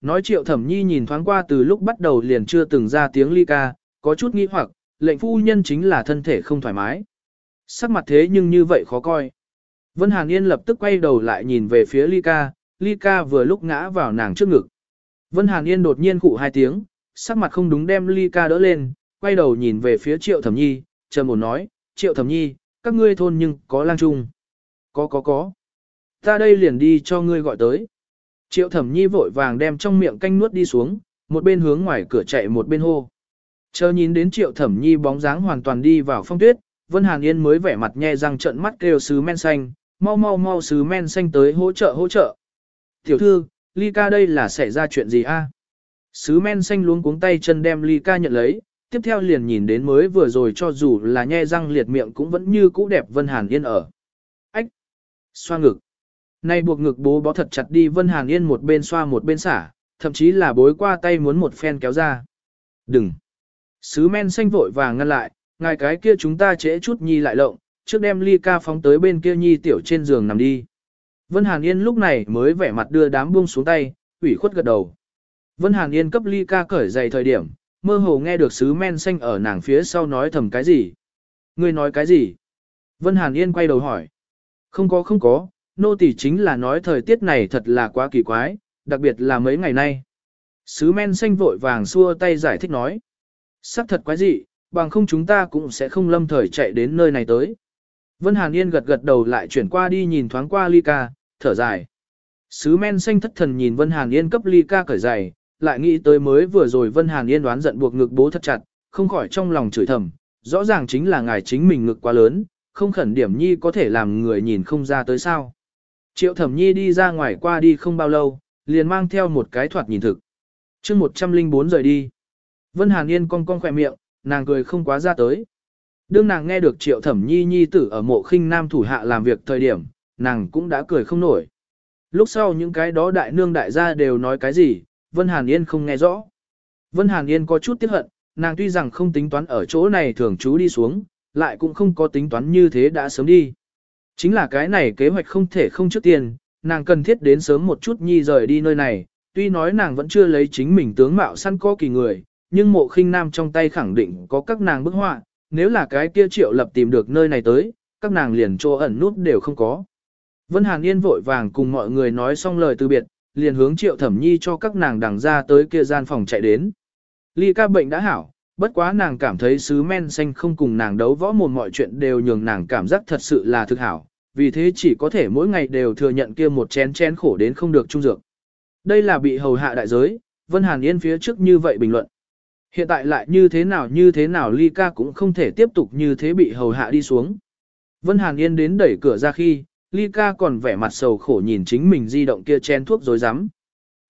Nói triệu thẩm nhi nhìn thoáng qua từ lúc bắt đầu liền chưa từng ra tiếng ly ca, có chút nghĩ hoặc, lệnh phu nhân chính là thân thể không thoải mái. Sắc mặt thế nhưng như vậy khó coi. Vân Hàn Yên lập tức quay đầu lại nhìn về phía ly ca, ly ca vừa lúc ngã vào nàng trước ngực. Vân Hàn Yên đột nhiên cụ hai tiếng, sắc mặt không đúng đem ly ca đỡ lên, quay đầu nhìn về phía triệu thẩm nhi, trầm ổn nói, triệu thẩm nhi, các ngươi thôn nhưng có lang trung. Có có có. Ta đây liền đi cho ngươi gọi tới. Triệu thẩm nhi vội vàng đem trong miệng canh nuốt đi xuống, một bên hướng ngoài cửa chạy một bên hô. Chờ nhìn đến triệu thẩm nhi bóng dáng hoàn toàn đi vào phong tuyết, Vân Hàn Yên mới vẻ mặt nhe răng trận mắt kêu sứ men xanh, mau mau mau sứ men xanh tới hỗ trợ hỗ trợ. Tiểu thư, ly ca đây là xảy ra chuyện gì a? Sứ men xanh luống cuống tay chân đem ly ca nhận lấy, tiếp theo liền nhìn đến mới vừa rồi cho dù là nhe răng liệt miệng cũng vẫn như cũ đẹp Vân Hàn Yên ở. Ách! Xoa ngực. Nay buộc ngực bố bó thật chặt đi Vân Hàn Yên một bên xoa một bên xả, thậm chí là bối qua tay muốn một phen kéo ra. Đừng! Sứ men xanh vội vàng ngăn lại, ngài cái kia chúng ta trễ chút nhi lại lộng, trước đem ly ca phóng tới bên kia nhi tiểu trên giường nằm đi. Vân Hàn Yên lúc này mới vẻ mặt đưa đám buông xuống tay, ủy khuất gật đầu. Vân Hàn Yên cấp ly ca cởi giày thời điểm, mơ hồ nghe được sứ men xanh ở nàng phía sau nói thầm cái gì. Ngươi nói cái gì? Vân Hàn Yên quay đầu hỏi. Không có không có, nô tỳ chính là nói thời tiết này thật là quá kỳ quái, đặc biệt là mấy ngày nay. Sứ men xanh vội vàng xua tay giải thích nói. Sắc thật quái dị, bằng không chúng ta cũng sẽ không lâm thời chạy đến nơi này tới. Vân Hàn Yên gật gật đầu lại chuyển qua đi nhìn thoáng qua ly ca, thở dài. Sứ men xanh thất thần nhìn Vân Hàn Yên cấp ly ca cởi giày, lại nghĩ tới mới vừa rồi Vân Hàn Yên đoán giận buộc ngực bố thật chặt, không khỏi trong lòng chửi thầm, rõ ràng chính là ngài chính mình ngực quá lớn, không khẩn điểm nhi có thể làm người nhìn không ra tới sao. Triệu thẩm nhi đi ra ngoài qua đi không bao lâu, liền mang theo một cái thoạt nhìn thực. chương 104 rời đi. Vân Hàn Yên cong cong khỏe miệng, nàng cười không quá ra tới. Đương nàng nghe được triệu thẩm nhi nhi tử ở mộ khinh nam thủ hạ làm việc thời điểm, nàng cũng đã cười không nổi. Lúc sau những cái đó đại nương đại gia đều nói cái gì, Vân Hàn Yên không nghe rõ. Vân Hàn Yên có chút tiếc hận, nàng tuy rằng không tính toán ở chỗ này thường trú đi xuống, lại cũng không có tính toán như thế đã sớm đi. Chính là cái này kế hoạch không thể không trước tiền, nàng cần thiết đến sớm một chút nhi rời đi nơi này, tuy nói nàng vẫn chưa lấy chính mình tướng mạo săn có kỳ người, nhưng mộ khinh nam trong tay khẳng định có các nàng bức họa, nếu là cái kia triệu lập tìm được nơi này tới, các nàng liền chỗ ẩn nút đều không có. Vân Hàn Yên vội vàng cùng mọi người nói xong lời từ biệt, liền hướng triệu thẩm nhi cho các nàng đằng ra tới kia gian phòng chạy đến. Ly ca bệnh đã hảo, bất quá nàng cảm thấy sứ men xanh không cùng nàng đấu võ mồm mọi chuyện đều nhường nàng cảm giác thật sự là thực hảo, vì thế chỉ có thể mỗi ngày đều thừa nhận kia một chén chén khổ đến không được trung dược. Đây là bị hầu hạ đại giới, Vân Hàn Yên phía trước như vậy bình luận. Hiện tại lại như thế nào như thế nào Ly ca cũng không thể tiếp tục như thế bị hầu hạ đi xuống. Vân Hàn Yên đến đẩy cửa ra khi, Ly ca còn vẻ mặt sầu khổ nhìn chính mình di động kia chén thuốc rồi dám.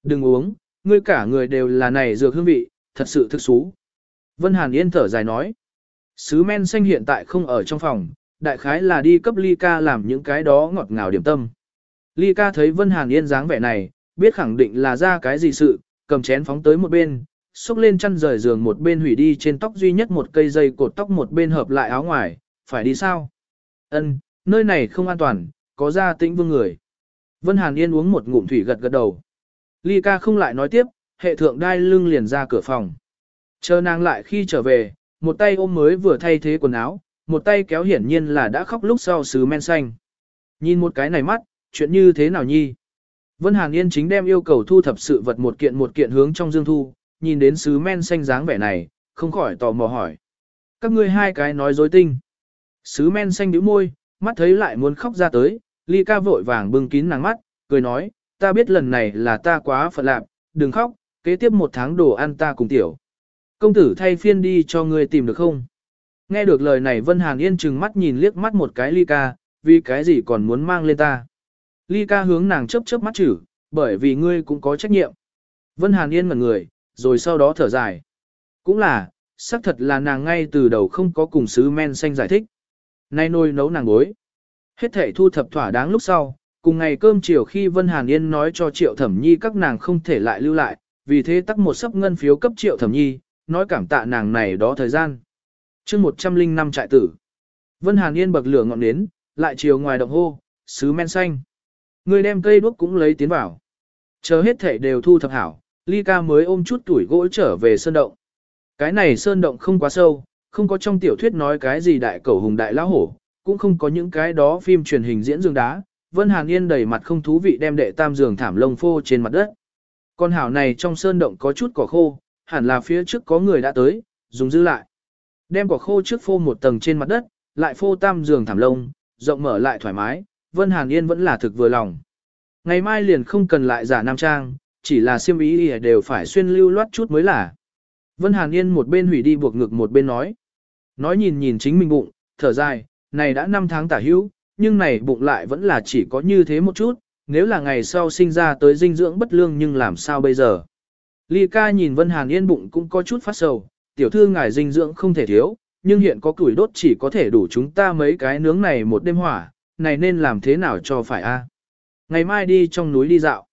Đừng uống, ngươi cả người đều là này dược hương vị, thật sự thức xú. Vân Hàn Yên thở dài nói. Sứ men xanh hiện tại không ở trong phòng, đại khái là đi cấp Ly ca làm những cái đó ngọt ngào điểm tâm. Ly ca thấy Vân Hàn Yên dáng vẻ này, biết khẳng định là ra cái gì sự, cầm chén phóng tới một bên, xúc lên chăn rời giường một bên hủy đi trên tóc duy nhất một cây dây cột tóc một bên hợp lại áo ngoài, phải đi sao? Ân, nơi này không an toàn, có ra tĩnh vương người. Vân Hàn Yên uống một ngụm thủy gật gật đầu. Ly ca không lại nói tiếp, hệ thượng đai lưng liền ra cửa phòng. Chờ nàng lại khi trở về, một tay ôm mới vừa thay thế quần áo, một tay kéo hiển nhiên là đã khóc lúc sau sứ men xanh. Nhìn một cái này mắt, chuyện như thế nào nhi? Vân Hàn Yên chính đem yêu cầu thu thập sự vật một kiện một kiện hướng trong dương thu, nhìn đến sứ men xanh dáng vẻ này, không khỏi tò mò hỏi. Các ngươi hai cái nói dối tinh. Sứ men xanh nhíu môi, mắt thấy lại muốn khóc ra tới, ly ca vội vàng bưng kín nàng mắt, cười nói, ta biết lần này là ta quá phận lạc, đừng khóc, kế tiếp một tháng đồ ăn ta cùng tiểu. Công tử thay phiên đi cho ngươi tìm được không? Nghe được lời này Vân Hàn Yên chừng mắt nhìn liếc mắt một cái ly ca, vì cái gì còn muốn mang lên ta. Ly ca hướng nàng chớp chớp mắt chử, bởi vì ngươi cũng có trách nhiệm. Vân Hàn Yên ngẩn người, rồi sau đó thở dài. Cũng là, xác thật là nàng ngay từ đầu không có cùng sứ men xanh giải thích. Nay nôi nấu nàng bối. Hết thể thu thập thỏa đáng lúc sau, cùng ngày cơm chiều khi Vân Hàn Yên nói cho Triệu Thẩm Nhi các nàng không thể lại lưu lại, vì thế tắc một sấp ngân phiếu cấp Triệu Thẩm Nhi, nói cảm tạ nàng này đó thời gian chương 105 trại tử. Vân Hàn Yên bậc lửa ngọn nến, lại chiều ngoài động hô, sứ men xanh. Người đem cây đuốc cũng lấy tiến vào. Chờ hết thể đều thu thập hảo, Ly ca mới ôm chút tuổi gỗ trở về sơn động. Cái này sơn động không quá sâu, không có trong tiểu thuyết nói cái gì đại cầu hùng đại lão hổ, cũng không có những cái đó phim truyền hình diễn dương đá. Vân Hàn Yên đầy mặt không thú vị đem đệ tam giường thảm lông phô trên mặt đất. Con hảo này trong sơn động có chút cỏ khô, hẳn là phía trước có người đã tới, dùng dư lại. Đem cỏ khô trước phô một tầng trên mặt đất, lại phô tam giường thảm lông, rộng mở lại thoải mái, Vân Hàn Yên vẫn là thực vừa lòng. Ngày mai liền không cần lại giả nam trang, chỉ là xiêm ý đều phải xuyên lưu loát chút mới là. Vân Hàn Yên một bên hủy đi buộc ngực một bên nói. Nói nhìn nhìn chính mình bụng, thở dài, này đã 5 tháng tả hữu, nhưng này bụng lại vẫn là chỉ có như thế một chút, nếu là ngày sau sinh ra tới dinh dưỡng bất lương nhưng làm sao bây giờ. Ly ca nhìn Vân Hàn Yên bụng cũng có chút phát sầu, tiểu thư ngài dinh dưỡng không thể thiếu, nhưng hiện có củi đốt chỉ có thể đủ chúng ta mấy cái nướng này một đêm hỏa, này nên làm thế nào cho phải a? Ngày mai đi trong núi đi dạo.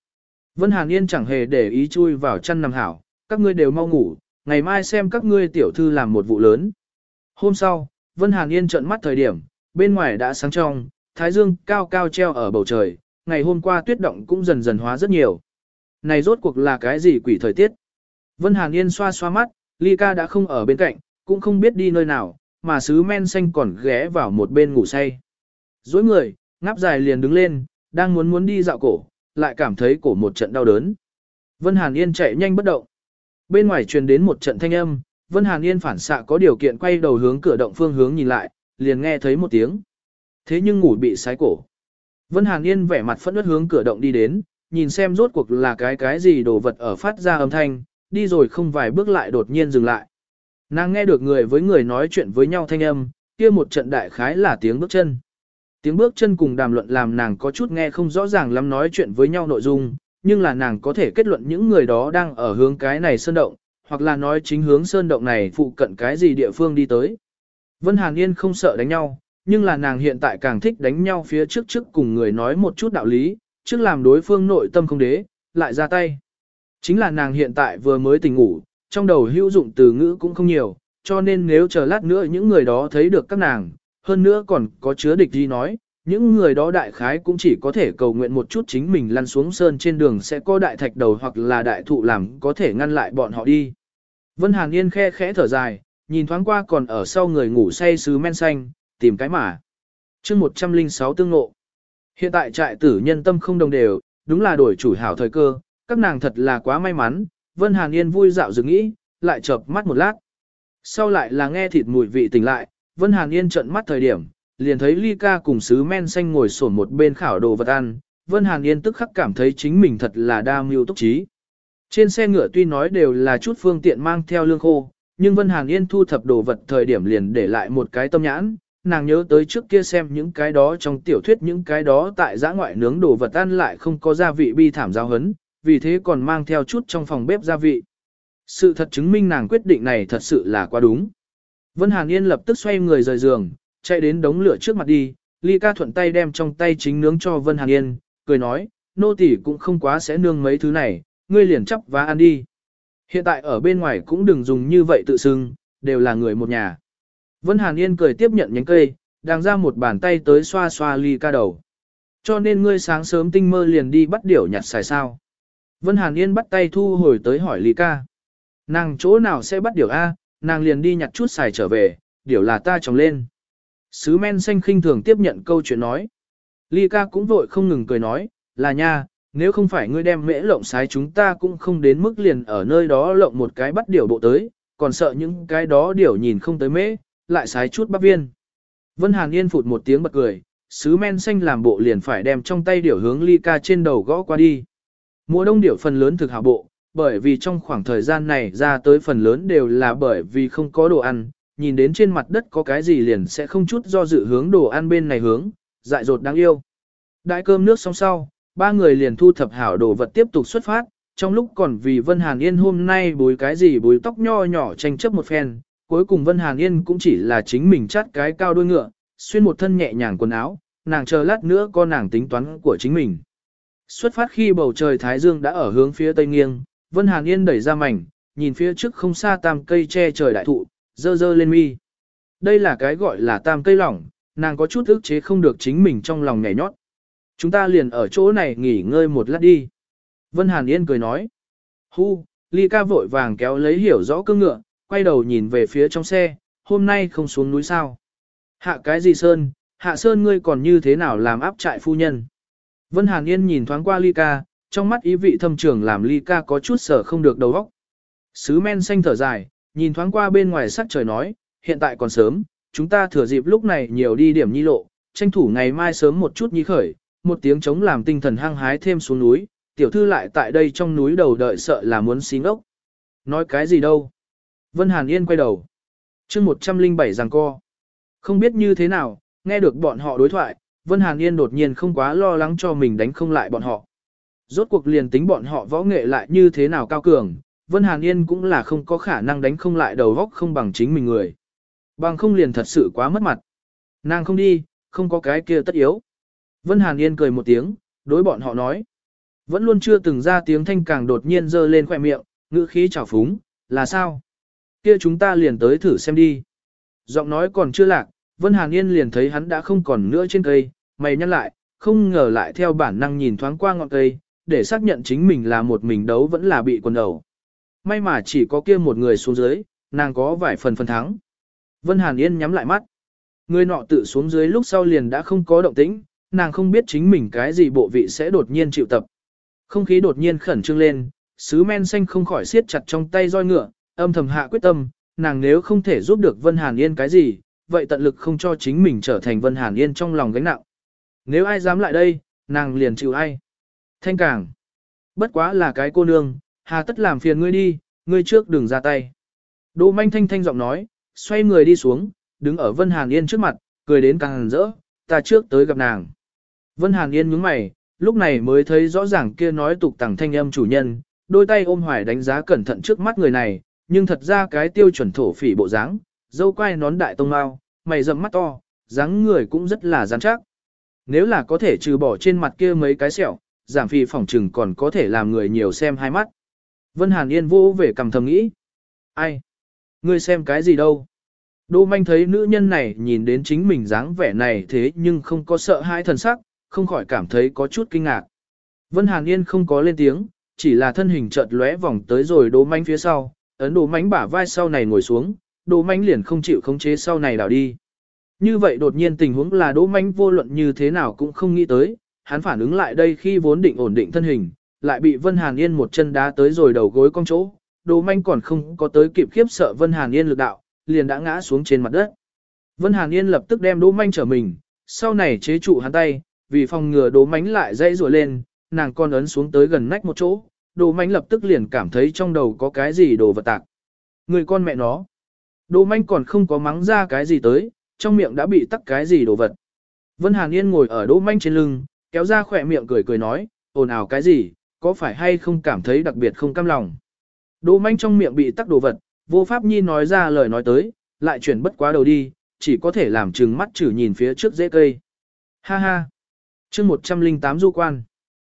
Vân Hàn Yên chẳng hề để ý chui vào chăn nằm hảo, các ngươi đều mau ngủ, ngày mai xem các ngươi tiểu thư làm một vụ lớn. Hôm sau, Vân Hàn Yên trợn mắt thời điểm, bên ngoài đã sáng trong, thái dương cao cao treo ở bầu trời, ngày hôm qua tuyết động cũng dần dần hóa rất nhiều. Này rốt cuộc là cái gì quỷ thời tiết? Vân Hàn Yên xoa xoa mắt, Ly ca đã không ở bên cạnh, cũng không biết đi nơi nào, mà sứ men xanh còn ghé vào một bên ngủ say. Dối người, ngáp dài liền đứng lên, đang muốn muốn đi dạo cổ, lại cảm thấy cổ một trận đau đớn. Vân Hàn Yên chạy nhanh bất động. Bên ngoài truyền đến một trận thanh âm, Vân Hàn Yên phản xạ có điều kiện quay đầu hướng cửa động phương hướng nhìn lại, liền nghe thấy một tiếng. Thế nhưng ngủ bị sái cổ. Vân Hàn Yên vẻ mặt phẫn nộ hướng cửa động đi đến, nhìn xem rốt cuộc là cái cái gì đồ vật ở phát ra âm thanh, đi rồi không vài bước lại đột nhiên dừng lại. Nàng nghe được người với người nói chuyện với nhau thanh âm, kia một trận đại khái là tiếng bước chân. Tiếng bước chân cùng đàm luận làm nàng có chút nghe không rõ ràng lắm nói chuyện với nhau nội dung, nhưng là nàng có thể kết luận những người đó đang ở hướng cái này sơn động, hoặc là nói chính hướng sơn động này phụ cận cái gì địa phương đi tới. Vân Hàn Yên không sợ đánh nhau, nhưng là nàng hiện tại càng thích đánh nhau phía trước trước cùng người nói một chút đạo lý, trước làm đối phương nội tâm không đế, lại ra tay. Chính là nàng hiện tại vừa mới tỉnh ngủ, trong đầu hữu dụng từ ngữ cũng không nhiều, cho nên nếu chờ lát nữa những người đó thấy được các nàng, hơn nữa còn có chứa địch gì nói, những người đó đại khái cũng chỉ có thể cầu nguyện một chút chính mình lăn xuống sơn trên đường sẽ có đại thạch đầu hoặc là đại thụ làm có thể ngăn lại bọn họ đi. Vân Hàn Yên khe khẽ thở dài, nhìn thoáng qua còn ở sau người ngủ say sứ men xanh, tìm cái mà. chương 106 tương ngộ. Hiện tại trại tử nhân tâm không đồng đều, đúng là đổi chủ hảo thời cơ, các nàng thật là quá may mắn, Vân Hàn Yên vui dạo dừng nghĩ, lại chợp mắt một lát. Sau lại là nghe thịt mùi vị tỉnh lại, Vân Hàn Yên trợn mắt thời điểm, liền thấy Ly Ca cùng sứ men xanh ngồi sổn một bên khảo đồ vật ăn, Vân Hàn Yên tức khắc cảm thấy chính mình thật là đa mưu túc trí. Trên xe ngựa tuy nói đều là chút phương tiện mang theo lương khô, nhưng Vân Hàn Yên thu thập đồ vật thời điểm liền để lại một cái tâm nhãn, nàng nhớ tới trước kia xem những cái đó trong tiểu thuyết những cái đó tại giã ngoại nướng đồ vật ăn lại không có gia vị bi thảm giao hấn, vì thế còn mang theo chút trong phòng bếp gia vị. Sự thật chứng minh nàng quyết định này thật sự là quá đúng. Vân Hàn Yên lập tức xoay người rời giường, chạy đến đống lửa trước mặt đi, Ly ca thuận tay đem trong tay chính nướng cho Vân Hàn Yên, cười nói, nô tỳ cũng không quá sẽ nương mấy thứ này, ngươi liền chấp và ăn đi. Hiện tại ở bên ngoài cũng đừng dùng như vậy tự xưng, đều là người một nhà. Vân Hàn Yên cười tiếp nhận nhánh cây, đang ra một bàn tay tới xoa xoa Ly ca đầu. Cho nên ngươi sáng sớm tinh mơ liền đi bắt điểu nhặt xài sao. Vân Hàn Yên bắt tay thu hồi tới hỏi Lý ca. Nàng chỗ nào sẽ bắt điểu A, nàng liền đi nhặt chút xài trở về, điểu là ta trồng lên. Sứ men xanh khinh thường tiếp nhận câu chuyện nói. Ly ca cũng vội không ngừng cười nói, là nha, nếu không phải ngươi đem mễ lộng sái chúng ta cũng không đến mức liền ở nơi đó lộng một cái bắt điểu bộ tới, còn sợ những cái đó điểu nhìn không tới mễ, lại sái chút bắp viên. Vân Hàn Yên phụt một tiếng bật cười, sứ men xanh làm bộ liền phải đem trong tay điểu hướng ly ca trên đầu gõ qua đi. Mùa đông điểu phần lớn thực hảo bộ, bởi vì trong khoảng thời gian này ra tới phần lớn đều là bởi vì không có đồ ăn, nhìn đến trên mặt đất có cái gì liền sẽ không chút do dự hướng đồ ăn bên này hướng, dại dột đáng yêu. Đại cơm nước xong sau, ba người liền thu thập hảo đồ vật tiếp tục xuất phát, trong lúc còn vì Vân Hàn Yên hôm nay bùi cái gì bùi tóc nho nhỏ tranh chấp một phen, cuối cùng Vân Hàn Yên cũng chỉ là chính mình chắt cái cao đuôi ngựa, xuyên một thân nhẹ nhàng quần áo, nàng chờ lát nữa có nàng tính toán của chính mình. Xuất phát khi bầu trời Thái Dương đã ở hướng phía tây nghiêng, Vân Hàn Yên đẩy ra mảnh, nhìn phía trước không xa tam cây che trời đại thụ, dơ dơ lên mi. Đây là cái gọi là tam cây lỏng, nàng có chút ức chế không được chính mình trong lòng nhảy nhót. Chúng ta liền ở chỗ này nghỉ ngơi một lát đi. Vân Hàn Yên cười nói. Hu, Ly ca vội vàng kéo lấy hiểu rõ cương ngựa, quay đầu nhìn về phía trong xe, hôm nay không xuống núi sao. Hạ cái gì Sơn, Hạ Sơn ngươi còn như thế nào làm áp trại phu nhân. Vân Hàn Yên nhìn thoáng qua Ly ca, trong mắt ý vị thâm trường làm Ly ca có chút sở không được đầu óc. Sứ men xanh thở dài, nhìn thoáng qua bên ngoài sắc trời nói, hiện tại còn sớm, chúng ta thừa dịp lúc này nhiều đi điểm nhi lộ, tranh thủ ngày mai sớm một chút nhi khởi, một tiếng chống làm tinh thần hăng hái thêm xuống núi, tiểu thư lại tại đây trong núi đầu đợi sợ là muốn xí ốc. Nói cái gì đâu? Vân Hàn Yên quay đầu. chương 107 rằng co. Không biết như thế nào, nghe được bọn họ đối thoại, Vân Hàn Yên đột nhiên không quá lo lắng cho mình đánh không lại bọn họ. Rốt cuộc liền tính bọn họ võ nghệ lại như thế nào cao cường, Vân Hàn Yên cũng là không có khả năng đánh không lại đầu góc không bằng chính mình người. Bằng không liền thật sự quá mất mặt. Nàng không đi, không có cái kia tất yếu. Vân Hàn Yên cười một tiếng, đối bọn họ nói. Vẫn luôn chưa từng ra tiếng thanh càng đột nhiên dơ lên khỏe miệng, ngữ khí trào phúng, là sao? Kia chúng ta liền tới thử xem đi. Giọng nói còn chưa lạc, Vân Hàn Yên liền thấy hắn đã không còn nữa trên cây, mày nhăn lại, không ngờ lại theo bản năng nhìn thoáng qua ngọn cây, để xác nhận chính mình là một mình đấu vẫn là bị quần đầu. May mà chỉ có kia một người xuống dưới, nàng có vài phần phần thắng. Vân Hàn Yên nhắm lại mắt. Người nọ tự xuống dưới lúc sau liền đã không có động tĩnh, nàng không biết chính mình cái gì bộ vị sẽ đột nhiên chịu tập. Không khí đột nhiên khẩn trương lên, sứ men xanh không khỏi siết chặt trong tay roi ngựa, âm thầm hạ quyết tâm, nàng nếu không thể giúp được Vân Hàn Yên cái gì, vậy tận lực không cho chính mình trở thành Vân Hàn Yên trong lòng gánh nặng. Nếu ai dám lại đây, nàng liền chịu ai. Thanh càng. Bất quá là cái cô nương, hà tất làm phiền ngươi đi, ngươi trước đừng ra tay. Đỗ manh thanh thanh giọng nói, xoay người đi xuống, đứng ở Vân Hàn Yên trước mặt, cười đến càng rỡ, ta trước tới gặp nàng. Vân Hàn Yên nhướng mày, lúc này mới thấy rõ ràng kia nói tục tẳng thanh âm chủ nhân, đôi tay ôm hoài đánh giá cẩn thận trước mắt người này, nhưng thật ra cái tiêu chuẩn thổ phỉ bộ dáng, dâu quai nón đại tông mao, mày rậm mắt to, dáng người cũng rất là rắn chắc. Nếu là có thể trừ bỏ trên mặt kia mấy cái sẹo, giảm phì phỏng trừng còn có thể làm người nhiều xem hai mắt. Vân Hàn Yên vô về cầm thầm nghĩ. Ai? Ngươi xem cái gì đâu? Đỗ manh thấy nữ nhân này nhìn đến chính mình dáng vẻ này thế nhưng không có sợ hãi thần sắc, không khỏi cảm thấy có chút kinh ngạc. Vân Hàn Yên không có lên tiếng, chỉ là thân hình chợt lóe vòng tới rồi đỗ manh phía sau, ấn đỗ manh bả vai sau này ngồi xuống, đỗ manh liền không chịu khống chế sau này đảo đi. Như vậy đột nhiên tình huống là đỗ manh vô luận như thế nào cũng không nghĩ tới, hắn phản ứng lại đây khi vốn định ổn định thân hình, lại bị Vân Hàn Yên một chân đá tới rồi đầu gối cong chỗ, đỗ manh còn không có tới kịp khiếp sợ Vân Hàn Yên lực đạo, liền đã ngã xuống trên mặt đất. Vân Hàn Yên lập tức đem đỗ manh trở mình, sau này chế trụ hắn tay, vì phòng ngừa đỗ Manh lại dãy rủa lên, nàng con ấn xuống tới gần nách một chỗ, đỗ Mạnh lập tức liền cảm thấy trong đầu có cái gì đồ vật tạc. Người con mẹ nó. Đỗ Mạnh còn không có mắng ra cái gì tới, trong miệng đã bị tắc cái gì đồ vật. Vân Hàn Yên ngồi ở đỗ manh trên lưng, kéo ra khỏe miệng cười cười nói, ồn ào cái gì, có phải hay không cảm thấy đặc biệt không cam lòng. Đỗ manh trong miệng bị tắc đồ vật, vô pháp nhi nói ra lời nói tới, lại chuyển bất quá đầu đi, chỉ có thể làm trừng mắt chử nhìn phía trước dễ cây. Ha ha chương 108 du quan.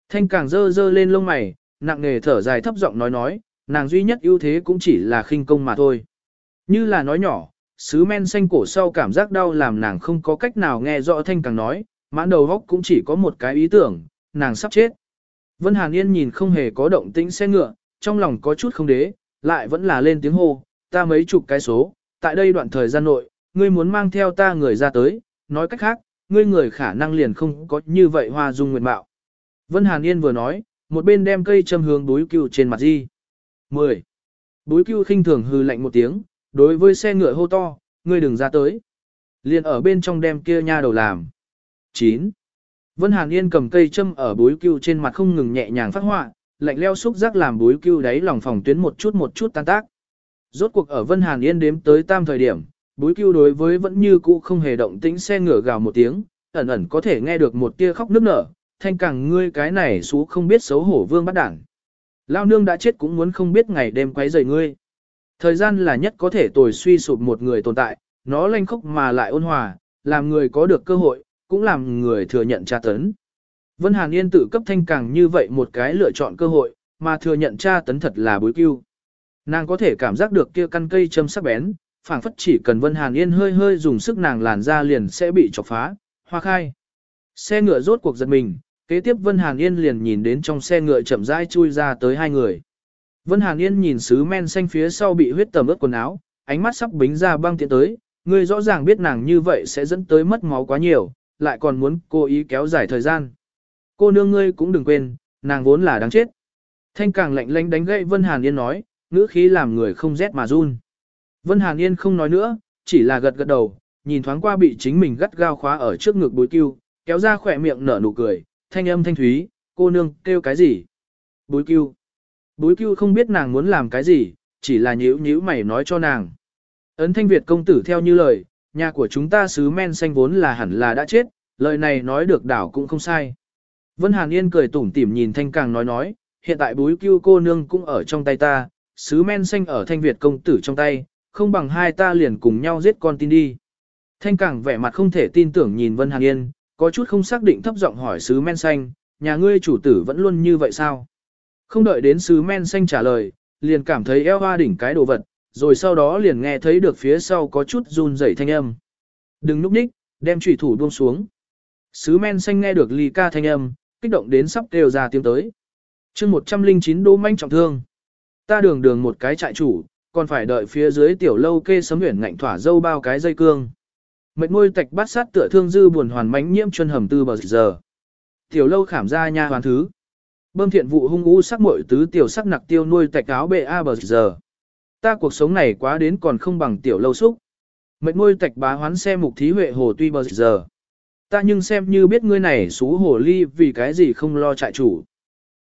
Thanh càng dơ dơ lên lông mày, nặng nghề thở dài thấp giọng nói nói, nàng duy nhất ưu thế cũng chỉ là khinh công mà thôi. Như là nói nhỏ, sứ men xanh cổ sau cảm giác đau làm nàng không có cách nào nghe rõ thanh càng nói, mãn đầu góc cũng chỉ có một cái ý tưởng, nàng sắp chết. Vân Hàn Yên nhìn không hề có động tĩnh xe ngựa, trong lòng có chút không đế, lại vẫn là lên tiếng hô, ta mấy chục cái số, tại đây đoạn thời gian nội, ngươi muốn mang theo ta người ra tới, nói cách khác, ngươi người khả năng liền không có như vậy hoa dung nguyện bạo. Vân Hàn Yên vừa nói, một bên đem cây châm hướng búi cừu trên mặt di. 10. Búi cừu khinh thường hư lạnh một tiếng, đối với xe ngựa hô to, ngươi đừng ra tới. Liền ở bên trong đem kia nha đầu làm. 9. Vân Hàn Yên cầm cây châm ở bối cưu trên mặt không ngừng nhẹ nhàng phát họa, lạnh leo xúc giác làm bối cưu đáy lòng phòng tuyến một chút một chút tan tác. Rốt cuộc ở Vân Hàn Yên đếm tới tam thời điểm, bối cưu đối với vẫn như cũ không hề động tĩnh xe ngựa gào một tiếng, ẩn ẩn có thể nghe được một tia khóc nức nở, thanh càng ngươi cái này xú không biết xấu hổ vương bắt đảng. Lao nương đã chết cũng muốn không biết ngày đêm quấy rầy ngươi. Thời gian là nhất có thể tồi suy sụp một người tồn tại, nó lanh khốc mà lại ôn hòa, làm người có được cơ hội, cũng làm người thừa nhận tra tấn. Vân Hàn Yên tự cấp thanh càng như vậy một cái lựa chọn cơ hội, mà thừa nhận tra tấn thật là bối cưu. Nàng có thể cảm giác được kia căn cây châm sắc bén, phảng phất chỉ cần Vân Hàn Yên hơi hơi dùng sức nàng làn ra liền sẽ bị chọc phá, hoa khai. Xe ngựa rốt cuộc giật mình, kế tiếp Vân Hàn Yên liền nhìn đến trong xe ngựa chậm rãi chui ra tới hai người. Vân Hàn Yên nhìn sứ men xanh phía sau bị huyết tầm ướt quần áo, ánh mắt sắp bính ra băng tiện tới, ngươi rõ ràng biết nàng như vậy sẽ dẫn tới mất máu quá nhiều, lại còn muốn cố ý kéo dài thời gian. Cô nương ngươi cũng đừng quên, nàng vốn là đáng chết. Thanh càng lạnh lánh đánh gậy Vân Hàn Yên nói, ngữ khí làm người không rét mà run. Vân Hàn Yên không nói nữa, chỉ là gật gật đầu, nhìn thoáng qua bị chính mình gắt gao khóa ở trước ngực bối cưu, kéo ra khỏe miệng nở nụ cười, thanh âm thanh thúy, cô nương kêu cái gì? Bối cưu. Bối cưu không biết nàng muốn làm cái gì, chỉ là nhíu nhíu mày nói cho nàng. Ấn thanh Việt công tử theo như lời, nhà của chúng ta sứ men xanh vốn là hẳn là đã chết, lời này nói được đảo cũng không sai. Vân Hàn Yên cười tủm tỉm nhìn thanh càng nói nói, hiện tại bối cưu cô nương cũng ở trong tay ta, sứ men xanh ở thanh Việt công tử trong tay, không bằng hai ta liền cùng nhau giết con tin đi. Thanh càng vẻ mặt không thể tin tưởng nhìn Vân Hàn Yên, có chút không xác định thấp giọng hỏi sứ men xanh, nhà ngươi chủ tử vẫn luôn như vậy sao? Không đợi đến sứ men xanh trả lời, liền cảm thấy eo hoa đỉnh cái đồ vật, rồi sau đó liền nghe thấy được phía sau có chút run rẩy thanh âm. Đừng núp ních, đem trùy thủ buông xuống. Sứ men xanh nghe được ly ca thanh âm, kích động đến sắp kêu ra tiếng tới. chương 109 đô manh trọng thương. Ta đường đường một cái trại chủ, còn phải đợi phía dưới tiểu lâu kê sấm huyển ngạnh thỏa dâu bao cái dây cương. Mệt môi tạch bát sát tựa thương dư buồn hoàn mánh nhiễm chân hầm tư bờ giờ. Tiểu lâu khảm ra nha hoàn thứ. Bơm thiện vụ hung u sắc muội tứ tiểu sắc nặc tiêu nuôi tạch áo bệ a bờ giờ. Ta cuộc sống này quá đến còn không bằng tiểu lâu xúc. Mệt nuôi tạch bá hoán xe mục thí huệ hồ tuy bờ giờ. Ta nhưng xem như biết ngươi này xú hồ ly vì cái gì không lo trại chủ.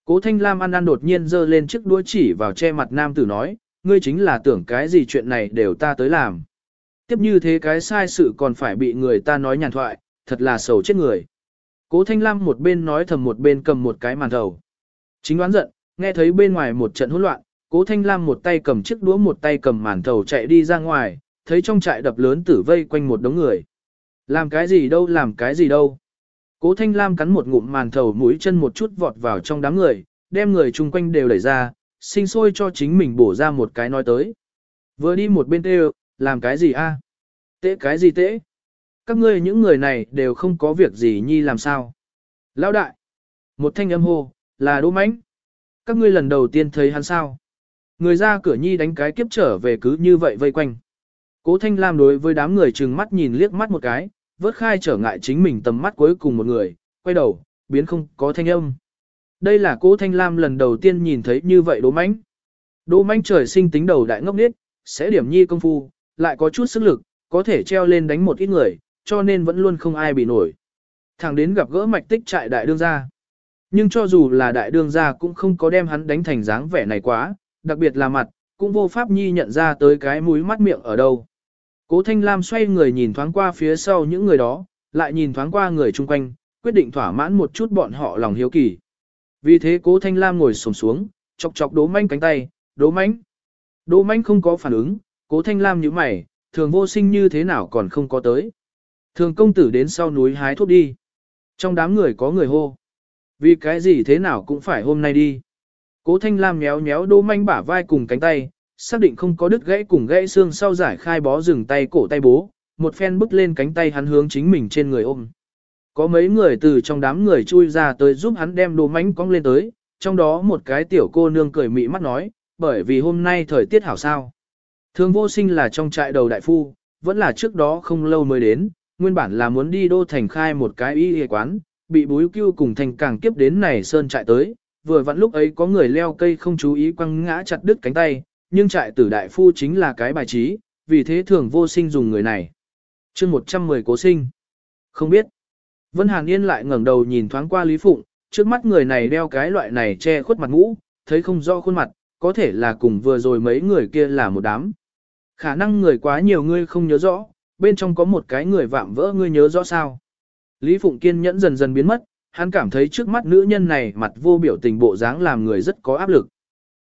Cố Thanh Lam ăn ăn đột nhiên giơ lên chiếc đũa chỉ vào che mặt nam tử nói, ngươi chính là tưởng cái gì chuyện này đều ta tới làm. Tiếp như thế cái sai sự còn phải bị người ta nói nhàn thoại, thật là sầu chết người. Cố Thanh Lam một bên nói thầm một bên cầm một cái màn thầu. Chính đoán giận, nghe thấy bên ngoài một trận hỗn loạn, Cố Thanh Lam một tay cầm chiếc đũa một tay cầm màn thầu chạy đi ra ngoài, thấy trong trại đập lớn tử vây quanh một đống người. Làm cái gì đâu làm cái gì đâu. Cố Thanh Lam cắn một ngụm màn thầu mũi chân một chút vọt vào trong đám người, đem người chung quanh đều đẩy ra, sinh sôi cho chính mình bổ ra một cái nói tới. Vừa đi một bên tê làm cái gì a? À? Tễ cái gì tễ? Các ngươi những người này đều không có việc gì nhi làm sao? Lão đại! Một thanh âm hô, là đỗ mãnh. Các ngươi lần đầu tiên thấy hắn sao? Người ra cửa nhi đánh cái kiếp trở về cứ như vậy vây quanh. Cố Thanh Lam đối với đám người trừng mắt nhìn liếc mắt một cái, vớt khai trở ngại chính mình tầm mắt cuối cùng một người, quay đầu, biến không có thanh âm. Đây là cố Thanh Lam lần đầu tiên nhìn thấy như vậy đỗ mãnh. Đỗ mãnh trời sinh tính đầu đại ngốc nết, sẽ điểm nhi công phu, lại có chút sức lực, có thể treo lên đánh một ít người, cho nên vẫn luôn không ai bị nổi. Thẳng đến gặp gỡ mạch tích trại đại đương gia. Nhưng cho dù là đại đương gia cũng không có đem hắn đánh thành dáng vẻ này quá, đặc biệt là mặt, cũng vô pháp nhi nhận ra tới cái mũi mắt miệng ở đâu. Cố Thanh Lam xoay người nhìn thoáng qua phía sau những người đó, lại nhìn thoáng qua người chung quanh, quyết định thỏa mãn một chút bọn họ lòng hiếu kỳ. Vì thế Cố Thanh Lam ngồi xổm xuống, chọc chọc Đỗ Manh cánh tay, "Đỗ Manh." Đỗ Manh không có phản ứng, Cố Thanh Lam nhíu mày, thường vô sinh như thế nào còn không có tới. Thường công tử đến sau núi hái thuốc đi. Trong đám người có người hô. Vì cái gì thế nào cũng phải hôm nay đi. Cố Thanh Lam méo méo Đỗ Manh bả vai cùng cánh tay, xác định không có đứt gãy cùng gãy xương sau giải khai bó rừng tay cổ tay bố, một phen bứt lên cánh tay hắn hướng chính mình trên người ôm. Có mấy người từ trong đám người chui ra tới giúp hắn đem đồ mánh cong lên tới, trong đó một cái tiểu cô nương cười mị mắt nói, bởi vì hôm nay thời tiết hảo sao. Thường vô sinh là trong trại đầu đại phu, vẫn là trước đó không lâu mới đến, nguyên bản là muốn đi đô thành khai một cái y y quán, bị búi cưu cùng thành càng kiếp đến này sơn trại tới, vừa vặn lúc ấy có người leo cây không chú ý quăng ngã chặt đứt cánh tay, nhưng trại tử đại phu chính là cái bài trí, vì thế thường vô sinh dùng người này. chương 110 cố sinh. Không biết. Vân Hàn Yên lại ngẩng đầu nhìn thoáng qua Lý Phụng, trước mắt người này đeo cái loại này che khuất mặt mũ, thấy không rõ khuôn mặt, có thể là cùng vừa rồi mấy người kia là một đám. Khả năng người quá nhiều ngươi không nhớ rõ, bên trong có một cái người vạm vỡ ngươi nhớ rõ sao. Lý Phụng kiên nhẫn dần dần biến mất, hắn cảm thấy trước mắt nữ nhân này mặt vô biểu tình bộ dáng làm người rất có áp lực.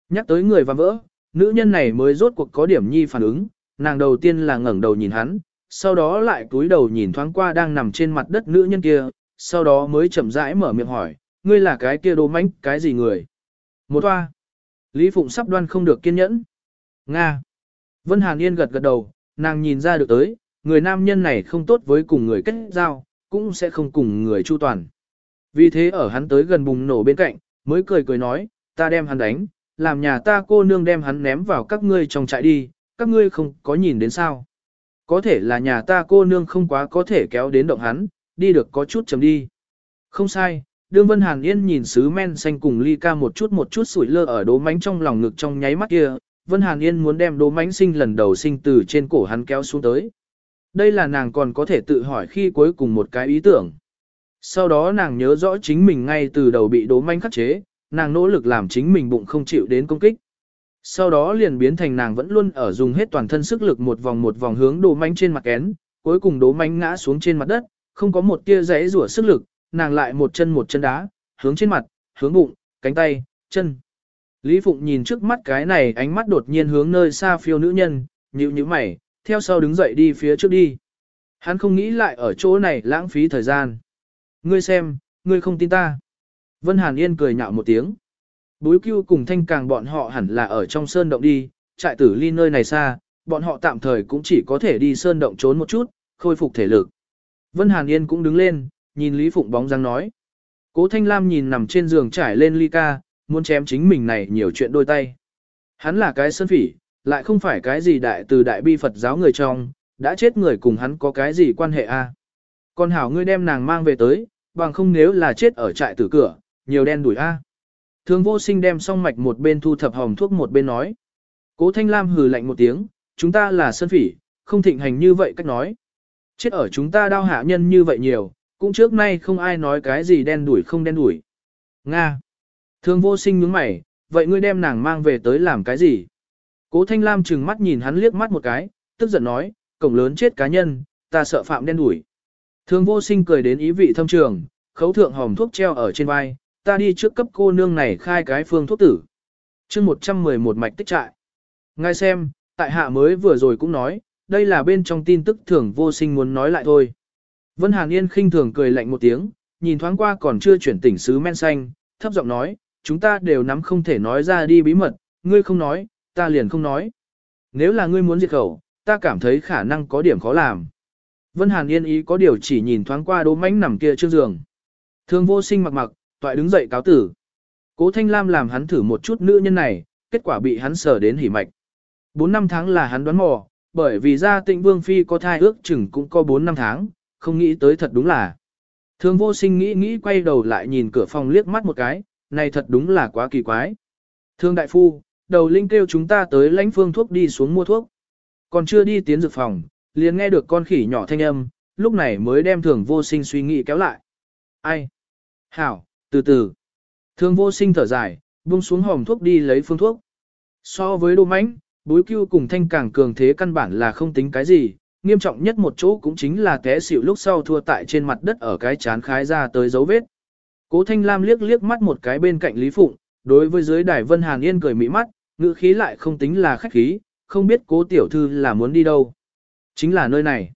Nhắc tới người và vỡ, nữ nhân này mới rốt cuộc có điểm nhi phản ứng, nàng đầu tiên là ngẩng đầu nhìn hắn, sau đó lại cúi đầu nhìn thoáng qua đang nằm trên mặt đất nữ nhân kia, sau đó mới chậm rãi mở miệng hỏi, ngươi là cái kia đồ mánh, cái gì người? Một toa. Lý Phụng sắp đoan không được kiên nhẫn. Nga. Vân Hàn Yên gật gật đầu, nàng nhìn ra được tới, người nam nhân này không tốt với cùng người kết giao, cũng sẽ không cùng người chu toàn. Vì thế ở hắn tới gần bùng nổ bên cạnh, mới cười cười nói, ta đem hắn đánh, làm nhà ta cô nương đem hắn ném vào các ngươi trong trại đi, các ngươi không có nhìn đến sao. Có thể là nhà ta cô nương không quá có thể kéo đến động hắn, đi được có chút chấm đi. Không sai, đương Vân Hàn Yên nhìn sứ men xanh cùng ly ca một chút một chút sủi lơ ở đố mánh trong lòng ngực trong nháy mắt kia, Vân Hàn Yên muốn đem đố mánh sinh lần đầu sinh từ trên cổ hắn kéo xuống tới. Đây là nàng còn có thể tự hỏi khi cuối cùng một cái ý tưởng. Sau đó nàng nhớ rõ chính mình ngay từ đầu bị đố manh khắc chế, nàng nỗ lực làm chính mình bụng không chịu đến công kích. Sau đó liền biến thành nàng vẫn luôn ở dùng hết toàn thân sức lực một vòng một vòng hướng đố manh trên mặt kén, cuối cùng đố manh ngã xuống trên mặt đất, không có một tia giấy rủa sức lực, nàng lại một chân một chân đá, hướng trên mặt, hướng bụng, cánh tay, chân. Lý Phụng nhìn trước mắt cái này ánh mắt đột nhiên hướng nơi xa phiêu nữ nhân, nhíu nhíu mày, theo sau đứng dậy đi phía trước đi. Hắn không nghĩ lại ở chỗ này lãng phí thời gian. Ngươi xem, ngươi không tin ta. Vân Hàn Yên cười nhạo một tiếng. Búi cưu cùng thanh càng bọn họ hẳn là ở trong sơn động đi, trại tử ly nơi này xa, bọn họ tạm thời cũng chỉ có thể đi sơn động trốn một chút, khôi phục thể lực. Vân Hàn Yên cũng đứng lên, nhìn Lý Phụng bóng dáng nói. Cố Thanh Lam nhìn nằm trên giường trải lên ly ca, muốn chém chính mình này nhiều chuyện đôi tay. Hắn là cái sơn phỉ, lại không phải cái gì đại từ đại bi Phật giáo người trong, đã chết người cùng hắn có cái gì quan hệ a? À? Còn hảo ngươi đem nàng mang về tới, bằng không nếu là chết ở trại tử cửa, nhiều đen đuổi a. À? Thường vô sinh đem xong mạch một bên thu thập hồng thuốc một bên nói. Cố Thanh Lam hừ lạnh một tiếng, chúng ta là sơn phỉ, không thịnh hành như vậy cách nói. Chết ở chúng ta đau hạ nhân như vậy nhiều, cũng trước nay không ai nói cái gì đen đuổi không đen đuổi. Nga. thường vô sinh nhướng mày, vậy ngươi đem nàng mang về tới làm cái gì? Cố Thanh Lam trừng mắt nhìn hắn liếc mắt một cái, tức giận nói, cổng lớn chết cá nhân, ta sợ phạm đen đuổi. Thường vô sinh cười đến ý vị thâm trường, khấu thượng hòm thuốc treo ở trên vai, ta đi trước cấp cô nương này khai cái phương thuốc tử. chương 111 mạch tích trại. Ngay xem, tại hạ mới vừa rồi cũng nói, đây là bên trong tin tức thường vô sinh muốn nói lại thôi. Vân Hàn Yên khinh thường cười lạnh một tiếng, nhìn thoáng qua còn chưa chuyển tỉnh sứ men xanh, thấp giọng nói, chúng ta đều nắm không thể nói ra đi bí mật, ngươi không nói, ta liền không nói. Nếu là ngươi muốn diệt khẩu, ta cảm thấy khả năng có điểm khó làm. Vân Hàn Yên ý có điều chỉ nhìn thoáng qua đố mánh nằm kia trước giường. Thương vô sinh mặc mặc, toại đứng dậy cáo tử. Cố Thanh Lam làm hắn thử một chút nữ nhân này, kết quả bị hắn sở đến hỉ mạch. 4 năm tháng là hắn đoán mò, bởi vì gia tịnh vương phi có thai ước chừng cũng có 4 năm tháng, không nghĩ tới thật đúng là. Thương vô sinh nghĩ nghĩ quay đầu lại nhìn cửa phòng liếc mắt một cái, này thật đúng là quá kỳ quái. Thương đại phu, đầu linh kêu chúng ta tới lãnh phương thuốc đi xuống mua thuốc. Còn chưa đi tiến dược phòng, liền nghe được con khỉ nhỏ thanh âm, lúc này mới đem thường vô sinh suy nghĩ kéo lại. Ai? Hảo, từ từ. thường vô sinh thở dài, buông xuống hòm thuốc đi lấy phương thuốc. So với đô mánh, bối cưu cùng thanh càng cường thế căn bản là không tính cái gì, nghiêm trọng nhất một chỗ cũng chính là té xỉu lúc sau thua tại trên mặt đất ở cái chán khái ra tới dấu vết. Cố Thanh Lam liếc liếc mắt một cái bên cạnh Lý Phụng, đối với dưới đài Vân Hàn Yên cười mỹ mắt, ngữ khí lại không tính là khách khí, không biết cố tiểu thư là muốn đi đâu. Chính là nơi này.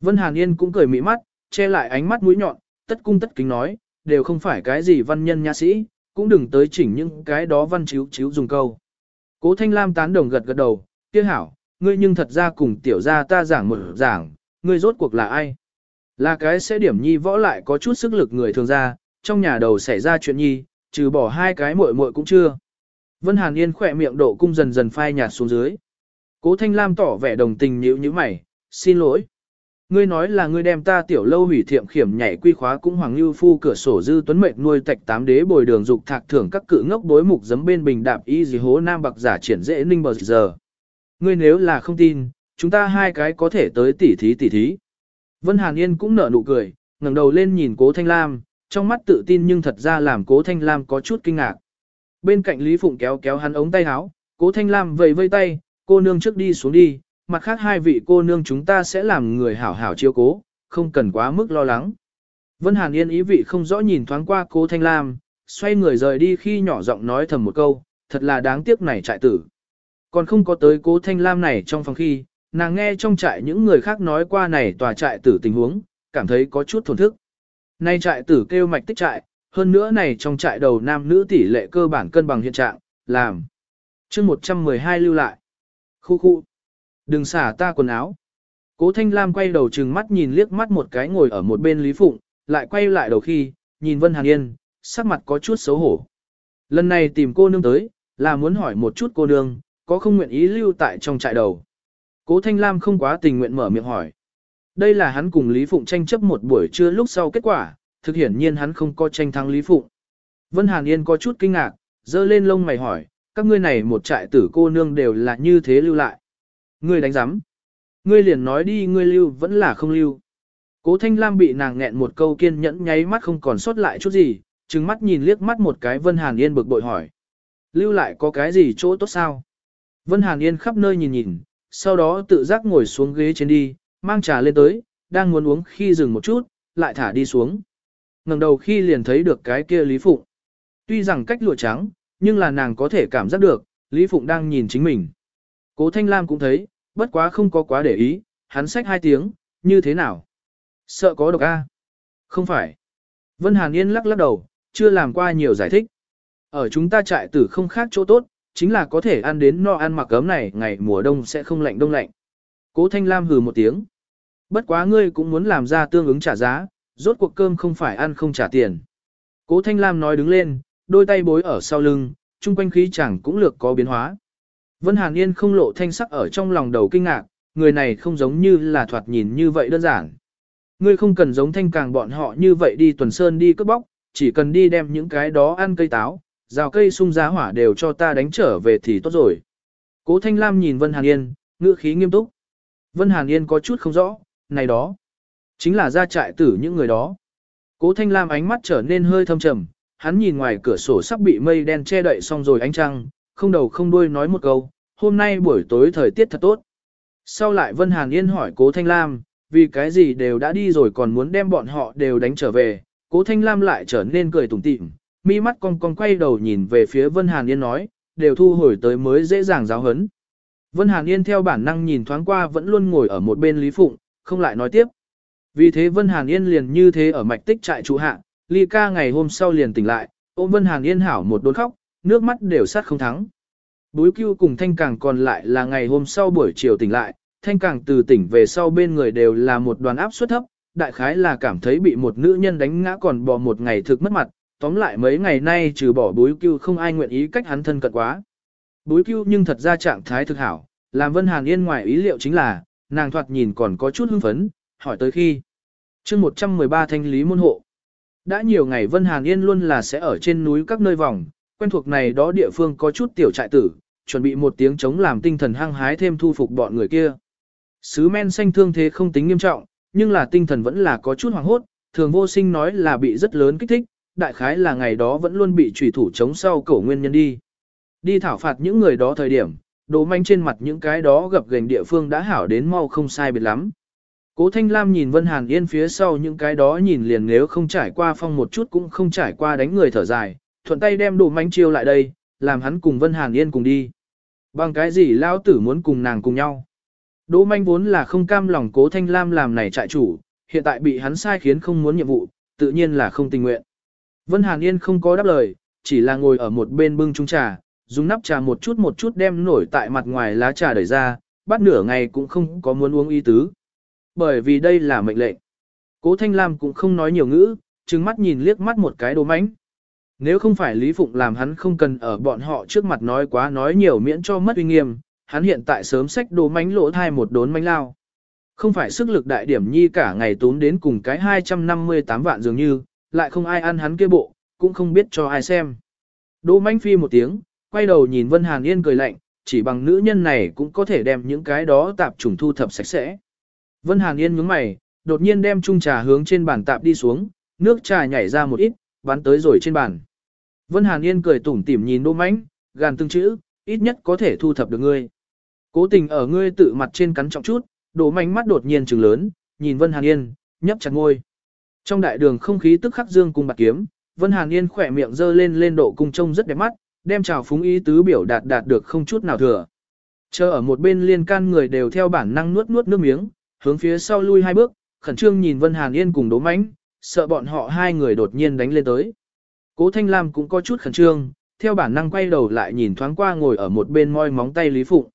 Vân Hàn Yên cũng cười mỹ mắt, che lại ánh mắt mũi nhọn, tất cung tất kính nói, đều không phải cái gì văn nhân nha sĩ, cũng đừng tới chỉnh những cái đó văn chiếu chiếu dùng câu. Cố Thanh Lam tán đồng gật gật đầu, kia hảo, ngươi nhưng thật ra cùng tiểu gia ta giảng một giảng, ngươi rốt cuộc là ai? Là cái sẽ điểm nhi võ lại có chút sức lực người thường ra, trong nhà đầu xảy ra chuyện nhi, trừ bỏ hai cái muội muội cũng chưa. Vân Hàn Yên khỏe miệng độ cung dần dần phai nhạt xuống dưới. Cố Thanh Lam tỏ vẻ đồng tình nhíu như mày, xin lỗi. Ngươi nói là ngươi đem ta tiểu lâu hủy thiệm khiểm nhảy quy khóa cũng hoàng lưu phu cửa sổ dư tuấn mệnh nuôi tạch tám đế bồi đường dục thạc thưởng các cự ngốc bối mục giấm bên bình đạp y gì hố nam bạc giả triển dễ ninh bờ giờ. Ngươi nếu là không tin, chúng ta hai cái có thể tới tỉ thí tỉ thí. Vân Hàn Yên cũng nở nụ cười, ngẩng đầu lên nhìn Cố Thanh Lam, trong mắt tự tin nhưng thật ra làm Cố Thanh Lam có chút kinh ngạc. Bên cạnh Lý Phụng kéo kéo hắn ống tay áo, Cố Thanh Lam vẫy vây tay, cô nương trước đi xuống đi, mặt khác hai vị cô nương chúng ta sẽ làm người hảo hảo chiếu cố, không cần quá mức lo lắng. Vân Hàn Yên ý vị không rõ nhìn thoáng qua Cố Thanh Lam, xoay người rời đi khi nhỏ giọng nói thầm một câu, thật là đáng tiếc này trại tử. Còn không có tới cố thanh lam này trong phòng khi, nàng nghe trong trại những người khác nói qua này tòa trại tử tình huống, cảm thấy có chút thổn thức. Nay trại tử kêu mạch tích trại, hơn nữa này trong trại đầu nam nữ tỷ lệ cơ bản cân bằng hiện trạng, làm. chương 112 lưu lại. Khu khu. Đừng xả ta quần áo. Cố Thanh Lam quay đầu trừng mắt nhìn liếc mắt một cái ngồi ở một bên Lý Phụng, lại quay lại đầu khi, nhìn Vân Hàn Yên, sắc mặt có chút xấu hổ. Lần này tìm cô nương tới, Là muốn hỏi một chút cô nương, có không nguyện ý lưu tại trong trại đầu. Cố Thanh Lam không quá tình nguyện mở miệng hỏi. Đây là hắn cùng Lý Phụng tranh chấp một buổi trưa lúc sau kết quả, thực hiển nhiên hắn không có tranh thắng Lý Phụng. Vân Hàn Yên có chút kinh ngạc, dơ lên lông mày hỏi, các ngươi này một trại tử cô nương đều là như thế lưu lại. Ngươi đánh giám. Ngươi liền nói đi ngươi lưu vẫn là không lưu. Cố Thanh Lam bị nàng nghẹn một câu kiên nhẫn nháy mắt không còn sót lại chút gì, trừng mắt nhìn liếc mắt một cái Vân Hàn Yên bực bội hỏi. Lưu lại có cái gì chỗ tốt sao? Vân Hàn Yên khắp nơi nhìn nhìn, sau đó tự giác ngồi xuống ghế trên đi, mang trà lên tới, đang muốn uống khi dừng một chút, lại thả đi xuống. ngẩng đầu khi liền thấy được cái kia Lý Phụng. Tuy rằng cách lụa trắng, nhưng là nàng có thể cảm giác được, Lý Phụng đang nhìn chính mình. Cố Thanh Lam cũng thấy, bất quá không có quá để ý, hắn xách hai tiếng, như thế nào? Sợ có độc A. Không phải. Vân Hàn Yên lắc lắc đầu, chưa làm qua nhiều giải thích. Ở chúng ta trại tử không khác chỗ tốt, chính là có thể ăn đến no ăn mặc ấm này ngày mùa đông sẽ không lạnh đông lạnh. Cố Thanh Lam hừ một tiếng. Bất quá ngươi cũng muốn làm ra tương ứng trả giá, rốt cuộc cơm không phải ăn không trả tiền. Cố Thanh Lam nói đứng lên, đôi tay bối ở sau lưng, chung quanh khí chẳng cũng lược có biến hóa. Vân Hàn Yên không lộ thanh sắc ở trong lòng đầu kinh ngạc, người này không giống như là thoạt nhìn như vậy đơn giản. Ngươi không cần giống thanh càng bọn họ như vậy đi tuần sơn đi cướp bóc, chỉ cần đi đem những cái đó ăn cây táo, rào cây sung giá hỏa đều cho ta đánh trở về thì tốt rồi. Cố Thanh Lam nhìn Vân Hàn Yên, ngữ khí nghiêm túc. Vân Hàn Yên có chút không rõ, này đó, chính là ra trại tử những người đó. Cố Thanh Lam ánh mắt trở nên hơi thâm trầm, hắn nhìn ngoài cửa sổ sắp bị mây đen che đậy xong rồi ánh trăng, không đầu không đuôi nói một câu, hôm nay buổi tối thời tiết thật tốt. Sau lại Vân Hàn Yên hỏi Cố Thanh Lam, vì cái gì đều đã đi rồi còn muốn đem bọn họ đều đánh trở về, Cố Thanh Lam lại trở nên cười tủm tỉm, mi mắt cong cong quay đầu nhìn về phía Vân Hàn Yên nói, đều thu hồi tới mới dễ dàng giáo hấn. Vân Hàn Yên theo bản năng nhìn thoáng qua vẫn luôn ngồi ở một bên Lý Phụng, không lại nói tiếp. Vì thế Vân Hàn Yên liền như thế ở mạch tích trại trụ hạ, Ly ca ngày hôm sau liền tỉnh lại, ôm Vân Hàn Yên hảo một đốn khóc, nước mắt đều sát không thắng. Búi cưu cùng Thanh Càng còn lại là ngày hôm sau buổi chiều tỉnh lại, Thanh Càng từ tỉnh về sau bên người đều là một đoàn áp suất thấp, đại khái là cảm thấy bị một nữ nhân đánh ngã còn bò một ngày thực mất mặt, tóm lại mấy ngày nay trừ bỏ búi cưu không ai nguyện ý cách hắn thân cận quá. Bối cưu nhưng thật ra trạng thái thực hảo, làm Vân Hàn Yên ngoài ý liệu chính là, nàng thoạt nhìn còn có chút hưng phấn, hỏi tới khi. chương 113 thanh lý môn hộ. Đã nhiều ngày Vân Hàn Yên luôn là sẽ ở trên núi các nơi vòng, quen thuộc này đó địa phương có chút tiểu trại tử, chuẩn bị một tiếng chống làm tinh thần hăng hái thêm thu phục bọn người kia. Sứ men xanh thương thế không tính nghiêm trọng, nhưng là tinh thần vẫn là có chút hoảng hốt, thường vô sinh nói là bị rất lớn kích thích, đại khái là ngày đó vẫn luôn bị trùy thủ chống sau cổ nguyên nhân đi. Đi thảo phạt những người đó thời điểm, đồ manh trên mặt những cái đó gặp gành địa phương đã hảo đến mau không sai biệt lắm. Cố Thanh Lam nhìn Vân Hàn Yên phía sau những cái đó nhìn liền nếu không trải qua phong một chút cũng không trải qua đánh người thở dài, thuận tay đem đồ manh chiêu lại đây, làm hắn cùng Vân Hàn Yên cùng đi. Bằng cái gì lao tử muốn cùng nàng cùng nhau. Đỗ manh vốn là không cam lòng cố Thanh Lam làm này trại chủ, hiện tại bị hắn sai khiến không muốn nhiệm vụ, tự nhiên là không tình nguyện. Vân Hàn Yên không có đáp lời, chỉ là ngồi ở một bên bưng chung trà, dùng nắp trà một chút một chút đem nổi tại mặt ngoài lá trà đẩy ra, bắt nửa ngày cũng không có muốn uống ý tứ. Bởi vì đây là mệnh lệnh. Cố Thanh Lam cũng không nói nhiều ngữ, trừng mắt nhìn liếc mắt một cái đồ mánh. Nếu không phải Lý Phụng làm hắn không cần ở bọn họ trước mặt nói quá nói nhiều miễn cho mất uy nghiêm, hắn hiện tại sớm xách đồ mánh lỗ thai một đốn mánh lao. Không phải sức lực đại điểm nhi cả ngày tốn đến cùng cái 258 vạn dường như, lại không ai ăn hắn kia bộ, cũng không biết cho ai xem. Đỗ mánh phi một tiếng, quay đầu nhìn Vân Hàn Yên cười lạnh, chỉ bằng nữ nhân này cũng có thể đem những cái đó tạp trùng thu thập sạch sẽ. Vân Hàn Yên nhướng mày, đột nhiên đem chung trà hướng trên bàn tạp đi xuống, nước trà nhảy ra một ít, bắn tới rồi trên bàn. Vân Hàn Yên cười tủm tỉm nhìn Đỗ Mạnh, gàn từng chữ, ít nhất có thể thu thập được ngươi. Cố tình ở ngươi tự mặt trên cắn trọng chút, Đỗ Mạnh mắt đột nhiên trừng lớn, nhìn Vân Hàn Yên, nhấp chặt môi. Trong đại đường không khí tức khắc dương cung bạc kiếm, Vân Hàn Yên khỏe miệng dơ lên lên độ cung trông rất đẹp mắt, đem trào phúng ý tứ biểu đạt đạt được không chút nào thừa. Chờ ở một bên liên can người đều theo bản năng nuốt nuốt nước miếng, hướng phía sau lui hai bước, khẩn trương nhìn Vân Hàn Yên cùng đố mánh, sợ bọn họ hai người đột nhiên đánh lên tới. Cố Thanh Lam cũng có chút khẩn trương, theo bản năng quay đầu lại nhìn thoáng qua ngồi ở một bên moi móng tay Lý Phụng.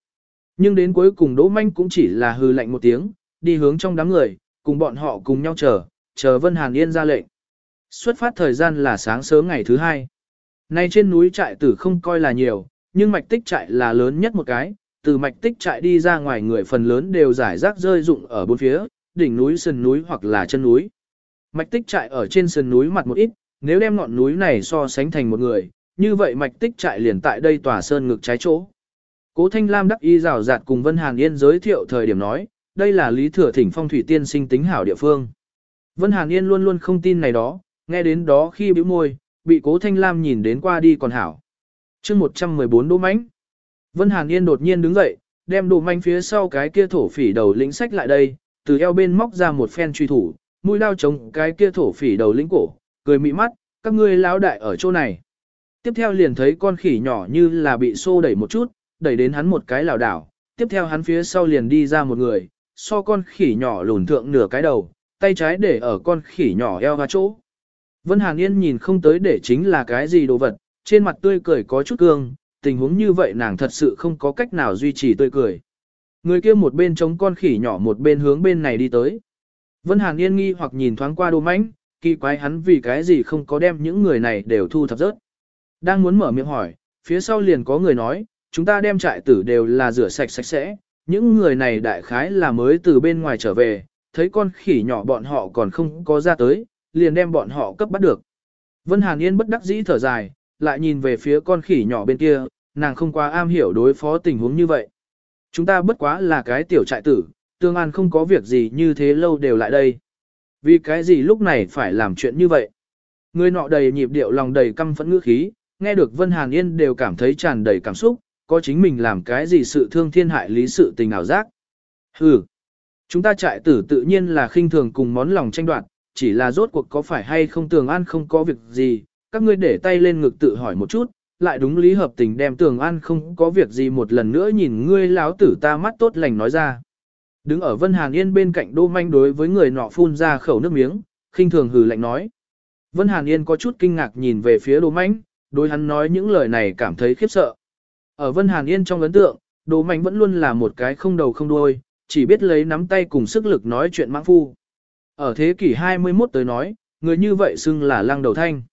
Nhưng đến cuối cùng Đỗ Manh cũng chỉ là hư lạnh một tiếng, đi hướng trong đám người, cùng bọn họ cùng nhau chờ, chờ Vân Hàn Yên ra lệnh. Xuất phát thời gian là sáng sớm ngày thứ hai. Nay trên núi trại tử không coi là nhiều, nhưng mạch tích trại là lớn nhất một cái, từ mạch tích trại đi ra ngoài người phần lớn đều giải rác rơi rụng ở bốn phía, đỉnh núi sườn núi hoặc là chân núi. Mạch tích trại ở trên sườn núi mặt một ít, nếu đem ngọn núi này so sánh thành một người, như vậy mạch tích trại liền tại đây tòa sơn ngực trái chỗ. Cố Thanh Lam đắc y rào rạt cùng Vân Hàn Yên giới thiệu thời điểm nói, đây là Lý Thừa Thỉnh Phong Thủy Tiên sinh tính hảo địa phương. Vân Hàn Yên luôn luôn không tin này đó, nghe đến đó khi bĩu môi, bị Cố Thanh Lam nhìn đến qua đi còn hảo. chương 114 đỗ mánh. Vân Hàn Yên đột nhiên đứng dậy, đem đồ Mánh phía sau cái kia thổ phỉ đầu lĩnh sách lại đây, từ eo bên móc ra một phen truy thủ, mũi đao chống cái kia thổ phỉ đầu lĩnh cổ, cười mị mắt, các ngươi lão đại ở chỗ này. Tiếp theo liền thấy con khỉ nhỏ như là bị xô đẩy một chút, đẩy đến hắn một cái lảo đảo, tiếp theo hắn phía sau liền đi ra một người, so con khỉ nhỏ lùn thượng nửa cái đầu, tay trái để ở con khỉ nhỏ eo và chỗ. Vân Hàn Yên nhìn không tới để chính là cái gì đồ vật, trên mặt tươi cười có chút cương, tình huống như vậy nàng thật sự không có cách nào duy trì tươi cười. Người kia một bên chống con khỉ nhỏ một bên hướng bên này đi tới. Vân Hàn Yên nghi hoặc nhìn thoáng qua đồ mánh, kỳ quái hắn vì cái gì không có đem những người này đều thu thập rớt. Đang muốn mở miệng hỏi, phía sau liền có người nói, chúng ta đem trại tử đều là rửa sạch sạch sẽ, những người này đại khái là mới từ bên ngoài trở về, thấy con khỉ nhỏ bọn họ còn không có ra tới, liền đem bọn họ cấp bắt được. Vân Hàn Yên bất đắc dĩ thở dài, lại nhìn về phía con khỉ nhỏ bên kia, nàng không quá am hiểu đối phó tình huống như vậy. Chúng ta bất quá là cái tiểu trại tử, tương an không có việc gì như thế lâu đều lại đây. Vì cái gì lúc này phải làm chuyện như vậy? Người nọ đầy nhịp điệu lòng đầy căm phẫn ngữ khí, nghe được Vân Hàn Yên đều cảm thấy tràn đầy cảm xúc, có chính mình làm cái gì sự thương thiên hại lý sự tình ảo giác. Hừ, chúng ta trại tử tự nhiên là khinh thường cùng món lòng tranh đoạt, chỉ là rốt cuộc có phải hay không tường an không có việc gì, các ngươi để tay lên ngực tự hỏi một chút, lại đúng lý hợp tình đem tường an không có việc gì một lần nữa nhìn ngươi láo tử ta mắt tốt lành nói ra. Đứng ở Vân Hàn Yên bên cạnh Đô Manh đối với người nọ phun ra khẩu nước miếng, khinh thường hừ lạnh nói. Vân Hàn Yên có chút kinh ngạc nhìn về phía Đô Manh, đối hắn nói những lời này cảm thấy khiếp sợ. Ở Vân Hàn Yên trong ấn tượng, Đỗ manh vẫn luôn là một cái không đầu không đuôi, chỉ biết lấy nắm tay cùng sức lực nói chuyện mãng phu. Ở thế kỷ 21 tới nói, người như vậy xưng là lăng đầu thanh.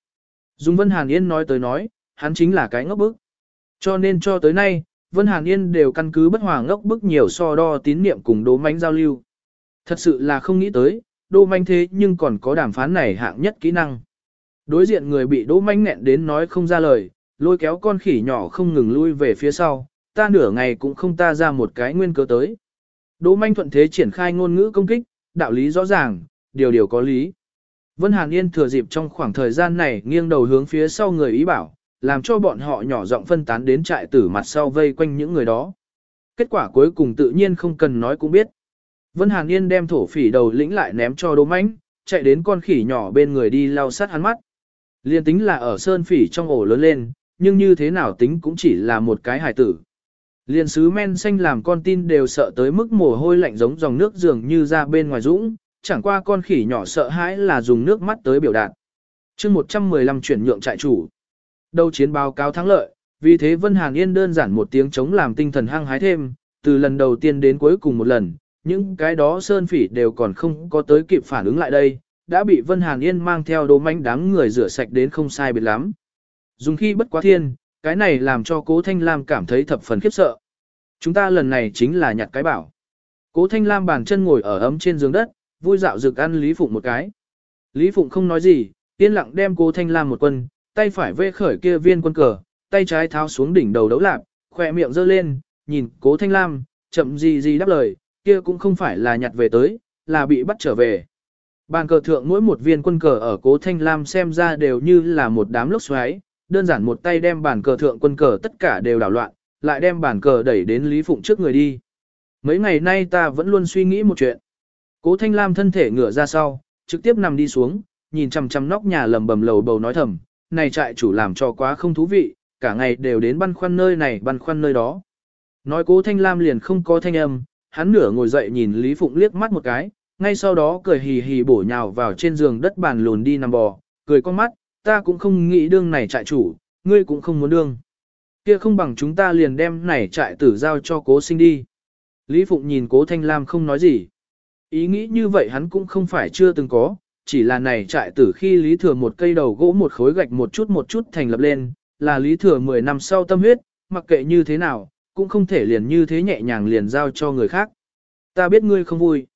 Dung Vân Hàn Yên nói tới nói, hắn chính là cái ngốc bức. Cho nên cho tới nay, Vân Hàn Yên đều căn cứ bất hòa ngốc bức nhiều so đo tín niệm cùng Đỗ Mạnh giao lưu. Thật sự là không nghĩ tới, Đỗ Mạnh thế nhưng còn có đàm phán này hạng nhất kỹ năng. Đối diện người bị Đỗ Mạnh nghẹn đến nói không ra lời, lôi kéo con khỉ nhỏ không ngừng lui về phía sau, ta nửa ngày cũng không ta ra một cái nguyên cớ tới. Đỗ Mạnh thuận thế triển khai ngôn ngữ công kích, đạo lý rõ ràng, điều điều có lý. Vân Hàn Yên thừa dịp trong khoảng thời gian này nghiêng đầu hướng phía sau người ý bảo, làm cho bọn họ nhỏ giọng phân tán đến trại tử mặt sau vây quanh những người đó. Kết quả cuối cùng tự nhiên không cần nói cũng biết. Vân Hàn Yên đem thổ phỉ đầu lĩnh lại ném cho đố mánh, chạy đến con khỉ nhỏ bên người đi lau sát hắn mắt. Liên tính là ở sơn phỉ trong ổ lớn lên, nhưng như thế nào tính cũng chỉ là một cái hài tử. Liên sứ men xanh làm con tin đều sợ tới mức mồ hôi lạnh giống dòng nước dường như ra bên ngoài dũng, chẳng qua con khỉ nhỏ sợ hãi là dùng nước mắt tới biểu đạt. chương 115 chuyển nhượng trại chủ. Đầu chiến báo cáo thắng lợi, vì thế Vân Hàn Yên đơn giản một tiếng chống làm tinh thần hăng hái thêm, từ lần đầu tiên đến cuối cùng một lần, những cái đó sơn phỉ đều còn không có tới kịp phản ứng lại đây, đã bị Vân Hàn Yên mang theo đồ manh đám người rửa sạch đến không sai biệt lắm. Dùng khi bất quá thiên, cái này làm cho cố Thanh Lam cảm thấy thập phần khiếp sợ. Chúng ta lần này chính là nhặt cái bảo. Cố Thanh Lam bàn chân ngồi ở ấm trên giường đất, vui dạo rực ăn Lý Phụng một cái. Lý Phụng không nói gì, yên lặng đem cố Thanh Lam một quân, tay phải vê khởi kia viên quân cờ, tay trái tháo xuống đỉnh đầu đấu lạp, khỏe miệng giơ lên, nhìn cố Thanh Lam, chậm gì gì đáp lời, kia cũng không phải là nhặt về tới, là bị bắt trở về. Bàn cờ thượng mỗi một viên quân cờ ở cố Thanh Lam xem ra đều như là một đám lốc xoáy, đơn giản một tay đem bàn cờ thượng quân cờ tất cả đều đảo loạn, lại đem bàn cờ đẩy đến Lý Phụng trước người đi. Mấy ngày nay ta vẫn luôn suy nghĩ một chuyện. Cố Thanh Lam thân thể ngửa ra sau, trực tiếp nằm đi xuống, nhìn chằm chằm nóc nhà lầm bầm lầu bầu nói thầm, này trại chủ làm cho quá không thú vị, cả ngày đều đến băn khoăn nơi này băn khoăn nơi đó. Nói cố Thanh Lam liền không có thanh âm, hắn nửa ngồi dậy nhìn Lý Phụng liếc mắt một cái, ngay sau đó cười hì hì bổ nhào vào trên giường đất bàn lùn đi nằm bò, cười con mắt, ta cũng không nghĩ đương này trại chủ, ngươi cũng không muốn đương. Kia không bằng chúng ta liền đem này trại tử giao cho cố sinh đi. Lý Phụng nhìn cố Thanh Lam không nói gì. Ý nghĩ như vậy hắn cũng không phải chưa từng có, chỉ là này trại tử khi Lý Thừa một cây đầu gỗ một khối gạch một chút một chút thành lập lên, là Lý Thừa 10 năm sau tâm huyết, mặc kệ như thế nào, cũng không thể liền như thế nhẹ nhàng liền giao cho người khác. Ta biết ngươi không vui.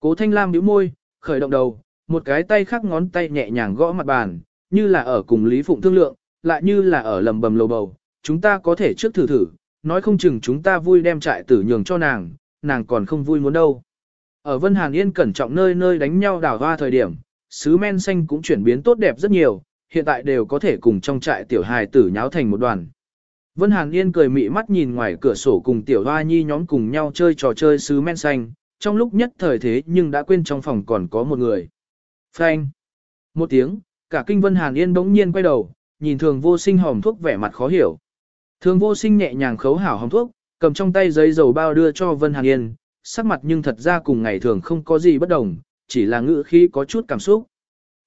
Cố Thanh Lam bĩu môi, khởi động đầu, một cái tay khác ngón tay nhẹ nhàng gõ mặt bàn, như là ở cùng Lý Phụng thương lượng, lại như là ở lầm bầm lầu bầu. Chúng ta có thể trước thử thử, nói không chừng chúng ta vui đem trại tử nhường cho nàng, nàng còn không vui muốn đâu. Ở Vân Hàn Yên cẩn trọng nơi nơi đánh nhau đảo hoa thời điểm, sứ men xanh cũng chuyển biến tốt đẹp rất nhiều, hiện tại đều có thể cùng trong trại tiểu hài tử nháo thành một đoàn. Vân Hàn Yên cười mị mắt nhìn ngoài cửa sổ cùng tiểu hoa nhi nhóm cùng nhau chơi trò chơi sứ men xanh, trong lúc nhất thời thế nhưng đã quên trong phòng còn có một người. Phanh. Một tiếng, cả kinh Vân Hàn Yên bỗng nhiên quay đầu, nhìn thường vô sinh hòm thuốc vẻ mặt khó hiểu. Thường vô sinh nhẹ nhàng khấu hảo hòm thuốc, cầm trong tay giấy dầu bao đưa cho Vân Hàn Yên, sắc mặt nhưng thật ra cùng ngày thường không có gì bất đồng, chỉ là ngữ khí có chút cảm xúc.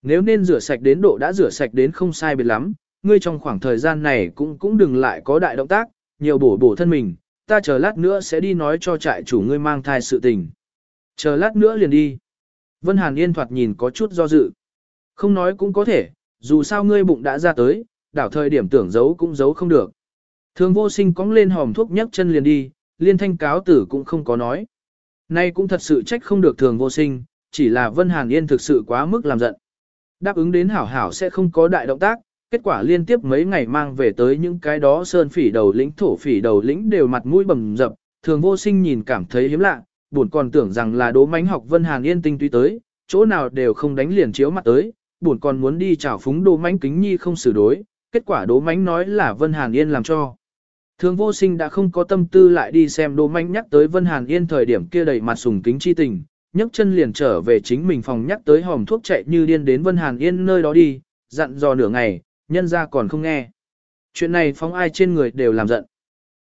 Nếu nên rửa sạch đến độ đã rửa sạch đến không sai biệt lắm, ngươi trong khoảng thời gian này cũng cũng đừng lại có đại động tác, nhiều bổ bổ thân mình, ta chờ lát nữa sẽ đi nói cho trại chủ ngươi mang thai sự tình. Chờ lát nữa liền đi. Vân Hàn Yên thoạt nhìn có chút do dự. Không nói cũng có thể, dù sao ngươi bụng đã ra tới, đảo thời điểm tưởng giấu cũng giấu không được. Thường vô sinh cóng lên hòm thuốc nhấc chân liền đi, liên thanh cáo tử cũng không có nói. Nay cũng thật sự trách không được thường vô sinh, chỉ là Vân Hàn Yên thực sự quá mức làm giận. Đáp ứng đến hảo hảo sẽ không có đại động tác, kết quả liên tiếp mấy ngày mang về tới những cái đó sơn phỉ đầu lĩnh thổ phỉ đầu lĩnh đều mặt mũi bầm dập, thường vô sinh nhìn cảm thấy hiếm lạ, buồn còn tưởng rằng là đố mánh học Vân Hàn Yên tinh túy tới, chỗ nào đều không đánh liền chiếu mặt tới, buồn còn muốn đi chào phúng đố mánh kính nhi không xử đối, kết quả đố mánh nói là Vân Hàn Yên làm cho. Thường vô sinh đã không có tâm tư lại đi xem đồ manh nhắc tới Vân Hàn Yên thời điểm kia đầy mặt sùng kính chi tình, nhấc chân liền trở về chính mình phòng nhắc tới hòm thuốc chạy như điên đến Vân Hàn Yên nơi đó đi, dặn dò nửa ngày, nhân ra còn không nghe. Chuyện này phóng ai trên người đều làm giận.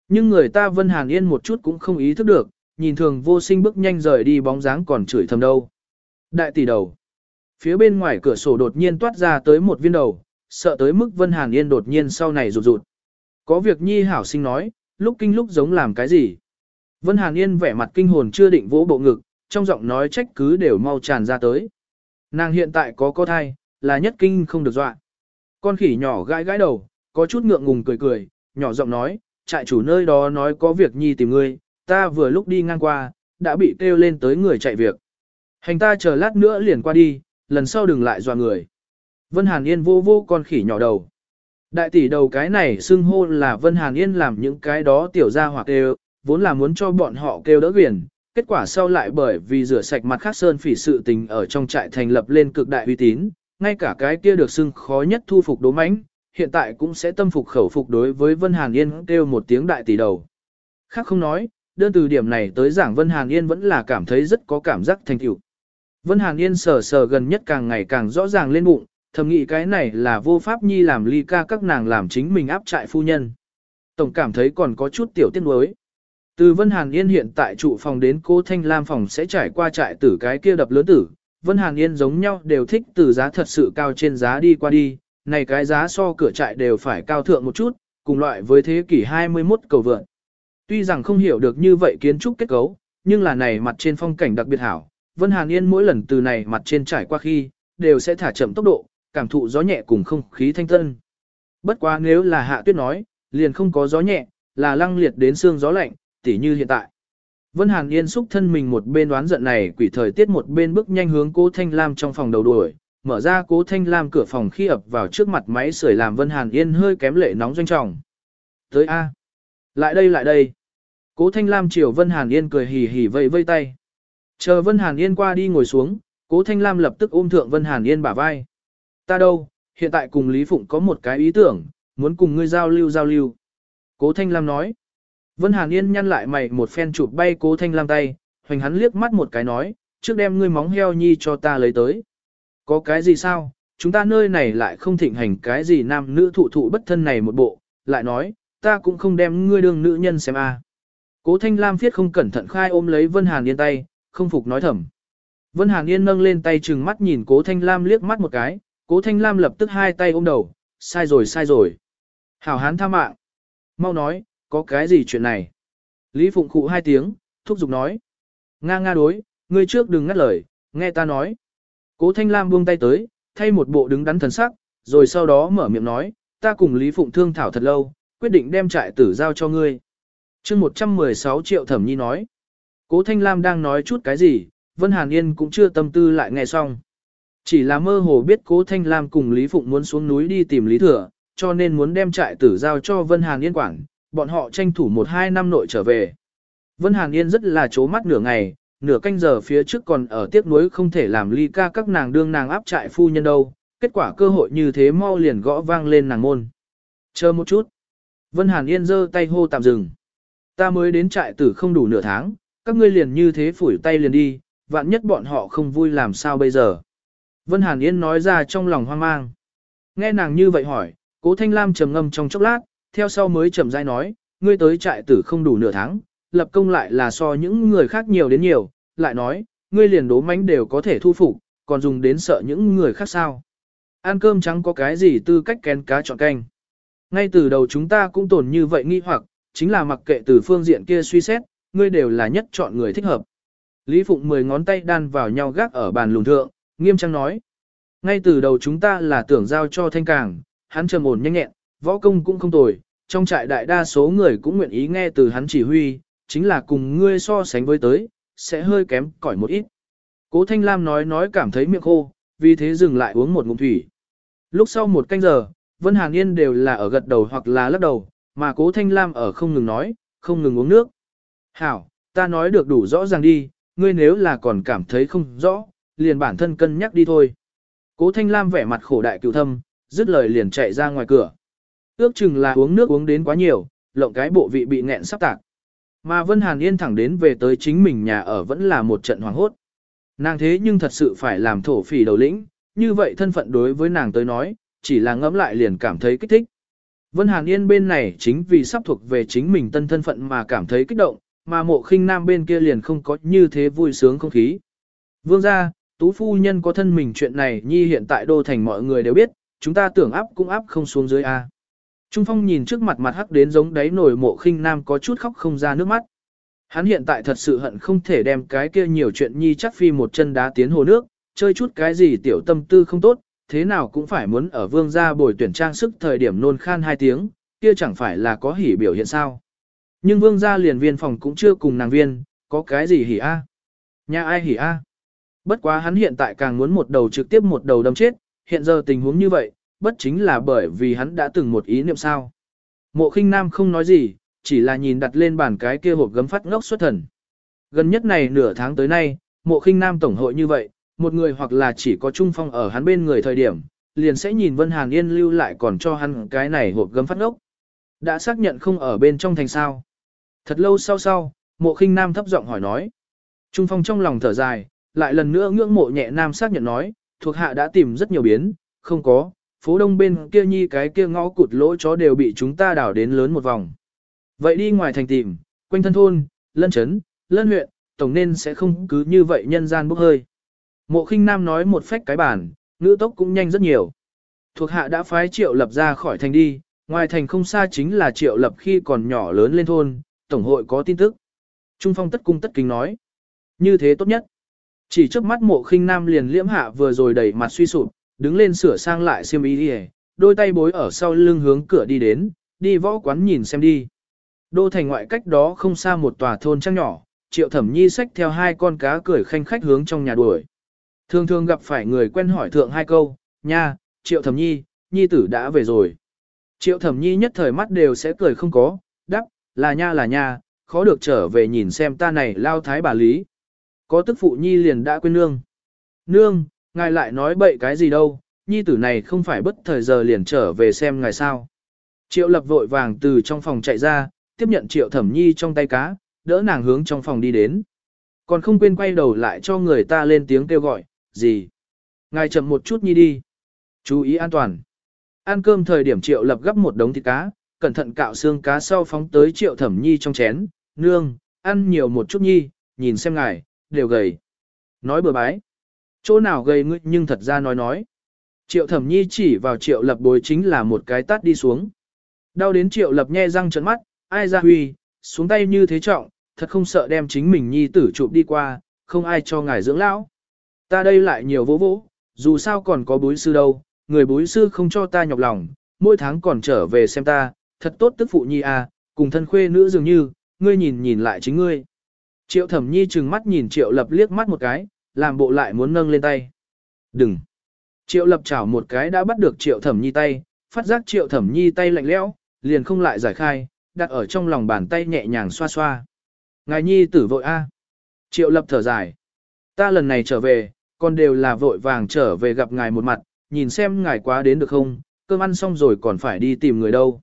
Nhưng người ta Vân Hàn Yên một chút cũng không ý thức được, nhìn thường vô sinh bước nhanh rời đi bóng dáng còn chửi thầm đâu. Đại tỷ đầu. Phía bên ngoài cửa sổ đột nhiên toát ra tới một viên đầu, sợ tới mức Vân Hàn Yên đột nhiên sau này rụt rụt. Có việc nhi hảo sinh nói, lúc kinh lúc giống làm cái gì. Vân Hàn Yên vẻ mặt kinh hồn chưa định vỗ bộ ngực, trong giọng nói trách cứ đều mau tràn ra tới. Nàng hiện tại có có thai, là nhất kinh không được dọa. Con khỉ nhỏ gãi gãi đầu, có chút ngượng ngùng cười cười, nhỏ giọng nói, trại chủ nơi đó nói có việc nhi tìm ngươi, ta vừa lúc đi ngang qua, đã bị kêu lên tới người chạy việc. Hành ta chờ lát nữa liền qua đi, lần sau đừng lại dọa người. Vân Hàn Yên vô vô con khỉ nhỏ đầu. Đại tỷ đầu cái này xưng hô là Vân Hàn Yên làm những cái đó tiểu ra hoặc kêu, vốn là muốn cho bọn họ kêu đỡ quyền, kết quả sau lại bởi vì rửa sạch mặt khác sơn phỉ sự tình ở trong trại thành lập lên cực đại uy tín, ngay cả cái kia được xưng khó nhất thu phục đố mãnh, hiện tại cũng sẽ tâm phục khẩu phục đối với Vân Hàn Yên kêu một tiếng đại tỷ đầu. Khác không nói, đơn từ điểm này tới giảng Vân Hàn Yên vẫn là cảm thấy rất có cảm giác thành tựu. Vân Hàn Yên sờ sờ gần nhất càng ngày càng rõ ràng lên bụng, thầm nghĩ cái này là vô pháp nhi làm ly ca các nàng làm chính mình áp trại phu nhân. Tổng cảm thấy còn có chút tiểu tiết nuối. Từ Vân Hàn Yên hiện tại trụ phòng đến cô Thanh Lam phòng sẽ trải qua trại tử cái kia đập lớn tử. Vân Hàn Yên giống nhau đều thích từ giá thật sự cao trên giá đi qua đi, này cái giá so cửa trại đều phải cao thượng một chút, cùng loại với thế kỷ 21 cầu vượn. Tuy rằng không hiểu được như vậy kiến trúc kết cấu, nhưng là này mặt trên phong cảnh đặc biệt hảo. Vân Hàn Yên mỗi lần từ này mặt trên trải qua khi, đều sẽ thả chậm tốc độ, cảm thụ gió nhẹ cùng không khí thanh tân. Bất quá nếu là hạ tuyết nói, liền không có gió nhẹ, là lăng liệt đến xương gió lạnh, tỉ như hiện tại. Vân Hàn Yên xúc thân mình một bên đoán giận này quỷ thời tiết một bên bước nhanh hướng cố Thanh Lam trong phòng đầu đuổi, mở ra cố Thanh Lam cửa phòng khi ập vào trước mặt máy sưởi làm Vân Hàn Yên hơi kém lệ nóng doanh trọng. Tới A. Lại đây lại đây. Cố Thanh Lam chiều Vân Hàn Yên cười hì hì vây vây tay. Chờ Vân Hàn Yên qua đi ngồi xuống, Cố Thanh Lam lập tức ôm thượng Vân Hàn Yên bả vai. Ta đâu, hiện tại cùng Lý Phụng có một cái ý tưởng, muốn cùng ngươi giao lưu giao lưu. Cố Thanh Lam nói. Vân Hàn Yên nhăn lại mày một phen chụp bay Cố Thanh Lam tay, hoành hắn liếc mắt một cái nói, trước đem ngươi móng heo nhi cho ta lấy tới. Có cái gì sao, chúng ta nơi này lại không thịnh hành cái gì nam nữ thụ thụ bất thân này một bộ, lại nói, ta cũng không đem ngươi đương nữ nhân xem a. Cố Thanh Lam viết không cẩn thận khai ôm lấy Vân Hàn Yên tay, không phục nói thầm. Vân Hàn Yên nâng lên tay trừng mắt nhìn Cố Thanh Lam liếc mắt một cái, Cố Thanh Lam lập tức hai tay ôm đầu, sai rồi sai rồi. Hảo hán tha mạng. Mau nói, có cái gì chuyện này? Lý Phụng khụ hai tiếng, thúc giục nói. Nga nga đối, ngươi trước đừng ngắt lời, nghe ta nói. Cố Thanh Lam buông tay tới, thay một bộ đứng đắn thần sắc, rồi sau đó mở miệng nói, ta cùng Lý Phụng thương thảo thật lâu, quyết định đem trại tử giao cho ngươi. chương 116 triệu thẩm nhi nói. Cố Thanh Lam đang nói chút cái gì, Vân Hàn Yên cũng chưa tâm tư lại nghe xong. Chỉ là mơ hồ biết Cố Thanh Lam cùng Lý Phụng muốn xuống núi đi tìm Lý Thừa, cho nên muốn đem trại tử giao cho Vân Hàn Yên quản, bọn họ tranh thủ một hai năm nội trở về. Vân Hàn Yên rất là chố mắt nửa ngày, nửa canh giờ phía trước còn ở tiếc nuối không thể làm ly ca các nàng đương nàng áp trại phu nhân đâu, kết quả cơ hội như thế mau liền gõ vang lên nàng môn. Chờ một chút. Vân Hàn Yên giơ tay hô tạm dừng. Ta mới đến trại tử không đủ nửa tháng, các ngươi liền như thế phủi tay liền đi, vạn nhất bọn họ không vui làm sao bây giờ. Vân Hàn Yên nói ra trong lòng hoang mang. Nghe nàng như vậy hỏi, cố Thanh Lam trầm ngâm trong chốc lát, theo sau mới chậm rãi nói, ngươi tới trại tử không đủ nửa tháng, lập công lại là so những người khác nhiều đến nhiều, lại nói, ngươi liền đố mánh đều có thể thu phục, còn dùng đến sợ những người khác sao. Ăn cơm trắng có cái gì tư cách kén cá chọn canh. Ngay từ đầu chúng ta cũng tồn như vậy nghi hoặc, chính là mặc kệ từ phương diện kia suy xét, ngươi đều là nhất chọn người thích hợp. Lý Phụng mười ngón tay đan vào nhau gác ở bàn lùn thượng, nghiêm trang nói. Ngay từ đầu chúng ta là tưởng giao cho thanh càng, hắn trầm ổn nhanh nhẹn, võ công cũng không tồi, trong trại đại đa số người cũng nguyện ý nghe từ hắn chỉ huy, chính là cùng ngươi so sánh với tới, sẽ hơi kém cỏi một ít. Cố Thanh Lam nói nói cảm thấy miệng khô, vì thế dừng lại uống một ngụm thủy. Lúc sau một canh giờ, Vân Hàn Yên đều là ở gật đầu hoặc là lắc đầu, mà Cố Thanh Lam ở không ngừng nói, không ngừng uống nước. Hảo, ta nói được đủ rõ ràng đi, ngươi nếu là còn cảm thấy không rõ, liền bản thân cân nhắc đi thôi. Cố Thanh Lam vẻ mặt khổ đại cựu thâm, dứt lời liền chạy ra ngoài cửa. Ước chừng là uống nước uống đến quá nhiều, lộng cái bộ vị bị nghẹn sắp tạc. Mà Vân Hàn Yên thẳng đến về tới chính mình nhà ở vẫn là một trận hoàng hốt. Nàng thế nhưng thật sự phải làm thổ phỉ đầu lĩnh, như vậy thân phận đối với nàng tới nói, chỉ là ngẫm lại liền cảm thấy kích thích. Vân Hàn Yên bên này chính vì sắp thuộc về chính mình tân thân phận mà cảm thấy kích động, mà mộ khinh nam bên kia liền không có như thế vui sướng không khí. Vương gia, tú phu nhân có thân mình chuyện này nhi hiện tại đô thành mọi người đều biết, chúng ta tưởng áp cũng áp không xuống dưới A. Trung Phong nhìn trước mặt mặt hắc đến giống đáy nổi mộ khinh nam có chút khóc không ra nước mắt. Hắn hiện tại thật sự hận không thể đem cái kia nhiều chuyện nhi chắc phi một chân đá tiến hồ nước, chơi chút cái gì tiểu tâm tư không tốt, thế nào cũng phải muốn ở vương gia bồi tuyển trang sức thời điểm nôn khan hai tiếng, kia chẳng phải là có hỉ biểu hiện sao. Nhưng vương gia liền viên phòng cũng chưa cùng nàng viên, có cái gì hỉ a? Nhà ai hỉ a? Bất quá hắn hiện tại càng muốn một đầu trực tiếp một đầu đâm chết, hiện giờ tình huống như vậy, bất chính là bởi vì hắn đã từng một ý niệm sao. Mộ khinh nam không nói gì, chỉ là nhìn đặt lên bàn cái kia hộp gấm phát ngốc xuất thần. Gần nhất này nửa tháng tới nay, mộ khinh nam tổng hội như vậy, một người hoặc là chỉ có trung phong ở hắn bên người thời điểm, liền sẽ nhìn Vân Hàn Yên lưu lại còn cho hắn cái này hộp gấm phát ngốc. Đã xác nhận không ở bên trong thành sao. Thật lâu sau sau, mộ khinh nam thấp giọng hỏi nói. Trung phong trong lòng thở dài, lại lần nữa ngưỡng mộ nhẹ nam xác nhận nói, thuộc hạ đã tìm rất nhiều biến, không có, phố đông bên kia nhi cái kia ngõ cụt lỗ chó đều bị chúng ta đảo đến lớn một vòng. Vậy đi ngoài thành tìm, quanh thân thôn, lân chấn, lân huyện, tổng nên sẽ không cứ như vậy nhân gian bốc hơi. Mộ khinh nam nói một phách cái bản, ngữ tốc cũng nhanh rất nhiều. Thuộc hạ đã phái triệu lập ra khỏi thành đi, ngoài thành không xa chính là triệu lập khi còn nhỏ lớn lên thôn, tổng hội có tin tức. Trung phong tất cung tất kính nói. Như thế tốt nhất. Chỉ trước mắt mộ khinh nam liền liễm hạ vừa rồi đẩy mặt suy sụp, đứng lên sửa sang lại xiêm y đi đôi tay bối ở sau lưng hướng cửa đi đến, đi võ quán nhìn xem đi. Đô thành ngoại cách đó không xa một tòa thôn trang nhỏ, triệu thẩm nhi xách theo hai con cá cười khanh khách hướng trong nhà đuổi. Thường thường gặp phải người quen hỏi thượng hai câu, nha, triệu thẩm nhi, nhi tử đã về rồi. Triệu thẩm nhi nhất thời mắt đều sẽ cười không có, đắp, là nha là nha, khó được trở về nhìn xem ta này lao thái bà lý. Có tức phụ nhi liền đã quên nương. Nương, ngài lại nói bậy cái gì đâu, nhi tử này không phải bất thời giờ liền trở về xem ngài sao. Triệu lập vội vàng từ trong phòng chạy ra, tiếp nhận triệu thẩm nhi trong tay cá, đỡ nàng hướng trong phòng đi đến. Còn không quên quay đầu lại cho người ta lên tiếng kêu gọi, gì? Ngài chậm một chút nhi đi. Chú ý an toàn. Ăn cơm thời điểm triệu lập gấp một đống thịt cá, cẩn thận cạo xương cá sau phóng tới triệu thẩm nhi trong chén, nương, ăn nhiều một chút nhi, nhìn xem ngài, đều gầy. Nói bừa bái. Chỗ nào gầy ngươi nhưng thật ra nói nói. Triệu thẩm nhi chỉ vào triệu lập bối chính là một cái tát đi xuống. Đau đến triệu lập nhe răng trợn mắt, ai ra huy, xuống tay như thế trọng, thật không sợ đem chính mình nhi tử chụp đi qua, không ai cho ngài dưỡng lão. Ta đây lại nhiều vỗ vỗ, dù sao còn có bối sư đâu, người bối sư không cho ta nhọc lòng, mỗi tháng còn trở về xem ta, thật tốt tức phụ nhi à, cùng thân khuê nữ dường như, ngươi nhìn nhìn lại chính ngươi. Triệu thẩm nhi trừng mắt nhìn triệu lập liếc mắt một cái, làm bộ lại muốn nâng lên tay. Đừng! Triệu lập chảo một cái đã bắt được triệu thẩm nhi tay, phát giác triệu thẩm nhi tay lạnh lẽo, liền không lại giải khai, đặt ở trong lòng bàn tay nhẹ nhàng xoa xoa. Ngài nhi tử vội a. Triệu lập thở dài. Ta lần này trở về, còn đều là vội vàng trở về gặp ngài một mặt, nhìn xem ngài quá đến được không, cơm ăn xong rồi còn phải đi tìm người đâu.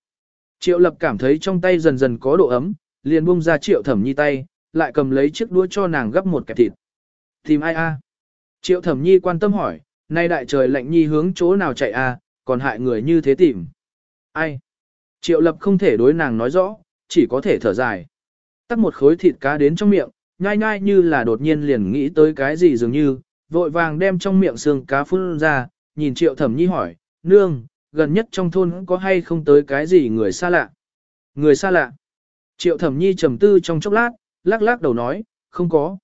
Triệu lập cảm thấy trong tay dần dần có độ ấm, liền buông ra triệu thẩm nhi tay, lại cầm lấy chiếc đũa cho nàng gấp một kẹp thịt. Tìm ai a? Triệu thẩm nhi quan tâm hỏi, nay đại trời lạnh nhi hướng chỗ nào chạy a, còn hại người như thế tìm. Ai? Triệu lập không thể đối nàng nói rõ, chỉ có thể thở dài. Tắt một khối thịt cá đến trong miệng, nhai nhai như là đột nhiên liền nghĩ tới cái gì dường như, vội vàng đem trong miệng xương cá phun ra, nhìn triệu thẩm nhi hỏi, nương, gần nhất trong thôn có hay không tới cái gì người xa lạ? Người xa lạ. Triệu thẩm nhi trầm tư trong chốc lát, lắc lắc đầu nói, không có.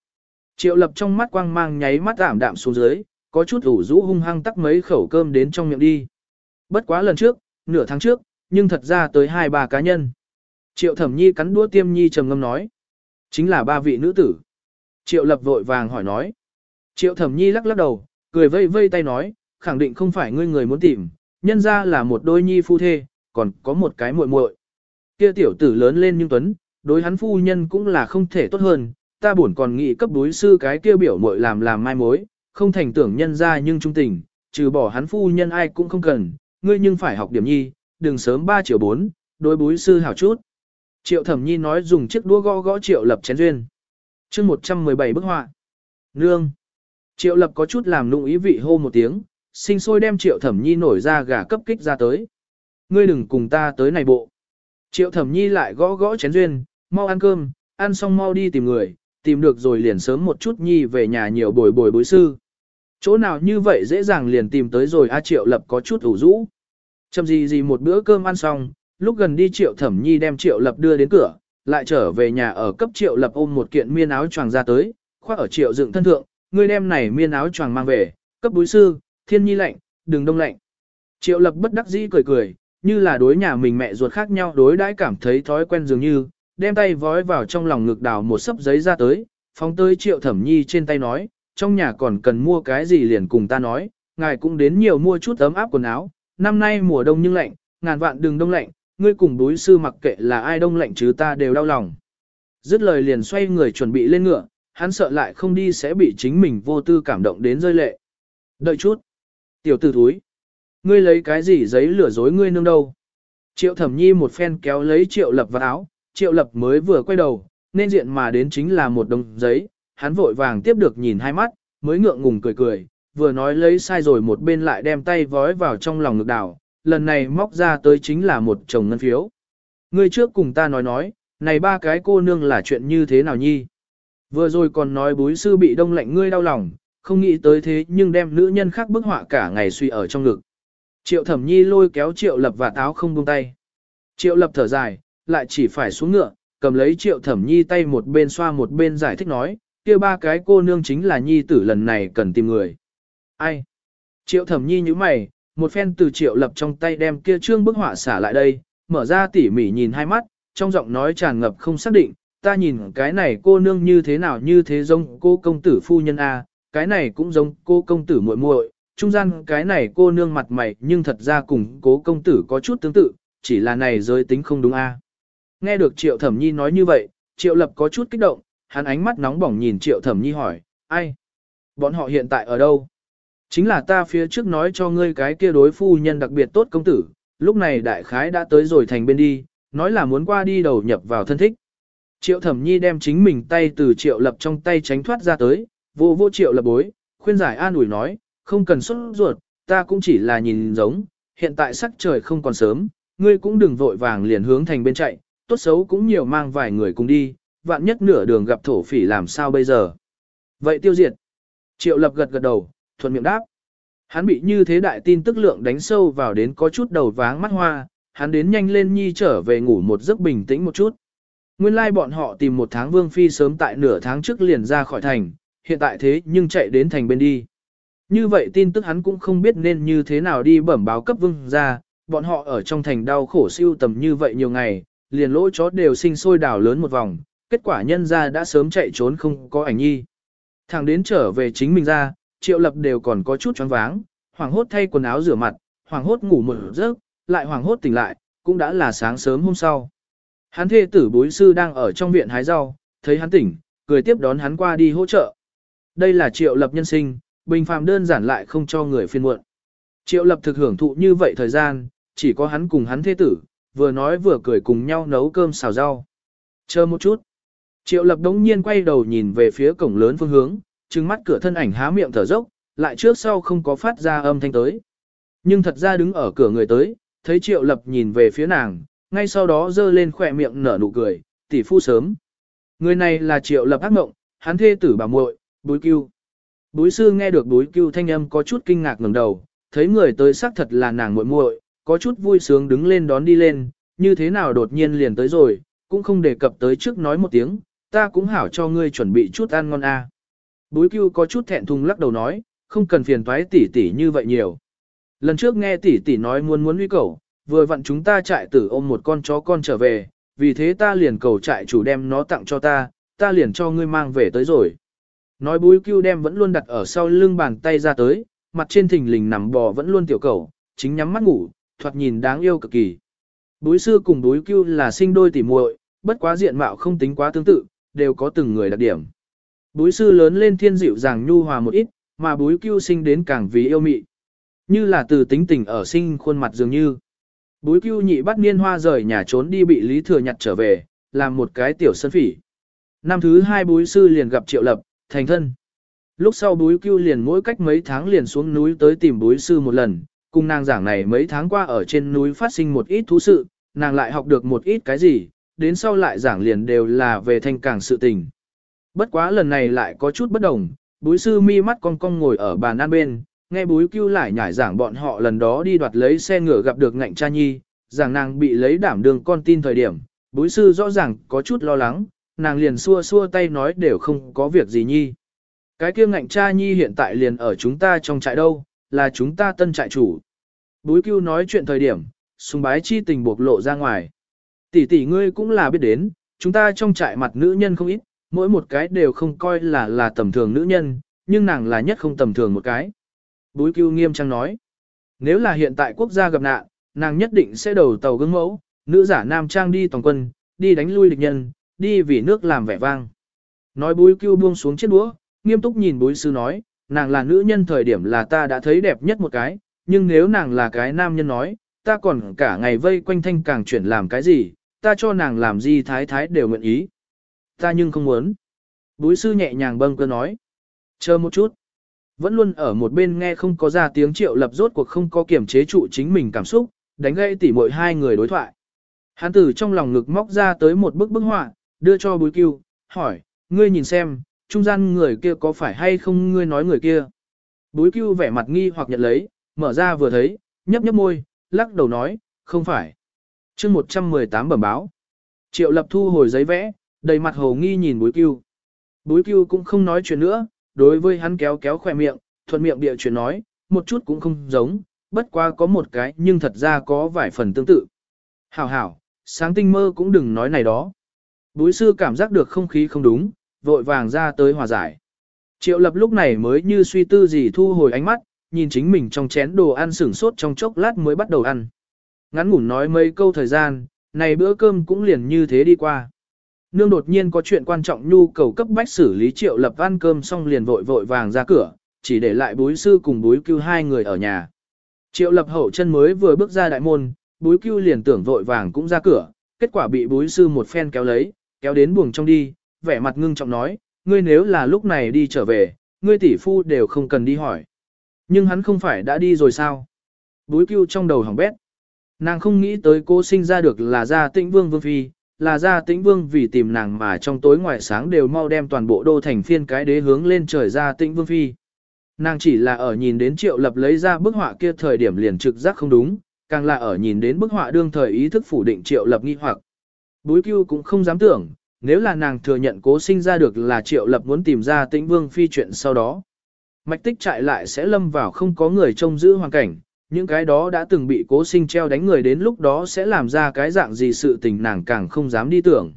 Triệu lập trong mắt quang mang nháy mắt ảm đạm xuống dưới, có chút ủ rũ hung hăng tắc mấy khẩu cơm đến trong miệng đi. Bất quá lần trước, nửa tháng trước, nhưng thật ra tới hai bà cá nhân. Triệu thẩm nhi cắn đũa tiêm nhi trầm ngâm nói. Chính là ba vị nữ tử. Triệu lập vội vàng hỏi nói. Triệu thẩm nhi lắc lắc đầu, cười vây vây tay nói, khẳng định không phải ngươi người muốn tìm, nhân ra là một đôi nhi phu thê, còn có một cái muội muội. Kia tiểu tử lớn lên nhưng tuấn, đối hắn phu nhân cũng là không thể tốt hơn, ta buồn còn nghĩ cấp đối sư cái kia biểu muội làm làm mai mối, không thành tưởng nhân ra nhưng trung tình, trừ bỏ hắn phu nhân ai cũng không cần, ngươi nhưng phải học điểm nhi, đừng sớm 3 triệu 4, đối bối sư hảo chút. Triệu thẩm nhi nói dùng chiếc đũa gõ gõ triệu lập chén duyên. chương 117 bức họa. Nương. Triệu lập có chút làm nụ ý vị hô một tiếng, sinh sôi đem triệu thẩm nhi nổi ra gà cấp kích ra tới. Ngươi đừng cùng ta tới này bộ. Triệu thẩm nhi lại gõ gõ chén duyên, mau ăn cơm, ăn xong mau đi tìm người, tìm được rồi liền sớm một chút nhi về nhà nhiều bồi bồi bối sư. Chỗ nào như vậy dễ dàng liền tìm tới rồi A Triệu Lập có chút ủ rũ. Chầm gì gì một bữa cơm ăn xong, lúc gần đi Triệu Thẩm Nhi đem Triệu Lập đưa đến cửa, lại trở về nhà ở cấp Triệu Lập ôm một kiện miên áo choàng ra tới, khoác ở Triệu dựng thân thượng, người đem này miên áo choàng mang về, cấp bối sư, thiên nhi lạnh, đừng đông lạnh. Triệu Lập bất đắc dĩ cười cười, như là đối nhà mình mẹ ruột khác nhau đối đãi cảm thấy thói quen dường như, đem tay vói vào trong lòng ngực đào một sấp giấy ra tới, phóng tới Triệu Thẩm Nhi trên tay nói, trong nhà còn cần mua cái gì liền cùng ta nói, ngài cũng đến nhiều mua chút ấm áp quần áo, năm nay mùa đông nhưng lạnh, ngàn vạn đừng đông lạnh, ngươi cùng đối sư mặc kệ là ai đông lạnh chứ ta đều đau lòng. Dứt lời liền xoay người chuẩn bị lên ngựa, hắn sợ lại không đi sẽ bị chính mình vô tư cảm động đến rơi lệ. Đợi chút. Tiểu tử thúi. Ngươi lấy cái gì giấy lửa dối ngươi nương đâu. Triệu thẩm nhi một phen kéo lấy triệu lập vào áo, triệu lập mới vừa quay đầu, nên diện mà đến chính là một đồng giấy, hắn vội vàng tiếp được nhìn hai mắt, mới ngượng ngùng cười cười, vừa nói lấy sai rồi một bên lại đem tay vói vào trong lòng ngực đảo, lần này móc ra tới chính là một chồng ngân phiếu. Người trước cùng ta nói nói, này ba cái cô nương là chuyện như thế nào nhi? Vừa rồi còn nói búi sư bị đông lạnh ngươi đau lòng, không nghĩ tới thế nhưng đem nữ nhân khác bức họa cả ngày suy ở trong ngực. Triệu thẩm nhi lôi kéo triệu lập và táo không buông tay. Triệu lập thở dài, lại chỉ phải xuống ngựa, cầm lấy triệu thẩm nhi tay một bên xoa một bên giải thích nói, kia ba cái cô nương chính là nhi tử lần này cần tìm người. Ai? Triệu thẩm nhi như mày, một phen từ triệu lập trong tay đem kia trương bức họa xả lại đây, mở ra tỉ mỉ nhìn hai mắt, trong giọng nói tràn ngập không xác định, ta nhìn cái này cô nương như thế nào như thế giống cô công tử phu nhân A, cái này cũng giống cô công tử muội muội, trung gian cái này cô nương mặt mày nhưng thật ra cùng cố công tử có chút tương tự, chỉ là này giới tính không đúng A. Nghe được triệu thẩm nhi nói như vậy, triệu lập có chút kích động, hắn ánh mắt nóng bỏng nhìn triệu thẩm nhi hỏi, ai? Bọn họ hiện tại ở đâu? Chính là ta phía trước nói cho ngươi cái kia đối phu nhân đặc biệt tốt công tử, lúc này đại khái đã tới rồi thành bên đi, nói là muốn qua đi đầu nhập vào thân thích. Triệu thẩm nhi đem chính mình tay từ triệu lập trong tay tránh thoát ra tới, vô vô triệu lập bối, khuyên giải an ủi nói, không cần xuất ruột, ta cũng chỉ là nhìn giống, hiện tại sắc trời không còn sớm, ngươi cũng đừng vội vàng liền hướng thành bên chạy, tốt xấu cũng nhiều mang vài người cùng đi, vạn nhất nửa đường gặp thổ phỉ làm sao bây giờ. Vậy tiêu diệt. Triệu lập gật gật đầu, thuận miệng đáp. Hắn bị như thế đại tin tức lượng đánh sâu vào đến có chút đầu váng mắt hoa, hắn đến nhanh lên nhi trở về ngủ một giấc bình tĩnh một chút. Nguyên lai like bọn họ tìm một tháng vương phi sớm tại nửa tháng trước liền ra khỏi thành, hiện tại thế nhưng chạy đến thành bên đi. Như vậy tin tức hắn cũng không biết nên như thế nào đi bẩm báo cấp vương ra, bọn họ ở trong thành đau khổ siêu tầm như vậy nhiều ngày, liền lỗ chó đều sinh sôi đảo lớn một vòng, kết quả nhân ra đã sớm chạy trốn không có ảnh nhi. Thằng đến trở về chính mình ra, triệu lập đều còn có chút choáng váng, hoàng hốt thay quần áo rửa mặt, hoàng hốt ngủ một giấc, lại hoàng hốt tỉnh lại, cũng đã là sáng sớm hôm sau. Hắn thê tử bối sư đang ở trong viện hái rau, thấy hắn tỉnh, cười tiếp đón hắn qua đi hỗ trợ. Đây là triệu lập nhân sinh, bình phàm đơn giản lại không cho người phiên muộn. Triệu lập thực hưởng thụ như vậy thời gian, chỉ có hắn cùng hắn thê tử, vừa nói vừa cười cùng nhau nấu cơm xào rau. Chờ một chút. Triệu lập đống nhiên quay đầu nhìn về phía cổng lớn phương hướng, trừng mắt cửa thân ảnh há miệng thở dốc, lại trước sau không có phát ra âm thanh tới. Nhưng thật ra đứng ở cửa người tới, thấy triệu lập nhìn về phía nàng, ngay sau đó dơ lên khỏe miệng nở nụ cười, tỷ phu sớm. Người này là triệu lập ác mộng, hắn thê tử bà muội, búi cưu. Búi sư nghe được búi cưu thanh âm có chút kinh ngạc ngẩng đầu, thấy người tới xác thật là nàng muội muội, có chút vui sướng đứng lên đón đi lên, như thế nào đột nhiên liền tới rồi, cũng không đề cập tới trước nói một tiếng, ta cũng hảo cho ngươi chuẩn bị chút ăn ngon a. À. Búi cưu có chút thẹn thùng lắc đầu nói, không cần phiền toái tỉ tỉ như vậy nhiều. Lần trước nghe tỷ tỷ nói muốn muốn uy cầu, vừa vặn chúng ta chạy tử ôm một con chó con trở về, vì thế ta liền cầu trại chủ đem nó tặng cho ta, ta liền cho ngươi mang về tới rồi. Nói búi cưu đem vẫn luôn đặt ở sau lưng bàn tay ra tới, mặt trên thình lình nằm bò vẫn luôn tiểu cầu, chính nhắm mắt ngủ, thoạt nhìn đáng yêu cực kỳ. Búi sư cùng búi cưu là sinh đôi tỉ muội, bất quá diện mạo không tính quá tương tự, đều có từng người đặc điểm. Búi sư lớn lên thiên dịu dàng nhu hòa một ít, mà búi cưu sinh đến càng vì yêu mị. Như là từ tính tình ở sinh khuôn mặt dường như. Búi cưu nhị bắt niên hoa rời nhà trốn đi bị Lý Thừa nhặt trở về, làm một cái tiểu sân phỉ. Năm thứ hai búi sư liền gặp triệu lập, thành thân. Lúc sau búi cưu liền mỗi cách mấy tháng liền xuống núi tới tìm búi sư một lần, cùng nàng giảng này mấy tháng qua ở trên núi phát sinh một ít thú sự, nàng lại học được một ít cái gì, đến sau lại giảng liền đều là về thanh càng sự tình. Bất quá lần này lại có chút bất đồng, búi sư mi mắt cong cong ngồi ở bàn ăn bên, nghe búi cưu lại nhải giảng bọn họ lần đó đi đoạt lấy xe ngựa gặp được ngạnh cha nhi, giảng nàng bị lấy đảm đường con tin thời điểm, búi sư rõ ràng có chút lo lắng, nàng liền xua xua tay nói đều không có việc gì nhi. Cái kia ngạnh cha nhi hiện tại liền ở chúng ta trong trại đâu, là chúng ta tân trại chủ. Búi cưu nói chuyện thời điểm, sùng bái chi tình bộc lộ ra ngoài. Tỷ tỷ ngươi cũng là biết đến, chúng ta trong trại mặt nữ nhân không ít, mỗi một cái đều không coi là là tầm thường nữ nhân, nhưng nàng là nhất không tầm thường một cái. Búi cưu nghiêm trang nói, nếu là hiện tại quốc gia gặp nạn, nàng nhất định sẽ đầu tàu gương mẫu, nữ giả nam trang đi toàn quân, đi đánh lui địch nhân, đi vì nước làm vẻ vang. Nói búi cưu buông xuống chiếc đũa, nghiêm túc nhìn búi sư nói, nàng là nữ nhân thời điểm là ta đã thấy đẹp nhất một cái, nhưng nếu nàng là cái nam nhân nói, ta còn cả ngày vây quanh thanh càng chuyển làm cái gì, ta cho nàng làm gì thái thái đều nguyện ý. Ta nhưng không muốn. Búi sư nhẹ nhàng bâng cơ nói. Chờ một chút. Vẫn luôn ở một bên nghe không có ra tiếng triệu lập rốt cuộc không có kiểm chế trụ chính mình cảm xúc, đánh gây tỉ mội hai người đối thoại. Hán tử trong lòng ngực móc ra tới một bức bức họa, đưa cho búi cưu, hỏi, ngươi nhìn xem, trung gian người kia có phải hay không ngươi nói người kia. Búi cưu vẻ mặt nghi hoặc nhận lấy, mở ra vừa thấy, nhấp nhấp môi, lắc đầu nói, không phải. chương 118 bẩm báo. Triệu lập thu hồi giấy vẽ, đầy mặt hồ nghi nhìn búi cưu. Búi cưu cũng không nói chuyện nữa, đối với hắn kéo kéo khỏe miệng, thuận miệng địa chuyện nói, một chút cũng không giống, bất quá có một cái nhưng thật ra có vài phần tương tự. Hảo hảo, sáng tinh mơ cũng đừng nói này đó. Búi sư cảm giác được không khí không đúng, vội vàng ra tới hòa giải. Triệu lập lúc này mới như suy tư gì thu hồi ánh mắt, nhìn chính mình trong chén đồ ăn sửng sốt trong chốc lát mới bắt đầu ăn. Ngắn ngủn nói mấy câu thời gian, này bữa cơm cũng liền như thế đi qua. Nương đột nhiên có chuyện quan trọng nhu cầu cấp bách xử lý triệu lập ăn cơm xong liền vội vội vàng ra cửa, chỉ để lại búi sư cùng búi cưu hai người ở nhà. Triệu lập hậu chân mới vừa bước ra đại môn, búi cưu liền tưởng vội vàng cũng ra cửa, kết quả bị búi sư một phen kéo lấy, kéo đến buồng trong đi, vẻ mặt ngưng trọng nói, ngươi nếu là lúc này đi trở về, ngươi tỷ phu đều không cần đi hỏi. Nhưng hắn không phải đã đi rồi sao? Búi cưu trong đầu hỏng bét. Nàng không nghĩ tới cô sinh ra được là gia tĩnh vương vương phi, là gia tĩnh vương vì tìm nàng mà trong tối ngoài sáng đều mau đem toàn bộ đô thành phiên cái đế hướng lên trời gia tĩnh vương phi. Nàng chỉ là ở nhìn đến triệu lập lấy ra bức họa kia thời điểm liền trực giác không đúng, càng là ở nhìn đến bức họa đương thời ý thức phủ định triệu lập nghi hoặc. Búi cưu cũng không dám tưởng, nếu là nàng thừa nhận cố sinh ra được là triệu lập muốn tìm ra tĩnh vương phi chuyện sau đó. Mạch tích trại lại sẽ lâm vào không có người trông giữ hoàn cảnh, những cái đó đã từng bị cố sinh treo đánh người đến lúc đó sẽ làm ra cái dạng gì sự tình nàng càng không dám đi tưởng.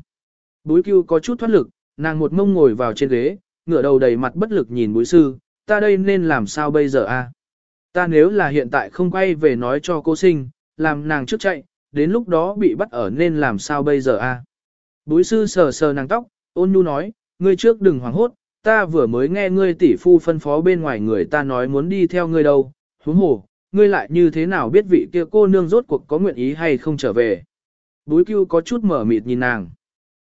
Búi cưu có chút thoát lực, nàng một mông ngồi vào trên ghế, ngửa đầu đầy mặt bất lực nhìn búi sư, ta đây nên làm sao bây giờ a? Ta nếu là hiện tại không quay về nói cho cô sinh, làm nàng trước chạy, đến lúc đó bị bắt ở nên làm sao bây giờ a? Búi sư sờ sờ nàng tóc, ôn nhu nói, ngươi trước đừng hoảng hốt, ta vừa mới nghe ngươi tỷ phu phân phó bên ngoài người ta nói muốn đi theo ngươi đâu, huống hồ, ngươi lại như thế nào biết vị kia cô nương rốt cuộc có nguyện ý hay không trở về. Búi cưu có chút mở mịt nhìn nàng.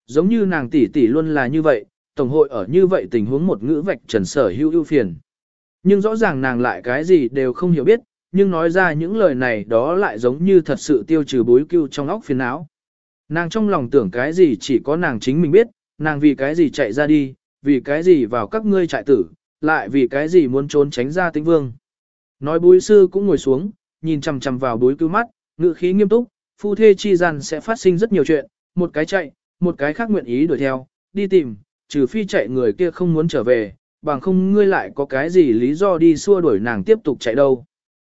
Giống như nàng tỷ tỷ luôn là như vậy, tổng hội ở như vậy tình huống một ngữ vạch trần sở hữu ưu phiền. Nhưng rõ ràng nàng lại cái gì đều không hiểu biết, nhưng nói ra những lời này đó lại giống như thật sự tiêu trừ bối cưu trong óc phiền não. Nàng trong lòng tưởng cái gì chỉ có nàng chính mình biết, nàng vì cái gì chạy ra đi, vì cái gì vào các ngươi trại tử, lại vì cái gì muốn trốn tránh ra tĩnh vương. Nói bối sư cũng ngồi xuống, nhìn chằm chằm vào bối cứu mắt, ngự khí nghiêm túc, phu thê chi gian sẽ phát sinh rất nhiều chuyện, một cái chạy, một cái khác nguyện ý đuổi theo, đi tìm, trừ phi chạy người kia không muốn trở về, bằng không ngươi lại có cái gì lý do đi xua đuổi nàng tiếp tục chạy đâu.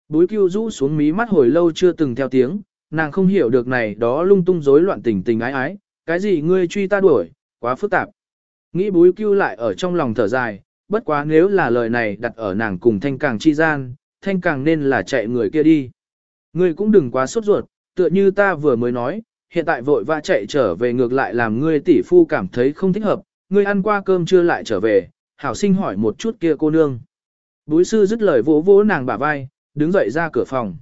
Bối cứu rũ xuống mí mắt hồi lâu chưa từng theo tiếng, nàng không hiểu được này đó lung tung rối loạn tình tình ái ái, cái gì ngươi truy ta đuổi, quá phức tạp. Nghĩ búi cưu lại ở trong lòng thở dài, bất quá nếu là lời này đặt ở nàng cùng thanh càng chi gian, thanh càng nên là chạy người kia đi. Ngươi cũng đừng quá sốt ruột, tựa như ta vừa mới nói, hiện tại vội vã chạy trở về ngược lại làm ngươi tỷ phu cảm thấy không thích hợp, ngươi ăn qua cơm chưa lại trở về, hảo sinh hỏi một chút kia cô nương. Búi sư dứt lời vỗ vỗ nàng bả vai, đứng dậy ra cửa phòng.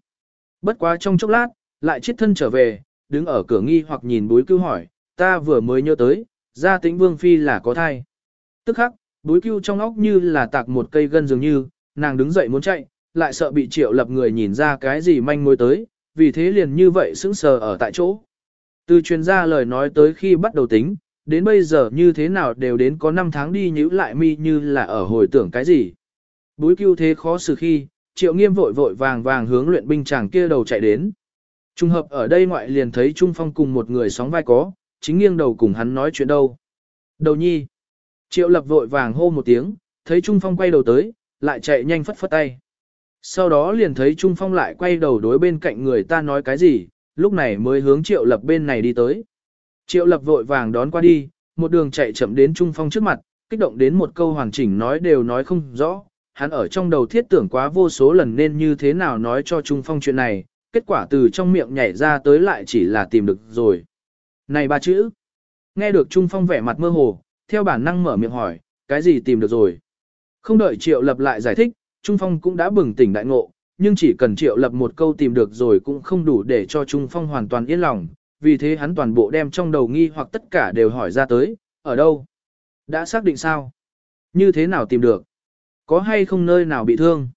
Bất quá trong chốc lát, lại chết thân trở về, đứng ở cửa nghi hoặc nhìn búi cưu hỏi, ta vừa mới nhớ tới, gia tĩnh vương phi là có thai. Tức khắc, búi cưu trong óc như là tạc một cây gân dường như, nàng đứng dậy muốn chạy, lại sợ bị triệu lập người nhìn ra cái gì manh mối tới, vì thế liền như vậy sững sờ ở tại chỗ. Từ chuyên gia lời nói tới khi bắt đầu tính, đến bây giờ như thế nào đều đến có 5 tháng đi nhữ lại mi như là ở hồi tưởng cái gì. Búi cưu thế khó xử khi, triệu nghiêm vội vội vàng vàng hướng luyện binh chàng kia đầu chạy đến. Trung hợp ở đây ngoại liền thấy Trung Phong cùng một người sóng vai có, chính nghiêng đầu cùng hắn nói chuyện đâu. Đầu nhi. Triệu lập vội vàng hô một tiếng, thấy Trung Phong quay đầu tới, lại chạy nhanh phất phất tay. Sau đó liền thấy Trung Phong lại quay đầu đối bên cạnh người ta nói cái gì, lúc này mới hướng triệu lập bên này đi tới. Triệu lập vội vàng đón qua đi, một đường chạy chậm đến Trung Phong trước mặt, kích động đến một câu hoàn chỉnh nói đều nói không rõ. Hắn ở trong đầu thiết tưởng quá vô số lần nên như thế nào nói cho Trung Phong chuyện này, kết quả từ trong miệng nhảy ra tới lại chỉ là tìm được rồi. Này ba chữ. Nghe được Trung Phong vẻ mặt mơ hồ, theo bản năng mở miệng hỏi, cái gì tìm được rồi. Không đợi Triệu lập lại giải thích, Trung Phong cũng đã bừng tỉnh đại ngộ, nhưng chỉ cần Triệu lập một câu tìm được rồi cũng không đủ để cho Trung Phong hoàn toàn yên lòng, vì thế hắn toàn bộ đem trong đầu nghi hoặc tất cả đều hỏi ra tới, ở đâu? Đã xác định sao? Như thế nào tìm được? Có hay không nơi nào bị thương?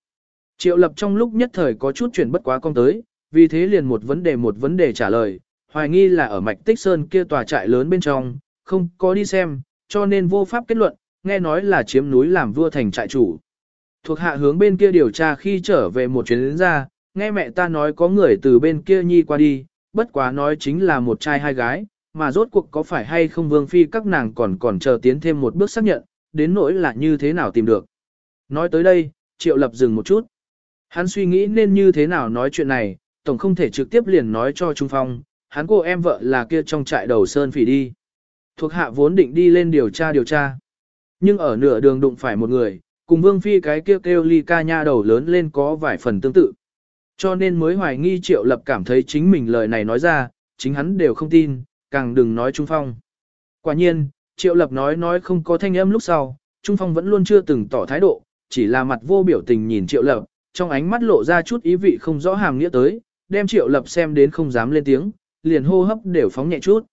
Triệu lập trong lúc nhất thời có chút chuyển bất quá công tới, vì thế liền một vấn đề một vấn đề trả lời, hoài nghi là ở mạch tích sơn kia tòa trại lớn bên trong, không có đi xem, cho nên vô pháp kết luận, nghe nói là chiếm núi làm vua thành trại chủ. Thuộc hạ hướng bên kia điều tra khi trở về một chuyến đến ra, nghe mẹ ta nói có người từ bên kia nhi qua đi, bất quá nói chính là một trai hai gái, mà rốt cuộc có phải hay không vương phi các nàng còn còn chờ tiến thêm một bước xác nhận, đến nỗi là như thế nào tìm được. Nói tới đây, triệu lập dừng một chút. Hắn suy nghĩ nên như thế nào nói chuyện này, tổng không thể trực tiếp liền nói cho Trung Phong, hắn cô em vợ là kia trong trại đầu sơn phỉ đi. Thuộc hạ vốn định đi lên điều tra điều tra. Nhưng ở nửa đường đụng phải một người, cùng vương phi cái kia kêu, kêu ly ca nha đầu lớn lên có vài phần tương tự. Cho nên mới hoài nghi triệu lập cảm thấy chính mình lời này nói ra, chính hắn đều không tin, càng đừng nói Trung Phong. Quả nhiên, triệu lập nói nói không có thanh âm lúc sau, Trung Phong vẫn luôn chưa từng tỏ thái độ, chỉ là mặt vô biểu tình nhìn triệu lập, trong ánh mắt lộ ra chút ý vị không rõ hàm nghĩa tới, đem triệu lập xem đến không dám lên tiếng, liền hô hấp đều phóng nhẹ chút.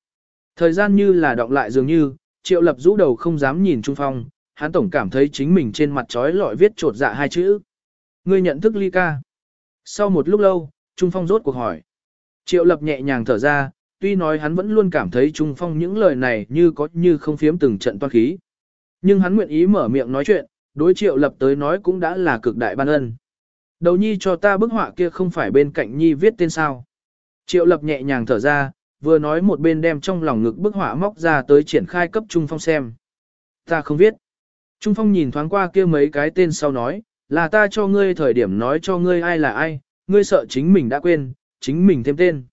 Thời gian như là đọng lại dường như, triệu lập rũ đầu không dám nhìn Trung Phong, hắn tổng cảm thấy chính mình trên mặt trói lọi viết trột dạ hai chữ. Ngươi nhận thức ly ca. Sau một lúc lâu, Trung Phong rốt cuộc hỏi. Triệu lập nhẹ nhàng thở ra, tuy nói hắn vẫn luôn cảm thấy Trung Phong những lời này như có như không phiếm từng trận toan khí. Nhưng hắn nguyện ý mở miệng nói chuyện, đối triệu lập tới nói cũng đã là cực đại ban ân. Đầu nhi cho ta bức họa kia không phải bên cạnh nhi viết tên sao. Triệu lập nhẹ nhàng thở ra, vừa nói một bên đem trong lòng ngực bức họa móc ra tới triển khai cấp Trung Phong xem. Ta không viết. Trung Phong nhìn thoáng qua kia mấy cái tên sau nói, là ta cho ngươi thời điểm nói cho ngươi ai là ai, ngươi sợ chính mình đã quên, chính mình thêm tên.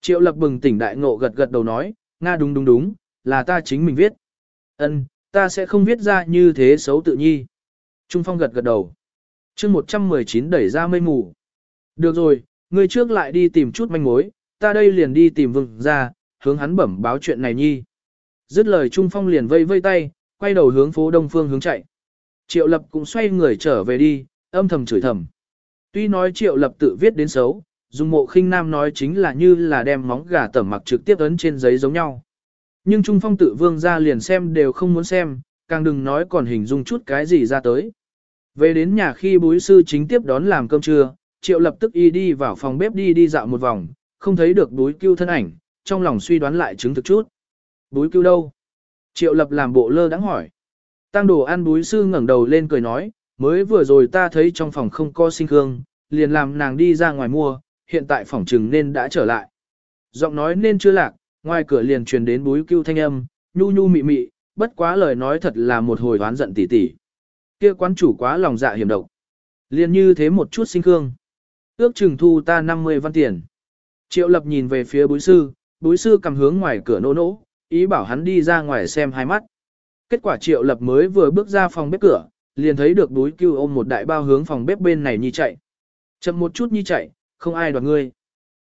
Triệu lập bừng tỉnh đại ngộ gật gật đầu nói, Nga đúng đúng đúng, là ta chính mình viết. Ân, ta sẽ không viết ra như thế xấu tự nhi. Trung Phong gật gật đầu. chương 119 đẩy ra mây mù. Được rồi, ngươi trước lại đi tìm chút manh mối, ta đây liền đi tìm vương ra, hướng hắn bẩm báo chuyện này nhi. Dứt lời Trung Phong liền vây vây tay, quay đầu hướng phố đông phương hướng chạy. Triệu lập cũng xoay người trở về đi, âm thầm chửi thầm. Tuy nói triệu lập tự viết đến xấu, dùng mộ khinh nam nói chính là như là đem móng gà tẩm mặc trực tiếp ấn trên giấy giống nhau. Nhưng Trung Phong tự vương ra liền xem đều không muốn xem, càng đừng nói còn hình dung chút cái gì ra tới. Về đến nhà khi búi sư chính tiếp đón làm cơm trưa, triệu lập tức y đi vào phòng bếp đi đi dạo một vòng, không thấy được búi cưu thân ảnh, trong lòng suy đoán lại chứng thực chút. Búi cưu đâu? Triệu lập làm bộ lơ đắng hỏi. Tăng đồ ăn búi sư ngẩng đầu lên cười nói, mới vừa rồi ta thấy trong phòng không có sinh hương, liền làm nàng đi ra ngoài mua, hiện tại phòng trừng nên đã trở lại. Giọng nói nên chưa lạc, ngoài cửa liền truyền đến búi cưu thanh âm, nhu nhu mị mị, bất quá lời nói thật là một hồi oán giận tỉ tỉ. Kia quán chủ quá lòng dạ hiểm độc. Liền như thế một chút sinh hương. Ước chừng thu ta 50 văn tiền. Triệu lập nhìn về phía bối sư, bối sư cầm hướng ngoài cửa nỗ nỗ, ý bảo hắn đi ra ngoài xem hai mắt. Kết quả triệu lập mới vừa bước ra phòng bếp cửa, liền thấy được bối cưu ôm một đại bao hướng phòng bếp bên này nhi chạy. Chậm một chút nhi chạy, không ai đoạt ngươi.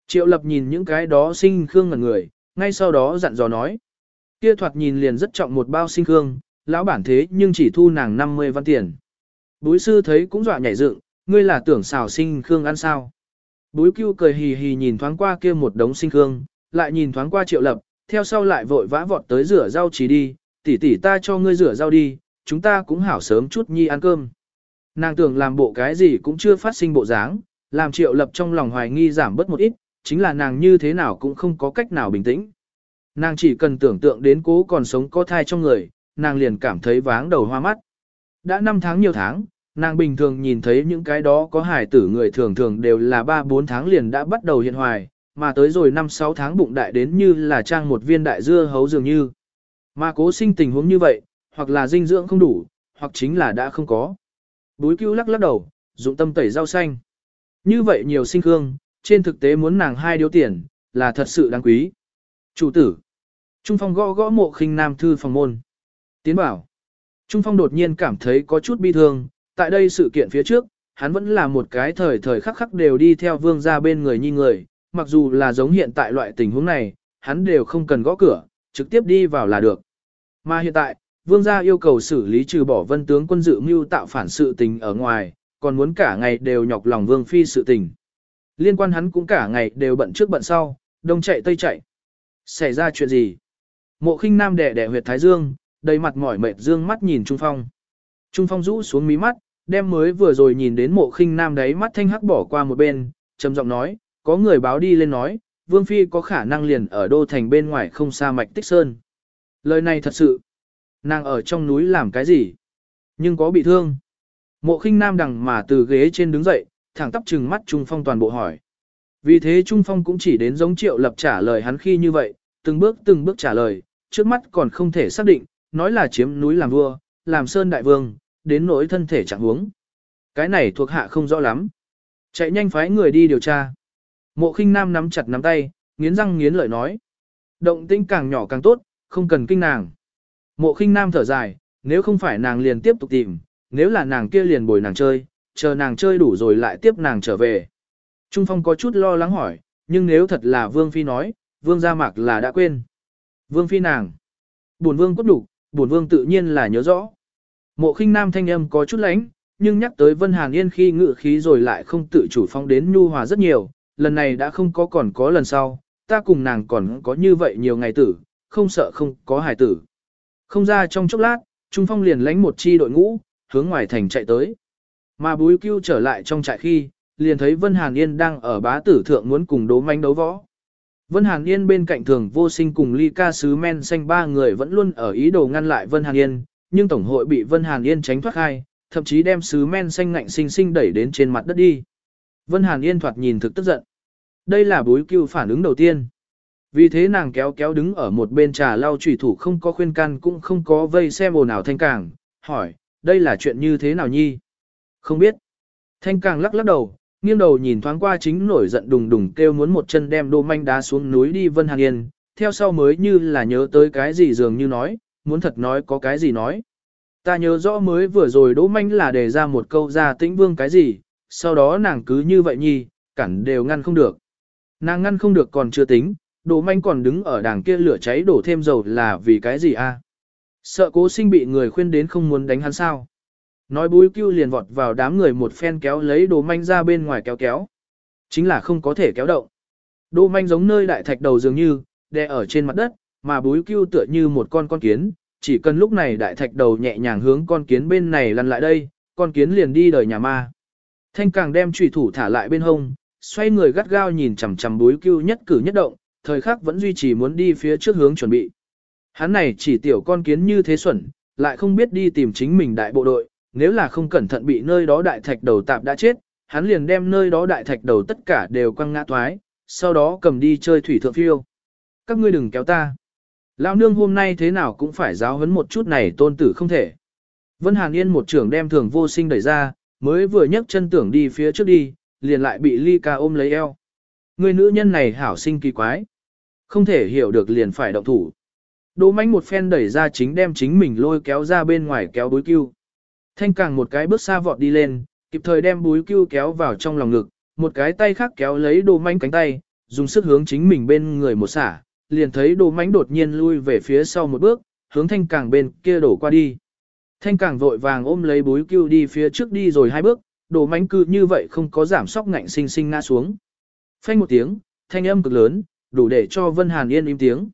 Triệu lập nhìn những cái đó sinh khương ngẩn người, ngay sau đó dặn dò nói. Kia thoạt nhìn liền rất trọng một bao sinh khương, lão bản thế nhưng chỉ thu nàng 50 văn tiền. bối sư thấy cũng dọa nhảy dựng, ngươi là tưởng xào sinh khương ăn sao. Búi cưu cười hì hì nhìn thoáng qua kia một đống sinh khương, lại nhìn thoáng qua triệu lập, theo sau lại vội vã vọt tới rửa rau chỉ đi, tỷ tỷ ta cho ngươi rửa rau đi, chúng ta cũng hảo sớm chút nhi ăn cơm. Nàng tưởng làm bộ cái gì cũng chưa phát sinh bộ dáng, làm triệu lập trong lòng hoài nghi giảm bớt một ít, chính là nàng như thế nào cũng không có cách nào bình tĩnh. Nàng chỉ cần tưởng tượng đến cố còn sống có thai trong người, nàng liền cảm thấy váng đầu hoa mắt. Đã 5 tháng nhiều tháng, nàng bình thường nhìn thấy những cái đó có hài tử người thường thường đều là 3-4 tháng liền đã bắt đầu hiện hoài, mà tới rồi 5-6 tháng bụng đại đến như là trang một viên đại dưa hấu dường như. Mà cố sinh tình huống như vậy, hoặc là dinh dưỡng không đủ, hoặc chính là đã không có. Búi cứu lắc lắc đầu, dụng tâm tẩy rau xanh. Như vậy nhiều sinh hương, trên thực tế muốn nàng hai điếu tiền, là thật sự đáng quý. Chủ tử. Trung Phong gõ gõ mộ khinh nam thư phòng môn. Tiến bảo. Trung Phong đột nhiên cảm thấy có chút bi thương, tại đây sự kiện phía trước, hắn vẫn là một cái thời thời khắc khắc đều đi theo vương ra bên người nhi người, mặc dù là giống hiện tại loại tình huống này, hắn đều không cần gõ cửa, trực tiếp đi vào là được. Mà hiện tại, vương gia yêu cầu xử lý trừ bỏ vân tướng quân dự mưu tạo phản sự tình ở ngoài, còn muốn cả ngày đều nhọc lòng vương phi sự tình. Liên quan hắn cũng cả ngày đều bận trước bận sau, đông chạy tây chạy. Xảy ra chuyện gì? Mộ khinh nam đẻ đẻ huyệt thái dương, đầy mặt mỏi mệt dương mắt nhìn Trung Phong. Trung Phong rũ xuống mí mắt, đem mới vừa rồi nhìn đến mộ khinh nam đấy mắt thanh hắc bỏ qua một bên, trầm giọng nói, có người báo đi lên nói, Vương Phi có khả năng liền ở đô thành bên ngoài không xa mạch tích sơn. Lời này thật sự, nàng ở trong núi làm cái gì? Nhưng có bị thương. Mộ khinh nam đằng mà từ ghế trên đứng dậy, thẳng tắp trừng mắt Trung Phong toàn bộ hỏi. Vì thế Trung Phong cũng chỉ đến giống triệu lập trả lời hắn khi như vậy, từng bước từng bước trả lời, trước mắt còn không thể xác định, nói là chiếm núi làm vua, làm sơn đại vương, đến nỗi thân thể chẳng huống. Cái này thuộc hạ không rõ lắm. Chạy nhanh phái người đi điều tra. Mộ khinh nam nắm chặt nắm tay, nghiến răng nghiến lợi nói. Động tĩnh càng nhỏ càng tốt, không cần kinh nàng. Mộ khinh nam thở dài, nếu không phải nàng liền tiếp tục tìm, nếu là nàng kia liền bồi nàng chơi, chờ nàng chơi đủ rồi lại tiếp nàng trở về. Trung Phong có chút lo lắng hỏi, nhưng nếu thật là Vương Phi nói, Vương gia mạc là đã quên. Vương Phi nàng. Bổn Vương cốt đủ, bổn Vương tự nhiên là nhớ rõ. Mộ khinh nam thanh âm có chút lánh, nhưng nhắc tới Vân Hàn Yên khi ngự khí rồi lại không tự chủ phong đến nhu hòa rất nhiều, lần này đã không có còn có lần sau, ta cùng nàng còn có như vậy nhiều ngày tử, không sợ không có hài tử. Không ra trong chốc lát, Trung Phong liền lánh một chi đội ngũ, hướng ngoài thành chạy tới. Mà búi cưu trở lại trong trại khi, liền thấy Vân Hàn Yên đang ở bá tử thượng muốn cùng đố manh đấu võ. Vân Hàn Yên bên cạnh thường vô sinh cùng ly ca sứ men xanh ba người vẫn luôn ở ý đồ ngăn lại Vân Hàn Yên, nhưng Tổng hội bị Vân Hàn Yên tránh thoát khai, thậm chí đem sứ men xanh ngạnh sinh sinh đẩy đến trên mặt đất đi. Vân Hàn Yên thoạt nhìn thực tức giận. Đây là bối cưu phản ứng đầu tiên. Vì thế nàng kéo kéo đứng ở một bên trà lau trùy thủ không có khuyên can cũng không có vây xem ồn ào thanh càng, hỏi, đây là chuyện như thế nào nhi? Không biết. Thanh càng lắc lắc đầu, Nghiêng đầu nhìn thoáng qua chính nổi giận đùng đùng kêu muốn một chân đem đô Manh đá xuống núi đi Vân Hàn Yên, theo sau mới như là nhớ tới cái gì dường như nói, muốn thật nói có cái gì nói. Ta nhớ rõ mới vừa rồi Đỗ Manh là đề ra một câu ra tĩnh vương cái gì, sau đó nàng cứ như vậy nhi, cản đều ngăn không được. Nàng ngăn không được còn chưa tính, Đỗ Manh còn đứng ở đằng kia lửa cháy đổ thêm dầu là vì cái gì a? Sợ cố sinh bị người khuyên đến không muốn đánh hắn sao. Nói búi cưu liền vọt vào đám người một phen kéo lấy Đỗ manh ra bên ngoài kéo kéo. Chính là không có thể kéo động. Đỗ manh giống nơi đại thạch đầu dường như, đè ở trên mặt đất, mà búi cưu tựa như một con con kiến. Chỉ cần lúc này đại thạch đầu nhẹ nhàng hướng con kiến bên này lăn lại đây, con kiến liền đi đời nhà ma. Thanh càng đem trùy thủ thả lại bên hông, xoay người gắt gao nhìn chằm chằm búi cưu nhất cử nhất động, thời khắc vẫn duy trì muốn đi phía trước hướng chuẩn bị. Hắn này chỉ tiểu con kiến như thế xuẩn, lại không biết đi tìm chính mình đại bộ đội, nếu là không cẩn thận bị nơi đó đại thạch đầu tạp đã chết, hắn liền đem nơi đó đại thạch đầu tất cả đều quăng ngã toái, sau đó cầm đi chơi thủy thượng phiêu. Các ngươi đừng kéo ta. Lão nương hôm nay thế nào cũng phải giáo huấn một chút này tôn tử không thể. Vân Hàn Yên một trưởng đem thường vô sinh đẩy ra, mới vừa nhấc chân tưởng đi phía trước đi, liền lại bị ly ca ôm lấy eo. Người nữ nhân này hảo sinh kỳ quái. Không thể hiểu được liền phải động thủ. Đỗ mánh một phen đẩy ra chính đem chính mình lôi kéo ra bên ngoài kéo bối cưu. Thanh càng một cái bước xa vọt đi lên, kịp thời đem bối cưu kéo vào trong lòng ngực, một cái tay khác kéo lấy đỗ mánh cánh tay, dùng sức hướng chính mình bên người một xả, liền thấy đồ mánh đột nhiên lui về phía sau một bước, hướng thanh càng bên kia đổ qua đi. Thanh càng vội vàng ôm lấy búi cưu đi phía trước đi rồi hai bước, đồ mánh cư như vậy không có giảm sóc ngạnh sinh sinh ngã xuống. Phanh một tiếng, thanh âm cực lớn, đủ để cho Vân Hàn Yên im tiếng.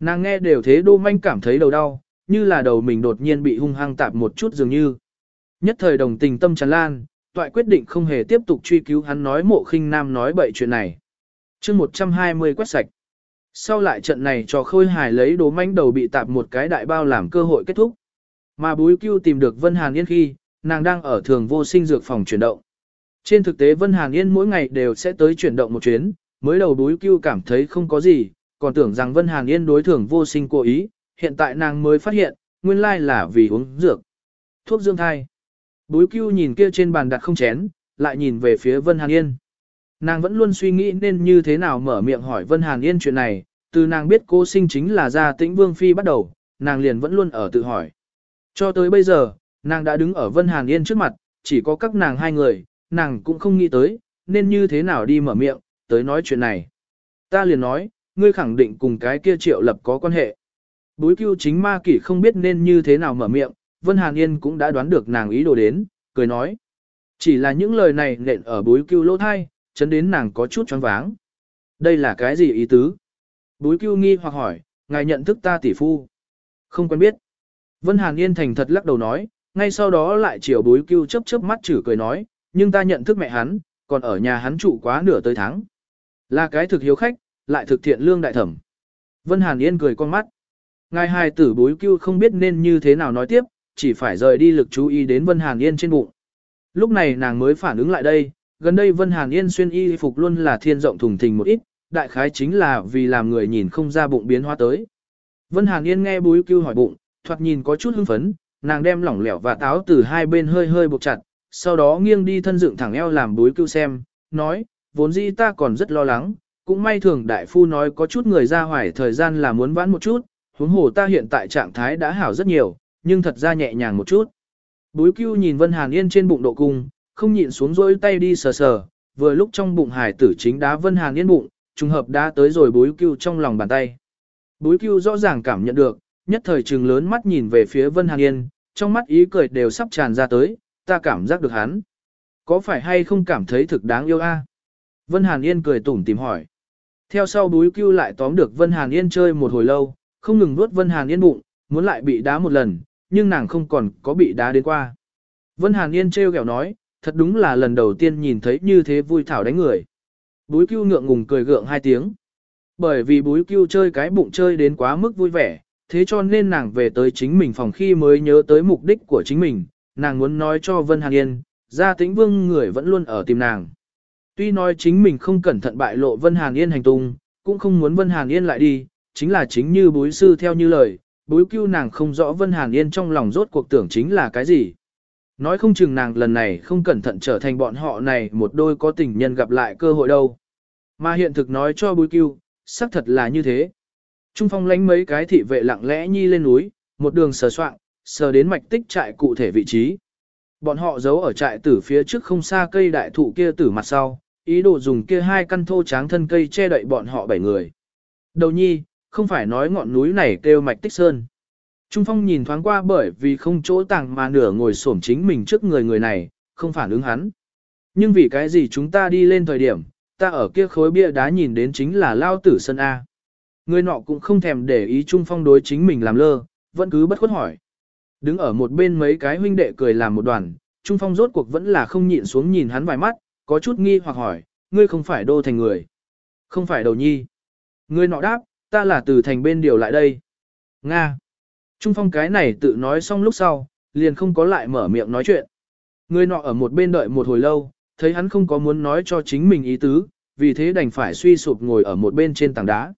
Nàng nghe đều thế đô manh cảm thấy đầu đau, như là đầu mình đột nhiên bị hung hăng tạp một chút dường như. Nhất thời đồng tình tâm tràn lan, toại quyết định không hề tiếp tục truy cứu hắn nói mộ khinh nam nói bậy chuyện này. chương 120 quét sạch. Sau lại trận này cho khôi hài lấy đồ manh đầu bị tạp một cái đại bao làm cơ hội kết thúc. Mà búi cưu tìm được Vân Hàn Yên khi, nàng đang ở thường vô sinh dược phòng chuyển động. Trên thực tế Vân Hàn Yên mỗi ngày đều sẽ tới chuyển động một chuyến, mới đầu búi cưu cảm thấy không có gì, còn tưởng rằng Vân Hàn Yên đối thường vô sinh cố ý, hiện tại nàng mới phát hiện, nguyên lai là vì uống dược. Thuốc dương thai. Búi cưu nhìn kia trên bàn đặt không chén, lại nhìn về phía Vân Hàn Yên. Nàng vẫn luôn suy nghĩ nên như thế nào mở miệng hỏi Vân Hàn Yên chuyện này, từ nàng biết cô sinh chính là gia tĩnh vương phi bắt đầu, nàng liền vẫn luôn ở tự hỏi. Cho tới bây giờ, nàng đã đứng ở Vân Hàn Yên trước mặt, chỉ có các nàng hai người, nàng cũng không nghĩ tới, nên như thế nào đi mở miệng, tới nói chuyện này. Ta liền nói, ngươi khẳng định cùng cái kia triệu lập có quan hệ. Búi cưu chính ma kỷ không biết nên như thế nào mở miệng, Vân Hàn Yên cũng đã đoán được nàng ý đồ đến, cười nói. Chỉ là những lời này nện ở búi cưu lỗ thai, chấn đến nàng có chút choáng váng. Đây là cái gì ý tứ? Búi cưu nghi hoặc hỏi, ngài nhận thức ta tỷ phu. Không quen biết. Vân Hàn Yên thành thật lắc đầu nói, ngay sau đó lại chiều búi cưu chớp chớp mắt chử cười nói, nhưng ta nhận thức mẹ hắn, còn ở nhà hắn trụ quá nửa tới tháng. Là cái thực hiếu khách, lại thực thiện lương đại thẩm. Vân Hàn Yên cười con mắt. Ngài hài tử bối cưu không biết nên như thế nào nói tiếp, chỉ phải rời đi lực chú ý đến Vân Hàn Yên trên bụng. Lúc này nàng mới phản ứng lại đây, gần đây Vân Hàn Yên xuyên y phục luôn là thiên rộng thùng thình một ít, đại khái chính là vì làm người nhìn không ra bụng biến hóa tới. Vân Hàn Yên nghe bối cưu hỏi bụng, thoạt nhìn có chút hưng phấn, nàng đem lỏng lẻo và táo từ hai bên hơi hơi buộc chặt, sau đó nghiêng đi thân dựng thẳng eo làm bối cưu xem, nói, vốn dĩ ta còn rất lo lắng, cũng may thường đại phu nói có chút người ra hoài thời gian là muốn vãn một chút, huống hồ ta hiện tại trạng thái đã hảo rất nhiều, nhưng thật ra nhẹ nhàng một chút. Búi cưu nhìn Vân Hàn Yên trên bụng độ cung, không nhịn xuống rôi tay đi sờ sờ, vừa lúc trong bụng hải tử chính đá Vân Hàn Yên bụng, trùng hợp đã tới rồi Bối cưu trong lòng bàn tay. Bối cưu rõ ràng cảm nhận được, nhất thời trừng lớn mắt nhìn về phía Vân Hàn Yên, trong mắt ý cười đều sắp tràn ra tới, ta cảm giác được hắn. Có phải hay không cảm thấy thực đáng yêu a? Vân Hàn Yên cười tủm tìm hỏi. Theo sau Bối cưu lại tóm được Vân Hàn Yên chơi một hồi lâu, không ngừng nuốt Vân Hàn Yên bụng, muốn lại bị đá một lần, nhưng nàng không còn có bị đá đến qua. Vân Hàn Yên trêu ghẹo nói, thật đúng là lần đầu tiên nhìn thấy như thế vui thảo đánh người. Búi cưu ngượng ngùng cười gượng hai tiếng. Bởi vì búi cưu chơi cái bụng chơi đến quá mức vui vẻ, thế cho nên nàng về tới chính mình phòng khi mới nhớ tới mục đích của chính mình, nàng muốn nói cho Vân Hàn Yên, gia tĩnh vương người vẫn luôn ở tìm nàng. Tuy nói chính mình không cẩn thận bại lộ Vân Hàn Yên hành tung, cũng không muốn Vân Hàn Yên lại đi, chính là chính như bối sư theo như lời, bối cưu nàng không rõ Vân Hàn Yên trong lòng rốt cuộc tưởng chính là cái gì. Nói không chừng nàng lần này không cẩn thận trở thành bọn họ này một đôi có tình nhân gặp lại cơ hội đâu. Mà hiện thực nói cho bùi cưu, xác thật là như thế. Trung phong lánh mấy cái thị vệ lặng lẽ nhi lên núi, một đường sờ soạn, sờ đến mạch tích trại cụ thể vị trí. Bọn họ giấu ở trại tử phía trước không xa cây đại thụ kia tử mặt sau, ý đồ dùng kia hai căn thô tráng thân cây che đậy bọn họ bảy người. Đầu nhi, không phải nói ngọn núi này kêu mạch tích sơn. Trung Phong nhìn thoáng qua bởi vì không chỗ tàng mà nửa ngồi xổm chính mình trước người người này, không phản ứng hắn. Nhưng vì cái gì chúng ta đi lên thời điểm, ta ở kia khối bia đá nhìn đến chính là lao tử sân A. Người nọ cũng không thèm để ý Trung Phong đối chính mình làm lơ, vẫn cứ bất khuất hỏi. Đứng ở một bên mấy cái huynh đệ cười làm một đoàn, Trung Phong rốt cuộc vẫn là không nhịn xuống nhìn hắn vài mắt, có chút nghi hoặc hỏi, ngươi không phải đô thành người. Không phải đầu nhi. Ngươi nọ đáp, ta là từ thành bên điều lại đây. Nga. Trung Phong cái này tự nói xong lúc sau, liền không có lại mở miệng nói chuyện. Người nọ ở một bên đợi một hồi lâu, thấy hắn không có muốn nói cho chính mình ý tứ, vì thế đành phải suy sụp ngồi ở một bên trên tảng đá.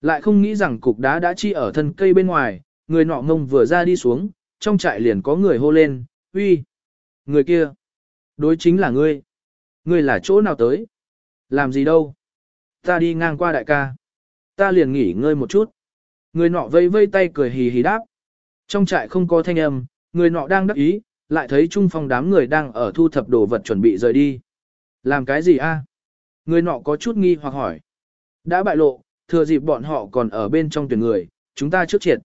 Lại không nghĩ rằng cục đá đã chi ở thân cây bên ngoài, người nọ ngông vừa ra đi xuống, trong trại liền có người hô lên, uy, người kia, đối chính là ngươi. Ngươi là chỗ nào tới? Làm gì đâu? Ta đi ngang qua đại ca. Ta liền nghỉ ngơi một chút. Người nọ vây vây tay cười hì hì đáp. Trong trại không có thanh âm, người nọ đang đắc ý, lại thấy trung phong đám người đang ở thu thập đồ vật chuẩn bị rời đi. Làm cái gì a? Người nọ có chút nghi hoặc hỏi. Đã bại lộ, thừa dịp bọn họ còn ở bên trong tuyển người, chúng ta trước triệt.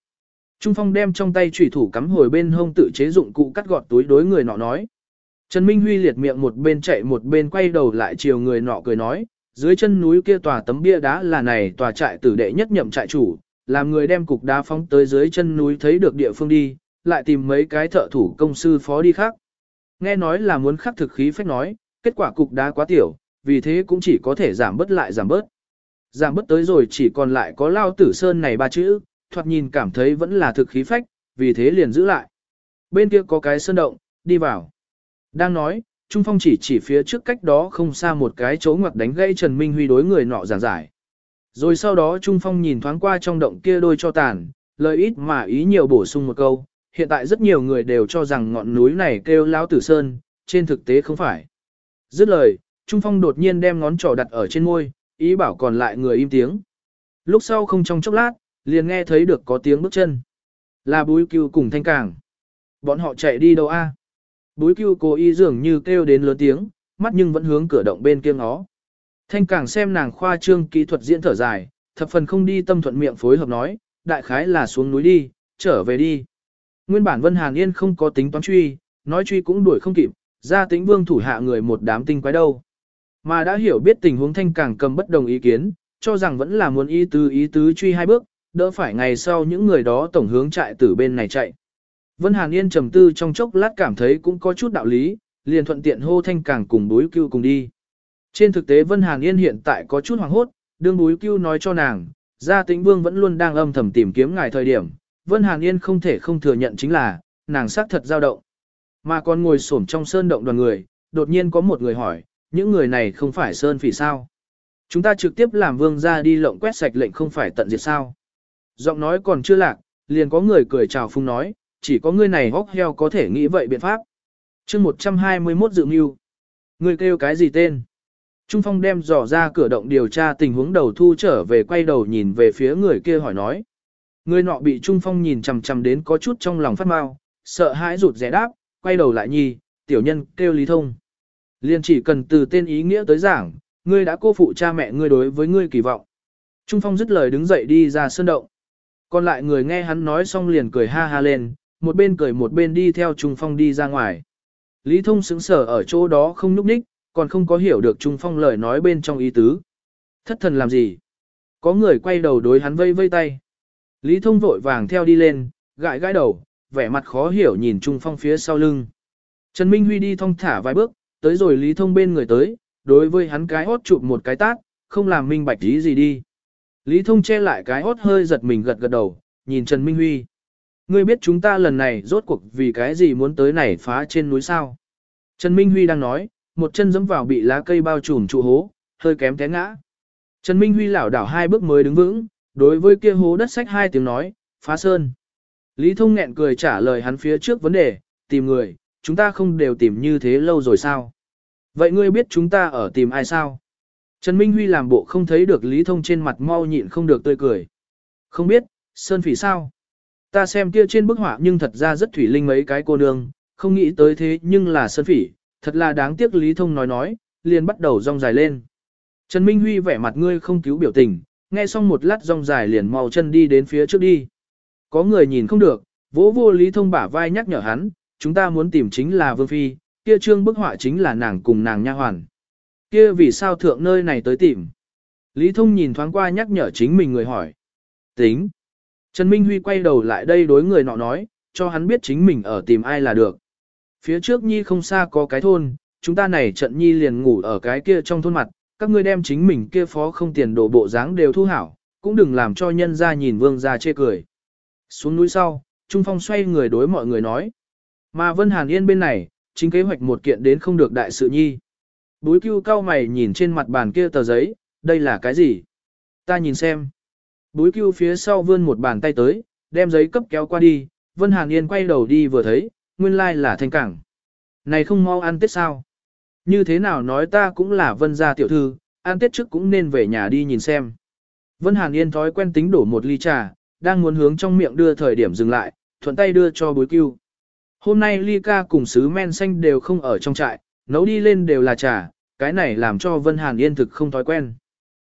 Trung phong đem trong tay chủy thủ cắm hồi bên hông tự chế dụng cụ cắt gọt túi đối người nọ nói. Trần Minh Huy liệt miệng một bên chạy một bên quay đầu lại chiều người nọ cười nói, dưới chân núi kia tòa tấm bia đá là này tòa trại tử đệ nhất nhậm trại chủ, làm người đem cục đá phóng tới dưới chân núi thấy được địa phương đi, lại tìm mấy cái thợ thủ công sư phó đi khác. Nghe nói là muốn khắc thực khí phách nói, kết quả cục đá quá tiểu, vì thế cũng chỉ có thể giảm bớt lại giảm bớt. Giảm bớt tới rồi chỉ còn lại có lao tử sơn này ba chữ, thoạt nhìn cảm thấy vẫn là thực khí phách, vì thế liền giữ lại. Bên kia có cái sơn động, đi vào. Đang nói, Trung Phong chỉ chỉ phía trước cách đó không xa một cái chỗ ngoặt đánh gãy Trần Minh Huy đối người nọ giảng giải. Rồi sau đó Trung Phong nhìn thoáng qua trong động kia đôi cho tàn, lời ít mà ý nhiều bổ sung một câu, hiện tại rất nhiều người đều cho rằng ngọn núi này kêu Lão Tử Sơn, trên thực tế không phải. Dứt lời, Trung Phong đột nhiên đem ngón trỏ đặt ở trên môi, ý bảo còn lại người im tiếng. Lúc sau không trong chốc lát, liền nghe thấy được có tiếng bước chân. Là búi cưu cùng thanh càng. Bọn họ chạy đi đâu a? Búi cưu cố ý dường như kêu đến lớn tiếng, mắt nhưng vẫn hướng cửa động bên kia ngó. Thanh càng xem nàng khoa trương kỹ thuật diễn thở dài, thập phần không đi tâm thuận miệng phối hợp nói, đại khái là xuống núi đi, trở về đi. Nguyên bản Vân Hàn Yên không có tính toán truy, nói truy cũng đuổi không kịp, ra tính vương thủ hạ người một đám tinh quái đâu. Mà đã hiểu biết tình huống thanh càng cầm bất đồng ý kiến, cho rằng vẫn là muốn ý tứ ý tứ truy hai bước, đỡ phải ngày sau những người đó tổng hướng chạy từ bên này chạy. Vân Hàn Yên trầm tư trong chốc lát cảm thấy cũng có chút đạo lý, liền thuận tiện hô thanh càng cùng đối cưu cùng đi. Trên thực tế Vân Hàn Yên hiện tại có chút hoảng hốt, đương núi cưu nói cho nàng, gia tĩnh vương vẫn luôn đang âm thầm tìm kiếm ngài thời điểm. Vân Hàn Yên không thể không thừa nhận chính là, nàng xác thật dao động. Mà còn ngồi xổm trong sơn động đoàn người, đột nhiên có một người hỏi, những người này không phải sơn phỉ sao? Chúng ta trực tiếp làm vương ra đi lộng quét sạch lệnh không phải tận diệt sao? Giọng nói còn chưa lạc, liền có người cười chào phung nói, chỉ có người này hóc heo có thể nghĩ vậy biện pháp. chương 121 dự mưu. người kêu cái gì tên? Trung Phong đem dò ra cửa động điều tra tình huống đầu thu trở về quay đầu nhìn về phía người kia hỏi nói. Người nọ bị Trung Phong nhìn chằm chằm đến có chút trong lòng phát mau, sợ hãi rụt rẻ đáp, quay đầu lại nhi, tiểu nhân kêu Lý Thông. Liên chỉ cần từ tên ý nghĩa tới giảng, ngươi đã cô phụ cha mẹ ngươi đối với ngươi kỳ vọng. Trung Phong dứt lời đứng dậy đi ra sơn động. Còn lại người nghe hắn nói xong liền cười ha ha lên, một bên cười một bên đi theo Trung Phong đi ra ngoài. Lý Thông sững sờ ở chỗ đó không núp ních, còn không có hiểu được Trung Phong lời nói bên trong ý tứ. Thất thần làm gì? Có người quay đầu đối hắn vây vây tay. Lý Thông vội vàng theo đi lên, gãi gãi đầu, vẻ mặt khó hiểu nhìn Trung Phong phía sau lưng. Trần Minh Huy đi thong thả vài bước, tới rồi Lý Thông bên người tới, đối với hắn cái hốt chụp một cái tát, không làm minh bạch ý gì đi. Lý Thông che lại cái hốt hơi giật mình gật gật đầu, nhìn Trần Minh Huy. Ngươi biết chúng ta lần này rốt cuộc vì cái gì muốn tới này phá trên núi sao? Trần Minh Huy đang nói, một chân giẫm vào bị lá cây bao trùm trụ hố, hơi kém té ngã. Trần Minh Huy lảo đảo hai bước mới đứng vững, đối với kia hố đất sách hai tiếng nói, phá sơn. Lý Thông nghẹn cười trả lời hắn phía trước vấn đề, tìm người, chúng ta không đều tìm như thế lâu rồi sao? Vậy ngươi biết chúng ta ở tìm ai sao? Trần Minh Huy làm bộ không thấy được Lý Thông trên mặt mau nhịn không được tươi cười. Không biết, Sơn Phỉ sao? Ta xem kia trên bức họa nhưng thật ra rất thủy linh mấy cái cô nương, không nghĩ tới thế nhưng là Sơn Phỉ, thật là đáng tiếc Lý Thông nói nói, liền bắt đầu rong dài lên. Trần Minh Huy vẻ mặt ngươi không cứu biểu tình, nghe xong một lát rong dài liền mau chân đi đến phía trước đi. Có người nhìn không được, vỗ vô Lý Thông bả vai nhắc nhở hắn, chúng ta muốn tìm chính là Vương Phi, kia trương bức họa chính là nàng cùng nàng nha hoàn. Kia vì sao thượng nơi này tới tìm? Lý Thông nhìn thoáng qua nhắc nhở chính mình người hỏi. Tính. Trần Minh Huy quay đầu lại đây đối người nọ nói, cho hắn biết chính mình ở tìm ai là được. Phía trước Nhi không xa có cái thôn, chúng ta này trận Nhi liền ngủ ở cái kia trong thôn mặt, các ngươi đem chính mình kia phó không tiền đồ bộ dáng đều thu hảo, cũng đừng làm cho nhân ra nhìn vương ra chê cười. Xuống núi sau, Trung Phong xoay người đối mọi người nói. Mà Vân Hàn Yên bên này, chính kế hoạch một kiện đến không được đại sự nhi. Búi cưu cao mày nhìn trên mặt bàn kia tờ giấy, đây là cái gì? Ta nhìn xem. Búi cưu phía sau vươn một bàn tay tới, đem giấy cấp kéo qua đi, Vân Hàn Yên quay đầu đi vừa thấy, nguyên lai là thanh cảng. Này không mau ăn tết sao? Như thế nào nói ta cũng là Vân gia tiểu thư, ăn tết trước cũng nên về nhà đi nhìn xem. Vân Hàn Yên thói quen tính đổ một ly trà, đang muốn hướng trong miệng đưa thời điểm dừng lại, thuận tay đưa cho bối cưu. Hôm nay ly ca cùng sứ men xanh đều không ở trong trại, nấu đi lên đều là trà, cái này làm cho Vân Hàn Yên thực không thói quen.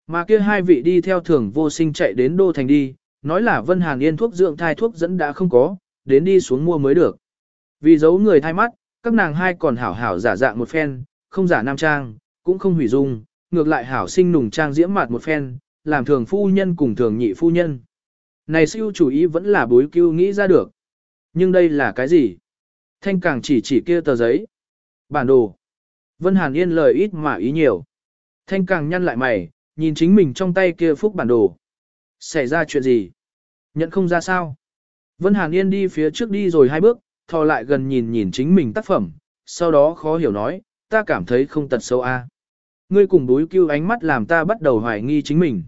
Mà kia hai vị đi theo thường vô sinh chạy đến Đô Thành đi, nói là Vân Hàn Yên thuốc dưỡng thai thuốc dẫn đã không có, đến đi xuống mua mới được. Vì giấu người thay mắt, các nàng hai còn hảo hảo giả dạng một phen, không giả nam trang, cũng không hủy dung, ngược lại hảo sinh nùng trang diễm mạt một phen, làm thường phu nhân cùng thường nhị phu nhân. Này siêu chủ ý vẫn là bối cưu nghĩ ra được. Nhưng đây là cái gì? Thanh càng chỉ chỉ kia tờ giấy. Bản đồ. Vân Hàn Yên lời ít mà ý nhiều. Thanh càng nhăn lại mày, nhìn chính mình trong tay kia phúc bản đồ. Xảy ra chuyện gì? Nhận không ra sao? Vân Hàn Yên đi phía trước đi rồi hai bước, thò lại gần nhìn nhìn chính mình tác phẩm, sau đó khó hiểu nói, ta cảm thấy không tật xấu a. Ngươi cùng đối cứu ánh mắt làm ta bắt đầu hoài nghi chính mình.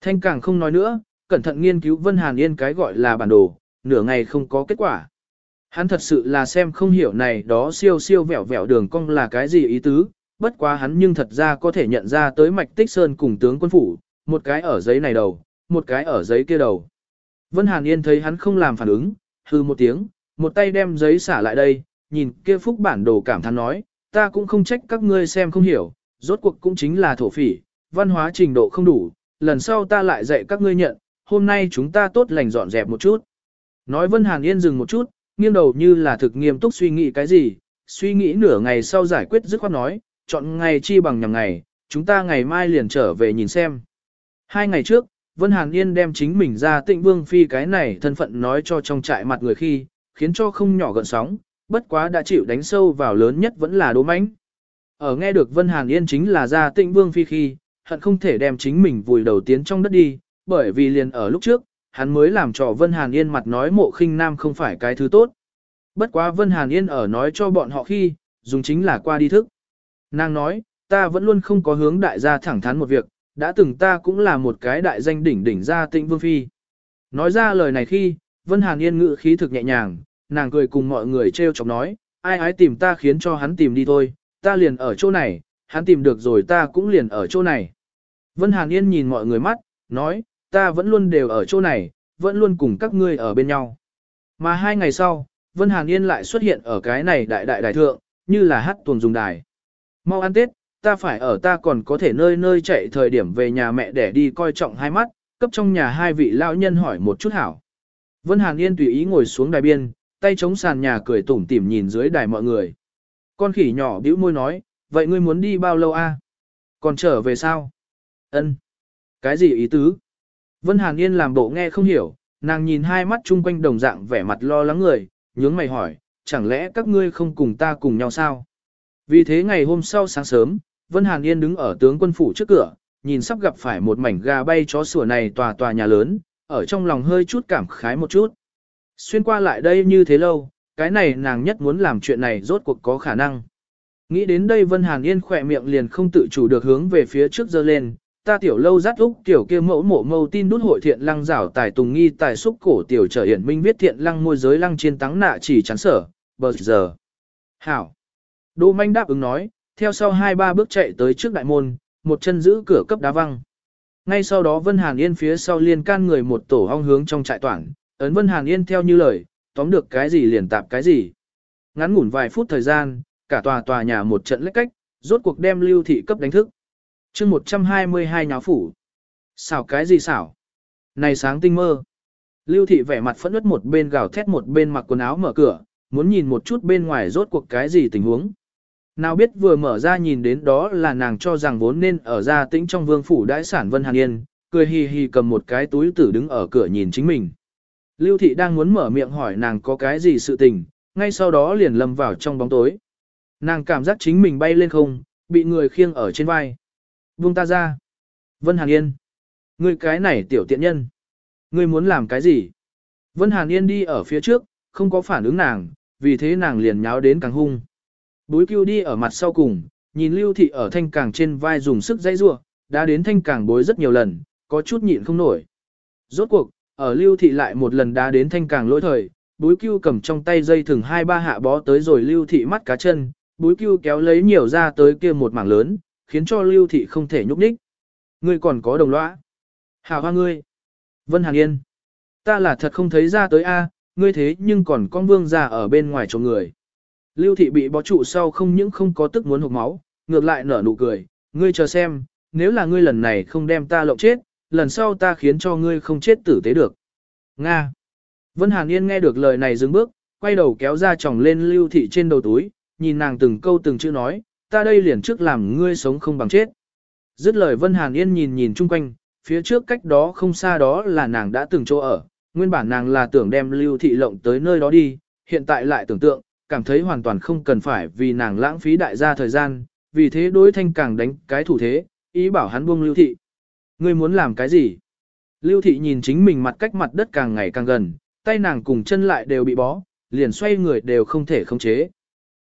Thanh càng không nói nữa, cẩn thận nghiên cứu Vân Hàn Yên cái gọi là bản đồ, nửa ngày không có kết quả. Hắn thật sự là xem không hiểu này đó siêu siêu vẹo vẹo đường cong là cái gì ý tứ, bất quá hắn nhưng thật ra có thể nhận ra tới mạch tích sơn cùng tướng quân phủ, một cái ở giấy này đầu, một cái ở giấy kia đầu. Vân Hàn Yên thấy hắn không làm phản ứng, hư một tiếng, một tay đem giấy xả lại đây, nhìn kia phúc bản đồ cảm thán nói, ta cũng không trách các ngươi xem không hiểu, rốt cuộc cũng chính là thổ phỉ, văn hóa trình độ không đủ, lần sau ta lại dạy các ngươi nhận, hôm nay chúng ta tốt lành dọn dẹp một chút. Nói Vân Hàn Yên dừng một chút, nghiêng đầu như là thực nghiêm túc suy nghĩ cái gì, suy nghĩ nửa ngày sau giải quyết dứt khoát nói, chọn ngày chi bằng nhằm ngày, chúng ta ngày mai liền trở về nhìn xem. Hai ngày trước, Vân Hàn Yên đem chính mình ra tịnh vương phi cái này thân phận nói cho trong trại mặt người khi, khiến cho không nhỏ gợn sóng, bất quá đã chịu đánh sâu vào lớn nhất vẫn là đố mãnh. Ở nghe được Vân Hàn Yên chính là gia tịnh vương phi khi, hận không thể đem chính mình vùi đầu tiến trong đất đi, bởi vì liền ở lúc trước, hắn mới làm cho Vân Hàn Yên mặt nói mộ khinh nam không phải cái thứ tốt. Bất quá Vân Hàn Yên ở nói cho bọn họ khi, dùng chính là qua đi thức. Nàng nói, ta vẫn luôn không có hướng đại gia thẳng thắn một việc, đã từng ta cũng là một cái đại danh đỉnh đỉnh gia tịnh vương phi. Nói ra lời này khi, Vân Hàn Yên ngữ khí thực nhẹ nhàng, nàng cười cùng mọi người treo chọc nói, ai ái tìm ta khiến cho hắn tìm đi thôi, ta liền ở chỗ này, hắn tìm được rồi ta cũng liền ở chỗ này. Vân Hàn Yên nhìn mọi người mắt, nói, ta vẫn luôn đều ở chỗ này, vẫn luôn cùng các ngươi ở bên nhau. Mà hai ngày sau, Vân Hàn Yên lại xuất hiện ở cái này đại đại đại thượng, như là hát tuồng dùng đài. Mau ăn Tết, ta phải ở ta còn có thể nơi nơi chạy thời điểm về nhà mẹ để đi coi trọng hai mắt, cấp trong nhà hai vị lão nhân hỏi một chút hảo. Vân Hàn Yên tùy ý ngồi xuống đài biên, tay chống sàn nhà cười tủm tỉm nhìn dưới đài mọi người. Con khỉ nhỏ bĩu môi nói, vậy ngươi muốn đi bao lâu a? Còn trở về sao? Ân. Cái gì ý tứ? Vân Hàn Yên làm bộ nghe không hiểu, nàng nhìn hai mắt chung quanh đồng dạng vẻ mặt lo lắng người, nhướng mày hỏi, chẳng lẽ các ngươi không cùng ta cùng nhau sao? Vì thế ngày hôm sau sáng sớm, Vân Hàn Yên đứng ở tướng quân phủ trước cửa, nhìn sắp gặp phải một mảnh gà bay chó sủa này tòa tòa nhà lớn, ở trong lòng hơi chút cảm khái một chút. Xuyên qua lại đây như thế lâu, cái này nàng nhất muốn làm chuyện này rốt cuộc có khả năng. Nghĩ đến đây Vân Hàn Yên khỏe miệng liền không tự chủ được hướng về phía trước dơ lên, ta tiểu lâu rát úc tiểu kia mẫu mộ mâu tin đút hội thiện lăng rảo tài tùng nghi tài xúc cổ tiểu trở hiển minh viết thiện lăng môi giới lăng chiên tắng nạ chỉ chắn sở, bờ giờ. Hảo. Đỗ manh đáp ứng nói, theo sau hai ba bước chạy tới trước đại môn, một chân giữ cửa cấp đá văng. Ngay sau đó Vân Hàn Yên phía sau liên can người một tổ ong hướng trong trại toàn, ấn Vân Hàn Yên theo như lời, tóm được cái gì liền tạp cái gì. Ngắn ngủn vài phút thời gian, cả tòa tòa nhà một trận lách cách, rốt cuộc đem lưu thị cấp đánh thức. chương 122 nháo phủ. Xảo cái gì xảo? Này sáng tinh mơ. Lưu thị vẻ mặt phẫn nứt một bên gào thét một bên mặc quần áo mở cửa, muốn nhìn một chút bên ngoài rốt cuộc cái gì tình huống. Nào biết vừa mở ra nhìn đến đó là nàng cho rằng vốn nên ở gia tĩnh trong vương phủ đại sản Vân Hàn Yên, cười hì hì cầm một cái túi tử đứng ở cửa nhìn chính mình. Lưu thị đang muốn mở miệng hỏi nàng có cái gì sự tình, ngay sau đó liền lâm vào trong bóng tối. Nàng cảm giác chính mình bay lên không, bị người khiêng ở trên vai. Buông ta ra. Vân Hàn Yên. Ngươi cái này tiểu tiện nhân. Ngươi muốn làm cái gì? Vân Hàn Yên đi ở phía trước, không có phản ứng nàng, vì thế nàng liền nháo đến càng hung. Búi cưu đi ở mặt sau cùng, nhìn lưu thị ở thanh càng trên vai dùng sức dây rua, đã đến thanh càng bối rất nhiều lần, có chút nhịn không nổi. Rốt cuộc, ở lưu thị lại một lần đã đến thanh càng lỗi thời, búi cưu cầm trong tay dây thừng hai ba hạ bó tới rồi lưu thị mắt cá chân, búi cưu kéo lấy nhiều ra tới kia một mảng lớn, khiến cho lưu thị không thể nhúc nhích. Ngươi còn có đồng lõa. Hào hoa ngươi. Vân Hàng Yên. Ta là thật không thấy ra tới a, ngươi thế nhưng còn con vương ra ở bên ngoài chỗ người. Lưu thị bị bó trụ sau không những không có tức muốn hụt máu, ngược lại nở nụ cười, ngươi chờ xem, nếu là ngươi lần này không đem ta lộng chết, lần sau ta khiến cho ngươi không chết tử tế được. Nga. Vân Hàn Yên nghe được lời này dừng bước, quay đầu kéo ra chồng lên lưu thị trên đầu túi, nhìn nàng từng câu từng chữ nói, ta đây liền trước làm ngươi sống không bằng chết. Dứt lời Vân Hàn Yên nhìn nhìn chung quanh, phía trước cách đó không xa đó là nàng đã từng chỗ ở, nguyên bản nàng là tưởng đem lưu thị lộng tới nơi đó đi, hiện tại lại tưởng tượng, cảm thấy hoàn toàn không cần phải vì nàng lãng phí đại gia thời gian, vì thế đối thanh càng đánh cái thủ thế, ý bảo hắn buông lưu thị. Ngươi muốn làm cái gì? Lưu thị nhìn chính mình mặt cách mặt đất càng ngày càng gần, tay nàng cùng chân lại đều bị bó, liền xoay người đều không thể khống chế.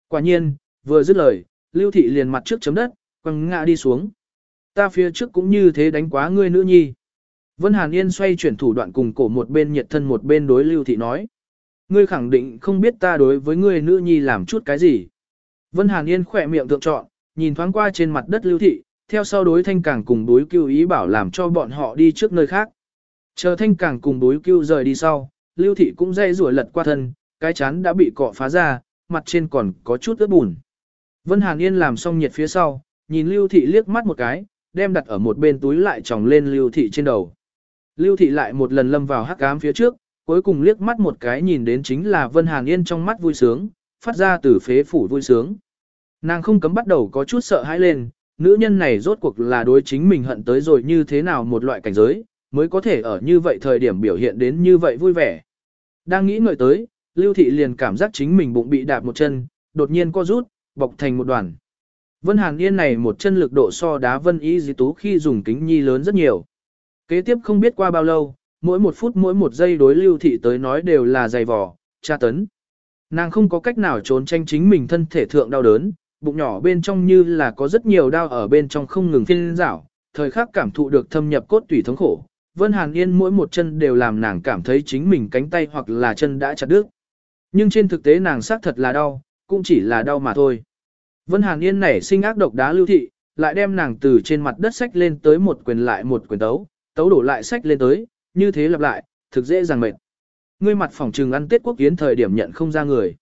Quả nhiên, vừa dứt lời, lưu thị liền mặt trước chấm đất, quăng ngã đi xuống. Ta phía trước cũng như thế đánh quá ngươi nữ nhi. Vân Hàn Yên xoay chuyển thủ đoạn cùng cổ một bên nhiệt thân một bên đối lưu thị nói. Ngươi khẳng định không biết ta đối với ngươi nữ nhi làm chút cái gì. Vân Hàn Yên khỏe miệng thượng trọn, nhìn thoáng qua trên mặt đất lưu thị, theo sau đối thanh càng cùng đối cưu ý bảo làm cho bọn họ đi trước nơi khác. Chờ thanh càng cùng đối cưu rời đi sau, lưu thị cũng dây rủa lật qua thân, cái chán đã bị cọ phá ra, mặt trên còn có chút ướt bùn. Vân Hàn Yên làm xong nhiệt phía sau, nhìn lưu thị liếc mắt một cái, đem đặt ở một bên túi lại tròng lên lưu thị trên đầu. Lưu thị lại một lần lâm vào hắc ám phía trước, cuối cùng liếc mắt một cái nhìn đến chính là Vân Hàn Yên trong mắt vui sướng, phát ra từ phế phủ vui sướng. Nàng không cấm bắt đầu có chút sợ hãi lên, nữ nhân này rốt cuộc là đối chính mình hận tới rồi như thế nào một loại cảnh giới, mới có thể ở như vậy thời điểm biểu hiện đến như vậy vui vẻ. Đang nghĩ ngợi tới, Lưu Thị liền cảm giác chính mình bụng bị đạp một chân, đột nhiên co rút, bọc thành một đoàn. Vân Hàn Yên này một chân lực độ so đá Vân Y Di Tú khi dùng kính nhi lớn rất nhiều. Kế tiếp không biết qua bao lâu, mỗi một phút mỗi một giây đối lưu thị tới nói đều là dày vò, tra tấn. Nàng không có cách nào trốn tranh chính mình thân thể thượng đau đớn, bụng nhỏ bên trong như là có rất nhiều đau ở bên trong không ngừng phiên rảo, thời khắc cảm thụ được thâm nhập cốt tủy thống khổ. Vân Hàn Yên mỗi một chân đều làm nàng cảm thấy chính mình cánh tay hoặc là chân đã chặt đứt. Nhưng trên thực tế nàng xác thật là đau, cũng chỉ là đau mà thôi. Vân Hàn Yên nảy sinh ác độc đá lưu thị, lại đem nàng từ trên mặt đất sách lên tới một quyền lại một quyền tấu, tấu đổ lại sách lên tới, như thế lặp lại, thực dễ dàng mệt. Ngươi mặt phòng trừng ăn Tết quốc kiến thời điểm nhận không ra người.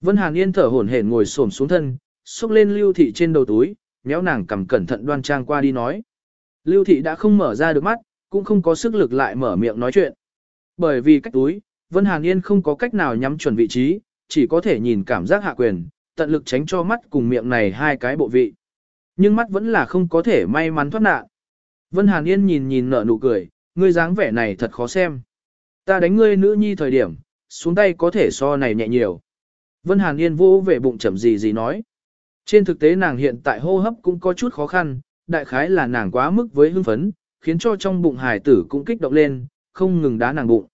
Vân Hàn Yên thở hổn hển ngồi xổm xuống thân, xúc lên Lưu Thị trên đầu túi, méo nàng cầm cẩn thận đoan trang qua đi nói. Lưu Thị đã không mở ra được mắt, cũng không có sức lực lại mở miệng nói chuyện. Bởi vì cách túi, Vân Hàn Yên không có cách nào nhắm chuẩn vị trí, chỉ có thể nhìn cảm giác hạ quyền, tận lực tránh cho mắt cùng miệng này hai cái bộ vị. Nhưng mắt vẫn là không có thể may mắn thoát nạn. Vân Hàn Yên nhìn nhìn nở nụ cười, ngươi dáng vẻ này thật khó xem. Ta đánh ngươi nữ nhi thời điểm, xuống tay có thể so này nhẹ nhiều. Vân Hàn Yên vô về bụng chậm gì gì nói. Trên thực tế nàng hiện tại hô hấp cũng có chút khó khăn, đại khái là nàng quá mức với hưng phấn, khiến cho trong bụng hài tử cũng kích động lên, không ngừng đá nàng bụng.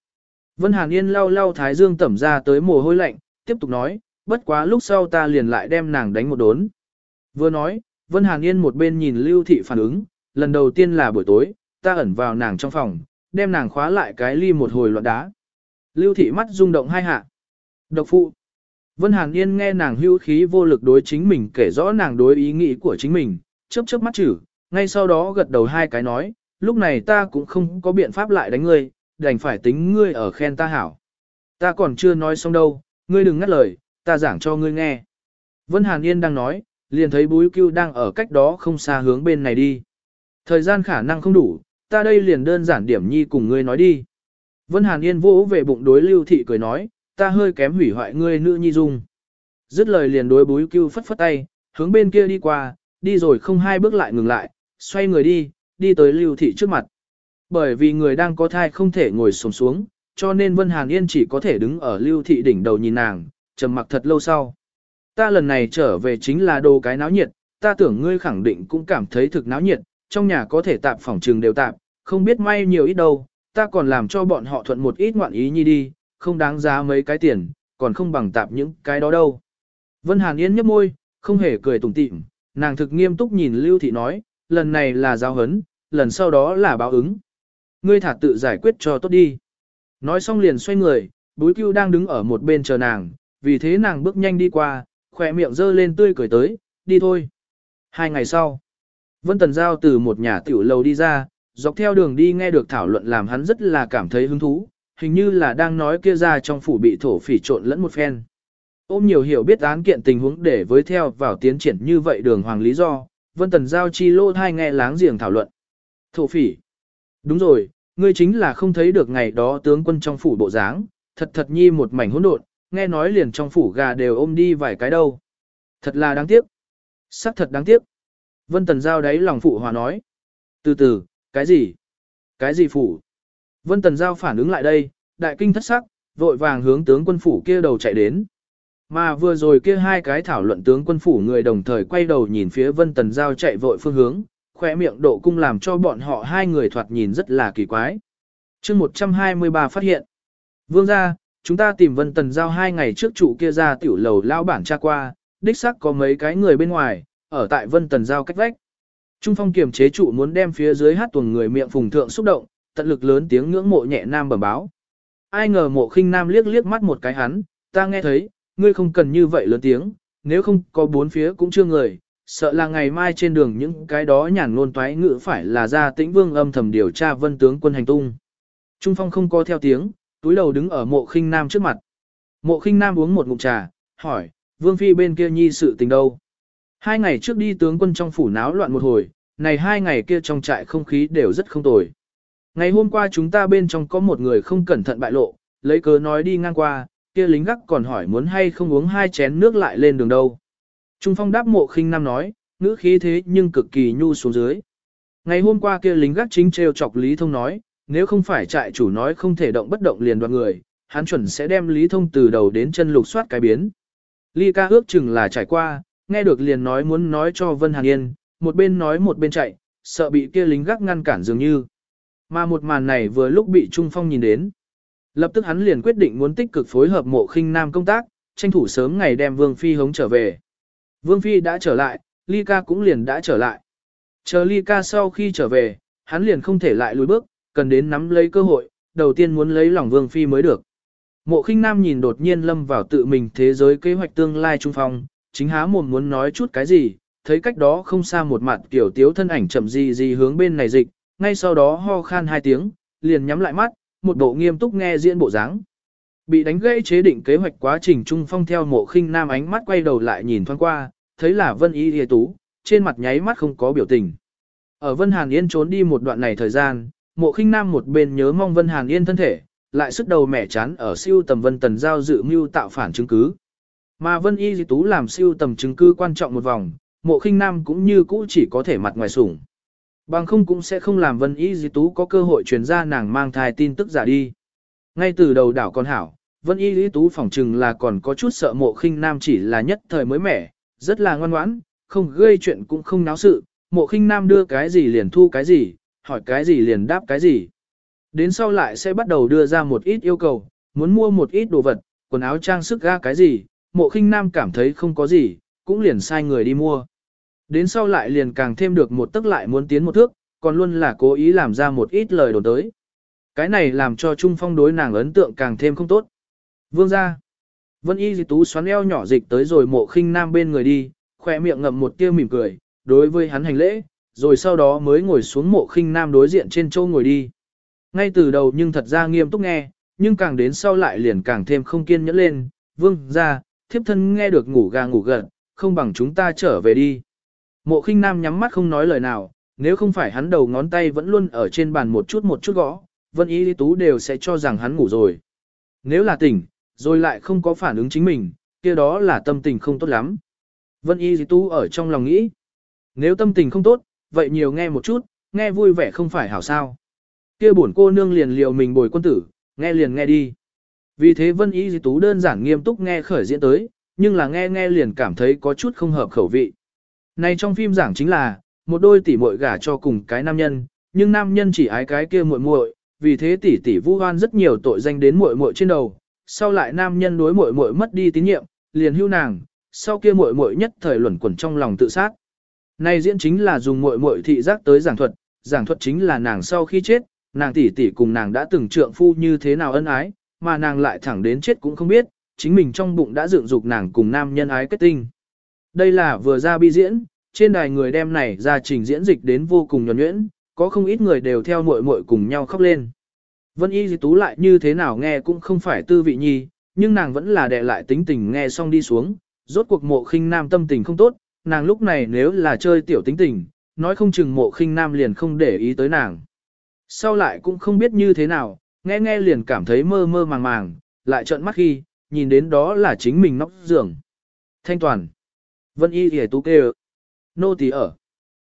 Vân Hàn Yên lau lau thái dương tẩm ra tới mồ hôi lạnh, tiếp tục nói, bất quá lúc sau ta liền lại đem nàng đánh một đốn. Vừa nói, Vân Hàn Yên một bên nhìn Lưu Thị phản ứng, lần đầu tiên là buổi tối, ta ẩn vào nàng trong phòng, đem nàng khóa lại cái ly một hồi loạn đá. Lưu thị mắt rung động hai hạ. Độc phụ. Vân Hàn Yên nghe nàng hưu khí vô lực đối chính mình kể rõ nàng đối ý nghĩ của chính mình, chớp chớp mắt chử, ngay sau đó gật đầu hai cái nói, lúc này ta cũng không có biện pháp lại đánh ngươi, đành phải tính ngươi ở khen ta hảo. Ta còn chưa nói xong đâu, ngươi đừng ngắt lời, ta giảng cho ngươi nghe. Vân Hàn Yên đang nói, liền thấy búi cưu đang ở cách đó không xa hướng bên này đi. Thời gian khả năng không đủ, ta đây liền đơn giản điểm nhi cùng ngươi nói đi. Vân Hàn Yên vỗ về bụng đối lưu thị cười nói, ta hơi kém hủy hoại ngươi nữ nhi dung. Dứt lời liền đối búi cưu phất phất tay, hướng bên kia đi qua, đi rồi không hai bước lại ngừng lại, xoay người đi, đi tới lưu thị trước mặt. Bởi vì người đang có thai không thể ngồi sống xuống, cho nên Vân Hàn Yên chỉ có thể đứng ở lưu thị đỉnh đầu nhìn nàng, trầm mặc thật lâu sau. Ta lần này trở về chính là đồ cái náo nhiệt, ta tưởng ngươi khẳng định cũng cảm thấy thực náo nhiệt, trong nhà có thể tạp phòng trường đều tạp, không biết may nhiều ít đâu, ta còn làm cho bọn họ thuận một ít ngoạn ý nhi đi, không đáng giá mấy cái tiền, còn không bằng tạp những cái đó đâu. Vân Hàn Yên nhấp môi, không hề cười tủm tỉm, nàng thực nghiêm túc nhìn Lưu Thị nói, lần này là giáo hấn, lần sau đó là báo ứng. Ngươi thả tự giải quyết cho tốt đi. Nói xong liền xoay người, búi cưu đang đứng ở một bên chờ nàng, vì thế nàng bước nhanh đi qua, khỏe miệng dơ lên tươi cười tới, đi thôi. Hai ngày sau, Vân Tần Giao từ một nhà tiểu lầu đi ra, dọc theo đường đi nghe được thảo luận làm hắn rất là cảm thấy hứng thú, hình như là đang nói kia ra trong phủ bị thổ phỉ trộn lẫn một phen. Ôm nhiều hiểu biết án kiện tình huống để với theo vào tiến triển như vậy đường hoàng lý do, Vân Tần Giao chi lô thai nghe láng giềng thảo luận. Thổ phỉ. Đúng rồi, ngươi chính là không thấy được ngày đó tướng quân trong phủ bộ dáng, thật thật nhi một mảnh hỗn độn, nghe nói liền trong phủ gà đều ôm đi vài cái đâu. Thật là đáng tiếc. Sắc thật đáng tiếc. Vân Tần Giao đáy lòng phụ hòa nói. Từ từ, cái gì? Cái gì phủ? Vân Tần Giao phản ứng lại đây, đại kinh thất sắc, vội vàng hướng tướng quân phủ kia đầu chạy đến. Mà vừa rồi kia hai cái thảo luận tướng quân phủ người đồng thời quay đầu nhìn phía Vân Tần Giao chạy vội phương hướng, khỏe miệng độ cung làm cho bọn họ hai người thoạt nhìn rất là kỳ quái. chương 123 phát hiện. Vương ra, chúng ta tìm Vân Tần Giao hai ngày trước trụ kia ra tiểu lầu lao bản tra qua, đích xác có mấy cái người bên ngoài, ở tại Vân Tần Giao cách vách. Trung phong kiềm chế trụ muốn đem phía dưới hát tuần người miệng phùng thượng xúc động, tận lực lớn tiếng ngưỡng mộ nhẹ nam bẩm báo. Ai ngờ mộ khinh nam liếc liếc mắt một cái hắn, ta nghe thấy, ngươi không cần như vậy lớn tiếng, nếu không có bốn phía cũng chưa người, sợ là ngày mai trên đường những cái đó nhàn ngôn toái ngữ phải là ra tĩnh vương âm thầm điều tra vân tướng quân hành tung. Trung phong không có theo tiếng, túi đầu đứng ở mộ khinh nam trước mặt. Mộ khinh nam uống một ngụm trà, hỏi, vương phi bên kia nhi sự tình đâu? Hai ngày trước đi tướng quân trong phủ náo loạn một hồi, này hai ngày kia trong trại không khí đều rất không tồi. Ngày hôm qua chúng ta bên trong có một người không cẩn thận bại lộ, lấy cớ nói đi ngang qua, kia lính gác còn hỏi muốn hay không uống hai chén nước lại lên đường đâu. Trung phong đáp mộ khinh nam nói, ngữ khí thế nhưng cực kỳ nhu xuống dưới. Ngày hôm qua kia lính gác chính treo chọc Lý Thông nói, nếu không phải trại chủ nói không thể động bất động liền đoạt người, hắn chuẩn sẽ đem Lý Thông từ đầu đến chân lục soát cái biến. Ly ca ước chừng là trải qua, nghe được liền nói muốn nói cho Vân Hàn Yên, một bên nói một bên chạy, sợ bị kia lính gác ngăn cản dường như. Mà một màn này vừa lúc bị Trung Phong nhìn đến. Lập tức hắn liền quyết định muốn tích cực phối hợp mộ khinh nam công tác, tranh thủ sớm ngày đem Vương Phi hống trở về. Vương Phi đã trở lại, Ly ca cũng liền đã trở lại. Chờ Ly ca sau khi trở về, hắn liền không thể lại lùi bước, cần đến nắm lấy cơ hội, đầu tiên muốn lấy lòng Vương Phi mới được. Mộ khinh nam nhìn đột nhiên lâm vào tự mình thế giới kế hoạch tương lai trung phong, chính há mồm muốn nói chút cái gì, thấy cách đó không xa một mặt tiểu tiếu thân ảnh chậm gì gì hướng bên này dịch, ngay sau đó ho khan hai tiếng, liền nhắm lại mắt, một bộ nghiêm túc nghe diễn bộ dáng. Bị đánh gãy chế định kế hoạch quá trình trung phong theo mộ khinh nam ánh mắt quay đầu lại nhìn thoáng qua, thấy là Vân Y Lìa Tú, trên mặt nháy mắt không có biểu tình. Ở Vân Hàn Yên trốn đi một đoạn này thời gian, mộ khinh nam một bên nhớ mong Vân Hàn Yên thân thể, lại sức đầu mẻ chán ở siêu tầm Vân Tần Giao dự mưu tạo phản chứng cứ. Mà Vân Y Di Tú làm siêu tầm chứng cứ quan trọng một vòng, mộ khinh nam cũng như cũ chỉ có thể mặt ngoài sủng. Bằng không cũng sẽ không làm Vân Y Di Tú có cơ hội truyền ra nàng mang thai tin tức giả đi. Ngay từ đầu đảo con hảo, Vân Y Di Tú phỏng chừng là còn có chút sợ mộ khinh nam chỉ là nhất thời mới mẻ, rất là ngoan ngoãn, không gây chuyện cũng không náo sự, mộ khinh nam đưa cái gì liền thu cái gì, hỏi cái gì liền đáp cái gì. Đến sau lại sẽ bắt đầu đưa ra một ít yêu cầu, muốn mua một ít đồ vật, quần áo trang sức ga cái gì, mộ khinh nam cảm thấy không có gì, cũng liền sai người đi mua. Đến sau lại liền càng thêm được một tức lại muốn tiến một thước, còn luôn là cố ý làm ra một ít lời đồn tới. Cái này làm cho Trung Phong đối nàng ấn tượng càng thêm không tốt. Vương gia. Vân Y Dị Tú xoắn eo nhỏ dịch tới rồi mộ khinh nam bên người đi, khỏe miệng ngậm một tia mỉm cười, đối với hắn hành lễ, rồi sau đó mới ngồi xuống mộ khinh nam đối diện trên châu ngồi đi. Ngay từ đầu nhưng thật ra nghiêm túc nghe, nhưng càng đến sau lại liền càng thêm không kiên nhẫn lên, vương ra, thiếp thân nghe được ngủ gà ngủ gật, không bằng chúng ta trở về đi. Mộ khinh nam nhắm mắt không nói lời nào, nếu không phải hắn đầu ngón tay vẫn luôn ở trên bàn một chút một chút gõ, Vân Y Tú đều sẽ cho rằng hắn ngủ rồi. Nếu là tỉnh, rồi lại không có phản ứng chính mình, kia đó là tâm tình không tốt lắm. Vân Y Tú ở trong lòng nghĩ, nếu tâm tình không tốt, vậy nhiều nghe một chút, nghe vui vẻ không phải hảo sao. Kia bổn cô nương liền liều mình bồi quân tử, nghe liền nghe đi. Vì thế Vân Y Tú đơn giản nghiêm túc nghe khởi diễn tới, nhưng là nghe nghe liền cảm thấy có chút không hợp khẩu vị. Này trong phim giảng chính là, một đôi tỷ muội gả cho cùng cái nam nhân, nhưng nam nhân chỉ ái cái kia muội muội, vì thế tỷ tỷ vu hoan rất nhiều tội danh đến muội muội trên đầu, sau lại nam nhân đối muội muội mất đi tín nhiệm, liền hưu nàng, sau kia muội muội nhất thời luẩn quẩn trong lòng tự sát. Này diễn chính là dùng muội muội thị giác tới giảng thuật, giảng thuật chính là nàng sau khi chết, nàng tỷ tỷ cùng nàng đã từng trượng phu như thế nào ân ái, mà nàng lại thẳng đến chết cũng không biết, chính mình trong bụng đã dựng dục nàng cùng nam nhân ái kết tinh. Đây là vừa ra bi diễn, trên đài người đem này ra trình diễn dịch đến vô cùng nhuẩn nhuyễn, có không ít người đều theo muội muội cùng nhau khóc lên. Vân Y Di Tú lại như thế nào nghe cũng không phải tư vị nhi, nhưng nàng vẫn là đè lại tính tình nghe xong đi xuống, rốt cuộc mộ khinh nam tâm tình không tốt, nàng lúc này nếu là chơi tiểu tính tình, nói không chừng mộ khinh nam liền không để ý tới nàng. Sau lại cũng không biết như thế nào, nghe nghe liền cảm thấy mơ mơ màng màng, lại trợn mắt khi, nhìn đến đó là chính mình nóc giường. Thanh toàn. Vân y thì tú kêu. Nô tỳ ở.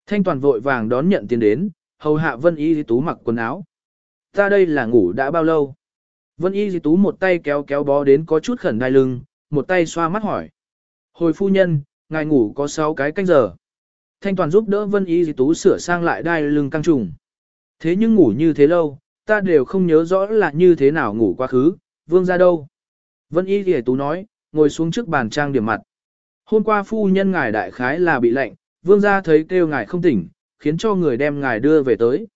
Thanh toàn vội vàng đón nhận tiền đến, hầu hạ vân y thì tú mặc quần áo. Ta đây là ngủ đã bao lâu? Vân y thì tú một tay kéo kéo bó đến có chút khẩn đai lưng, một tay xoa mắt hỏi. Hồi phu nhân, ngài ngủ có 6 cái canh giờ. Thanh toàn giúp đỡ vân y thì tú sửa sang lại đai lưng căng trùng. Thế nhưng ngủ như thế lâu, ta đều không nhớ rõ là như thế nào ngủ quá khứ, vương ra đâu. Vân y thì tú nói, ngồi xuống trước bàn trang điểm mặt. Hôm qua phu nhân ngài đại khái là bị lạnh, vương gia thấy kêu ngài không tỉnh, khiến cho người đem ngài đưa về tới.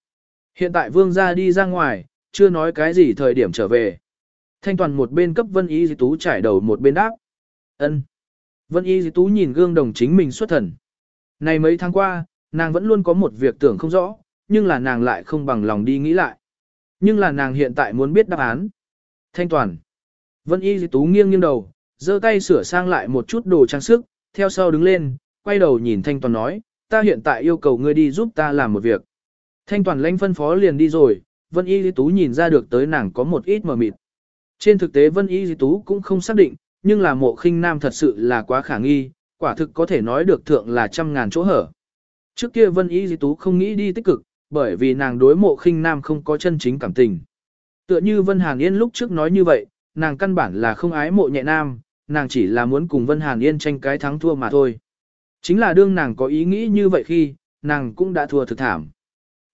Hiện tại vương gia đi ra ngoài, chưa nói cái gì thời điểm trở về. Thanh toàn một bên cấp vân y Dị tú trải đầu một bên đáp. ân Vân y Dị tú nhìn gương đồng chính mình xuất thần. Này mấy tháng qua, nàng vẫn luôn có một việc tưởng không rõ, nhưng là nàng lại không bằng lòng đi nghĩ lại. Nhưng là nàng hiện tại muốn biết đáp án. Thanh toàn. Vân y Dị tú nghiêng nghiêng đầu, giơ tay sửa sang lại một chút đồ trang sức, theo sau đứng lên, quay đầu nhìn Thanh Toàn nói, ta hiện tại yêu cầu ngươi đi giúp ta làm một việc. Thanh Toàn lãnh phân phó liền đi rồi, Vân Y Di Tú nhìn ra được tới nàng có một ít mờ mịt. Trên thực tế Vân Y Di Tú cũng không xác định, nhưng là mộ khinh nam thật sự là quá khả nghi, quả thực có thể nói được thượng là trăm ngàn chỗ hở. Trước kia Vân Y Di Tú không nghĩ đi tích cực, bởi vì nàng đối mộ khinh nam không có chân chính cảm tình. Tựa như Vân Hàn Yên lúc trước nói như vậy, nàng căn bản là không ái mộ nhẹ nam, nàng chỉ là muốn cùng Vân Hàn Yên tranh cái thắng thua mà thôi. Chính là đương nàng có ý nghĩ như vậy khi, nàng cũng đã thua thực thảm.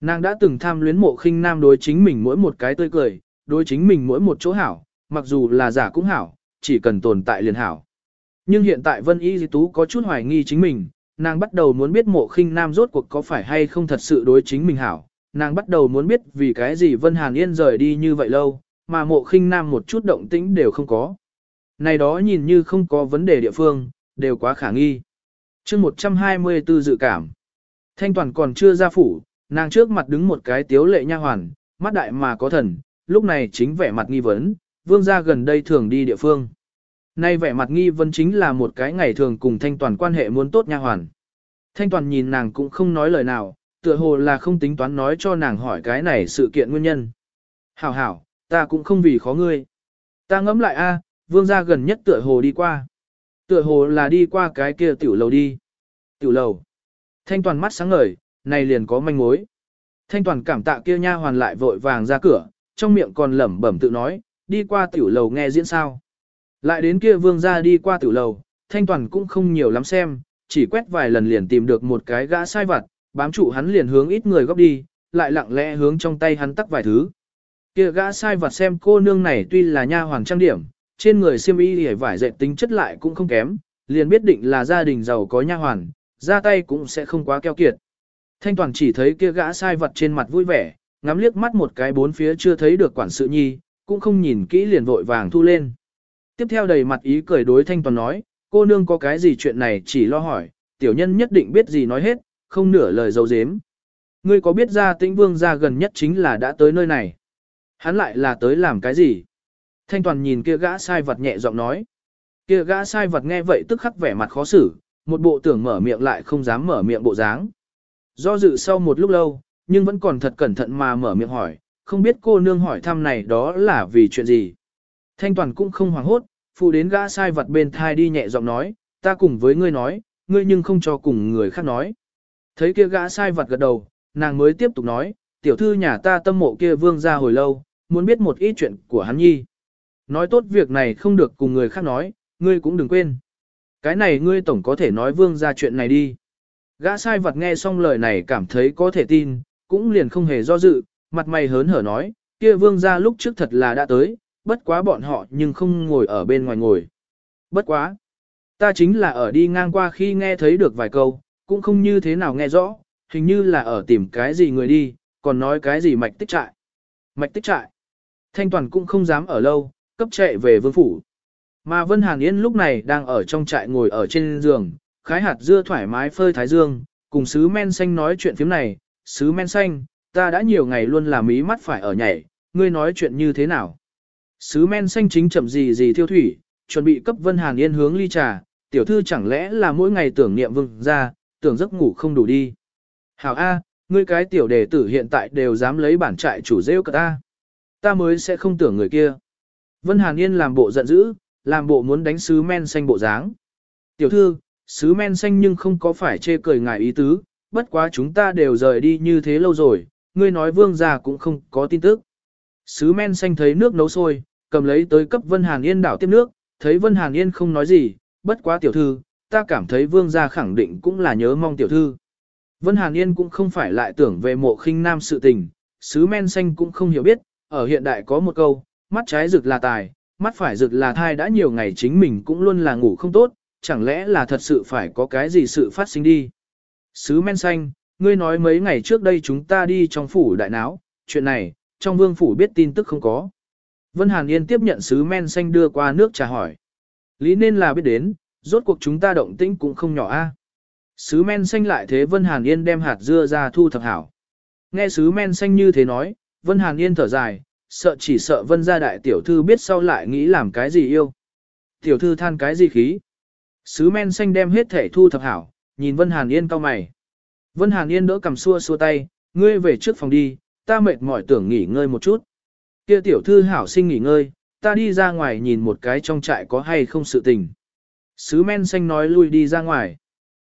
Nàng đã từng tham luyến mộ khinh nam đối chính mình mỗi một cái tươi cười, đối chính mình mỗi một chỗ hảo, mặc dù là giả cũng hảo, chỉ cần tồn tại liền hảo. Nhưng hiện tại Vân Y Di Tú có chút hoài nghi chính mình, nàng bắt đầu muốn biết mộ khinh nam rốt cuộc có phải hay không thật sự đối chính mình hảo. Nàng bắt đầu muốn biết vì cái gì Vân Hàn Yên rời đi như vậy lâu, mà mộ khinh nam một chút động tĩnh đều không có. Này đó nhìn như không có vấn đề địa phương, đều quá khả nghi. chương 124 dự cảm. Thanh toàn còn chưa ra phủ, nàng trước mặt đứng một cái tiếu lệ nha hoàn, mắt đại mà có thần, lúc này chính vẻ mặt nghi vấn, vương gia gần đây thường đi địa phương. Nay vẻ mặt nghi vấn chính là một cái ngày thường cùng thanh toàn quan hệ muốn tốt nha hoàn. Thanh toàn nhìn nàng cũng không nói lời nào, tựa hồ là không tính toán nói cho nàng hỏi cái này sự kiện nguyên nhân. Hảo hảo, ta cũng không vì khó ngươi. Ta ngẫm lại a, vương gia gần nhất tựa hồ đi qua. Tựa hồ là đi qua cái kia tiểu lầu đi. Tiểu lầu. Thanh toàn mắt sáng ngời, này liền có manh mối. Thanh toàn cảm tạ kia nha hoàn lại vội vàng ra cửa, trong miệng còn lẩm bẩm tự nói, đi qua tiểu lầu nghe diễn sao. Lại đến kia vương gia đi qua tiểu lầu, thanh toàn cũng không nhiều lắm xem, chỉ quét vài lần liền tìm được một cái gã sai vặt, bám trụ hắn liền hướng ít người góp đi, lại lặng lẽ hướng trong tay hắn tắc vài thứ. Kia gã sai vặt xem cô nương này tuy là nha hoàng trang điểm, trên người xiêm y hề vải dệt tính chất lại cũng không kém, liền biết định là gia đình giàu có nha hoàn, ra tay cũng sẽ không quá keo kiệt. Thanh toàn chỉ thấy kia gã sai vật trên mặt vui vẻ, ngắm liếc mắt một cái bốn phía chưa thấy được quản sự nhi, cũng không nhìn kỹ liền vội vàng thu lên. Tiếp theo đầy mặt ý cười đối thanh toàn nói, cô nương có cái gì chuyện này chỉ lo hỏi, tiểu nhân nhất định biết gì nói hết, không nửa lời dấu dếm. Ngươi có biết ra tĩnh vương ra gần nhất chính là đã tới nơi này. Hắn lại là tới làm cái gì? Thanh toàn nhìn kia gã sai vật nhẹ giọng nói. Kia gã sai vật nghe vậy tức khắc vẻ mặt khó xử, một bộ tưởng mở miệng lại không dám mở miệng bộ dáng. Do dự sau một lúc lâu, nhưng vẫn còn thật cẩn thận mà mở miệng hỏi, không biết cô nương hỏi thăm này đó là vì chuyện gì. Thanh toàn cũng không hoảng hốt, phụ đến gã sai vật bên thai đi nhẹ giọng nói, ta cùng với ngươi nói, ngươi nhưng không cho cùng người khác nói. Thấy kia gã sai vật gật đầu, nàng mới tiếp tục nói, tiểu thư nhà ta tâm mộ kia vương ra hồi lâu, muốn biết một ít chuyện của hắn nhi. Nói tốt việc này không được cùng người khác nói, ngươi cũng đừng quên. Cái này ngươi tổng có thể nói vương ra chuyện này đi. Gã sai vật nghe xong lời này cảm thấy có thể tin, cũng liền không hề do dự, mặt mày hớn hở nói, kia vương ra lúc trước thật là đã tới, bất quá bọn họ nhưng không ngồi ở bên ngoài ngồi. Bất quá. Ta chính là ở đi ngang qua khi nghe thấy được vài câu, cũng không như thế nào nghe rõ, hình như là ở tìm cái gì người đi, còn nói cái gì mạch tích trại. Mạch tích trại. Thanh Toàn cũng không dám ở lâu, cấp chạy về vương phủ. Mà Vân Hàn Yên lúc này đang ở trong trại ngồi ở trên giường, khái hạt dưa thoải mái phơi thái dương, cùng sứ men xanh nói chuyện phím này, sứ men xanh, ta đã nhiều ngày luôn làm ý mắt phải ở nhảy, ngươi nói chuyện như thế nào. Sứ men xanh chính chậm gì gì thiêu thủy, chuẩn bị cấp Vân Hàn Yên hướng ly trà, tiểu thư chẳng lẽ là mỗi ngày tưởng niệm vương ra, tưởng giấc ngủ không đủ đi. Hảo A, ngươi cái tiểu đề tử hiện tại đều dám lấy bản trại chủ rêu cả ta. Ta mới sẽ không tưởng người kia. Vân Hàn Yên làm bộ giận dữ, làm bộ muốn đánh sứ men xanh bộ dáng. Tiểu thư, sứ men xanh nhưng không có phải chê cười ngài ý tứ, bất quá chúng ta đều rời đi như thế lâu rồi, ngươi nói vương gia cũng không có tin tức. Sứ men xanh thấy nước nấu sôi, cầm lấy tới cấp Vân Hàn Yên đảo tiếp nước, thấy Vân Hàn Yên không nói gì, bất quá tiểu thư, ta cảm thấy vương gia khẳng định cũng là nhớ mong tiểu thư. Vân Hàn Yên cũng không phải lại tưởng về mộ khinh nam sự tình, sứ men xanh cũng không hiểu biết, ở hiện đại có một câu, mắt trái rực là tài, mắt phải rực là thai đã nhiều ngày chính mình cũng luôn là ngủ không tốt, chẳng lẽ là thật sự phải có cái gì sự phát sinh đi. Sứ men xanh, ngươi nói mấy ngày trước đây chúng ta đi trong phủ đại náo, chuyện này, trong vương phủ biết tin tức không có. Vân Hàn Yên tiếp nhận sứ men xanh đưa qua nước trà hỏi. Lý nên là biết đến, rốt cuộc chúng ta động tĩnh cũng không nhỏ a. Sứ men xanh lại thế Vân Hàn Yên đem hạt dưa ra thu thập hảo. Nghe sứ men xanh như thế nói, Vân Hàn Yên thở dài, sợ chỉ sợ Vân gia đại tiểu thư biết sau lại nghĩ làm cái gì yêu. Tiểu thư than cái gì khí. Sứ men xanh đem hết thể thu thập hảo, nhìn Vân Hàn Yên cau mày. Vân Hàn Yên đỡ cầm xua xua tay, ngươi về trước phòng đi, ta mệt mỏi tưởng nghỉ ngơi một chút. Kia tiểu thư hảo sinh nghỉ ngơi, ta đi ra ngoài nhìn một cái trong trại có hay không sự tình. Sứ men xanh nói lui đi ra ngoài.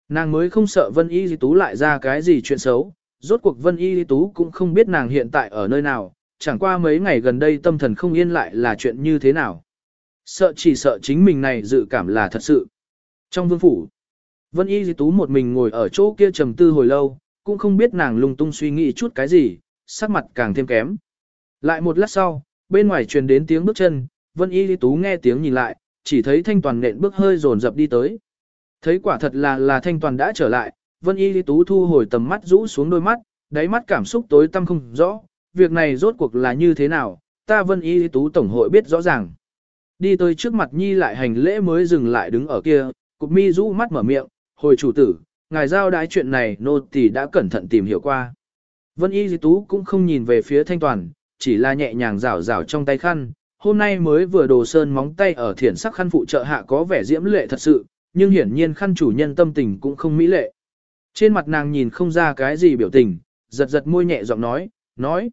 Nàng mới không sợ Vân Y Di Tú lại ra cái gì chuyện xấu, rốt cuộc Vân Y Di Tú cũng không biết nàng hiện tại ở nơi nào, chẳng qua mấy ngày gần đây tâm thần không yên lại là chuyện như thế nào. Sợ chỉ sợ chính mình này dự cảm là thật sự. Trong vương phủ, Vân Y Di Tú một mình ngồi ở chỗ kia trầm tư hồi lâu, cũng không biết nàng lung tung suy nghĩ chút cái gì, sắc mặt càng thêm kém. Lại một lát sau, bên ngoài truyền đến tiếng bước chân, Vân Y Di Tú nghe tiếng nhìn lại, chỉ thấy thanh toàn nện bước hơi dồn dập đi tới. Thấy quả thật là là thanh toàn đã trở lại, Vân Y Lý Tú thu hồi tầm mắt rũ xuống đôi mắt, đáy mắt cảm xúc tối tăm không rõ, việc này rốt cuộc là như thế nào, ta Vân Y Tú Tổng hội biết rõ ràng. Đi tới trước mặt Nhi lại hành lễ mới dừng lại đứng ở kia, cục mi rũ mắt mở miệng, hồi chủ tử, ngài giao đái chuyện này nô tỳ đã cẩn thận tìm hiểu qua. Vân Y Tú cũng không nhìn về phía thanh toàn, chỉ là nhẹ nhàng rảo rảo trong tay khăn, hôm nay mới vừa đồ sơn móng tay ở thiển sắc khăn phụ trợ hạ có vẻ diễm lệ thật sự, nhưng hiển nhiên khăn chủ nhân tâm tình cũng không mỹ lệ. Trên mặt nàng nhìn không ra cái gì biểu tình, giật giật môi nhẹ giọng nói, nói.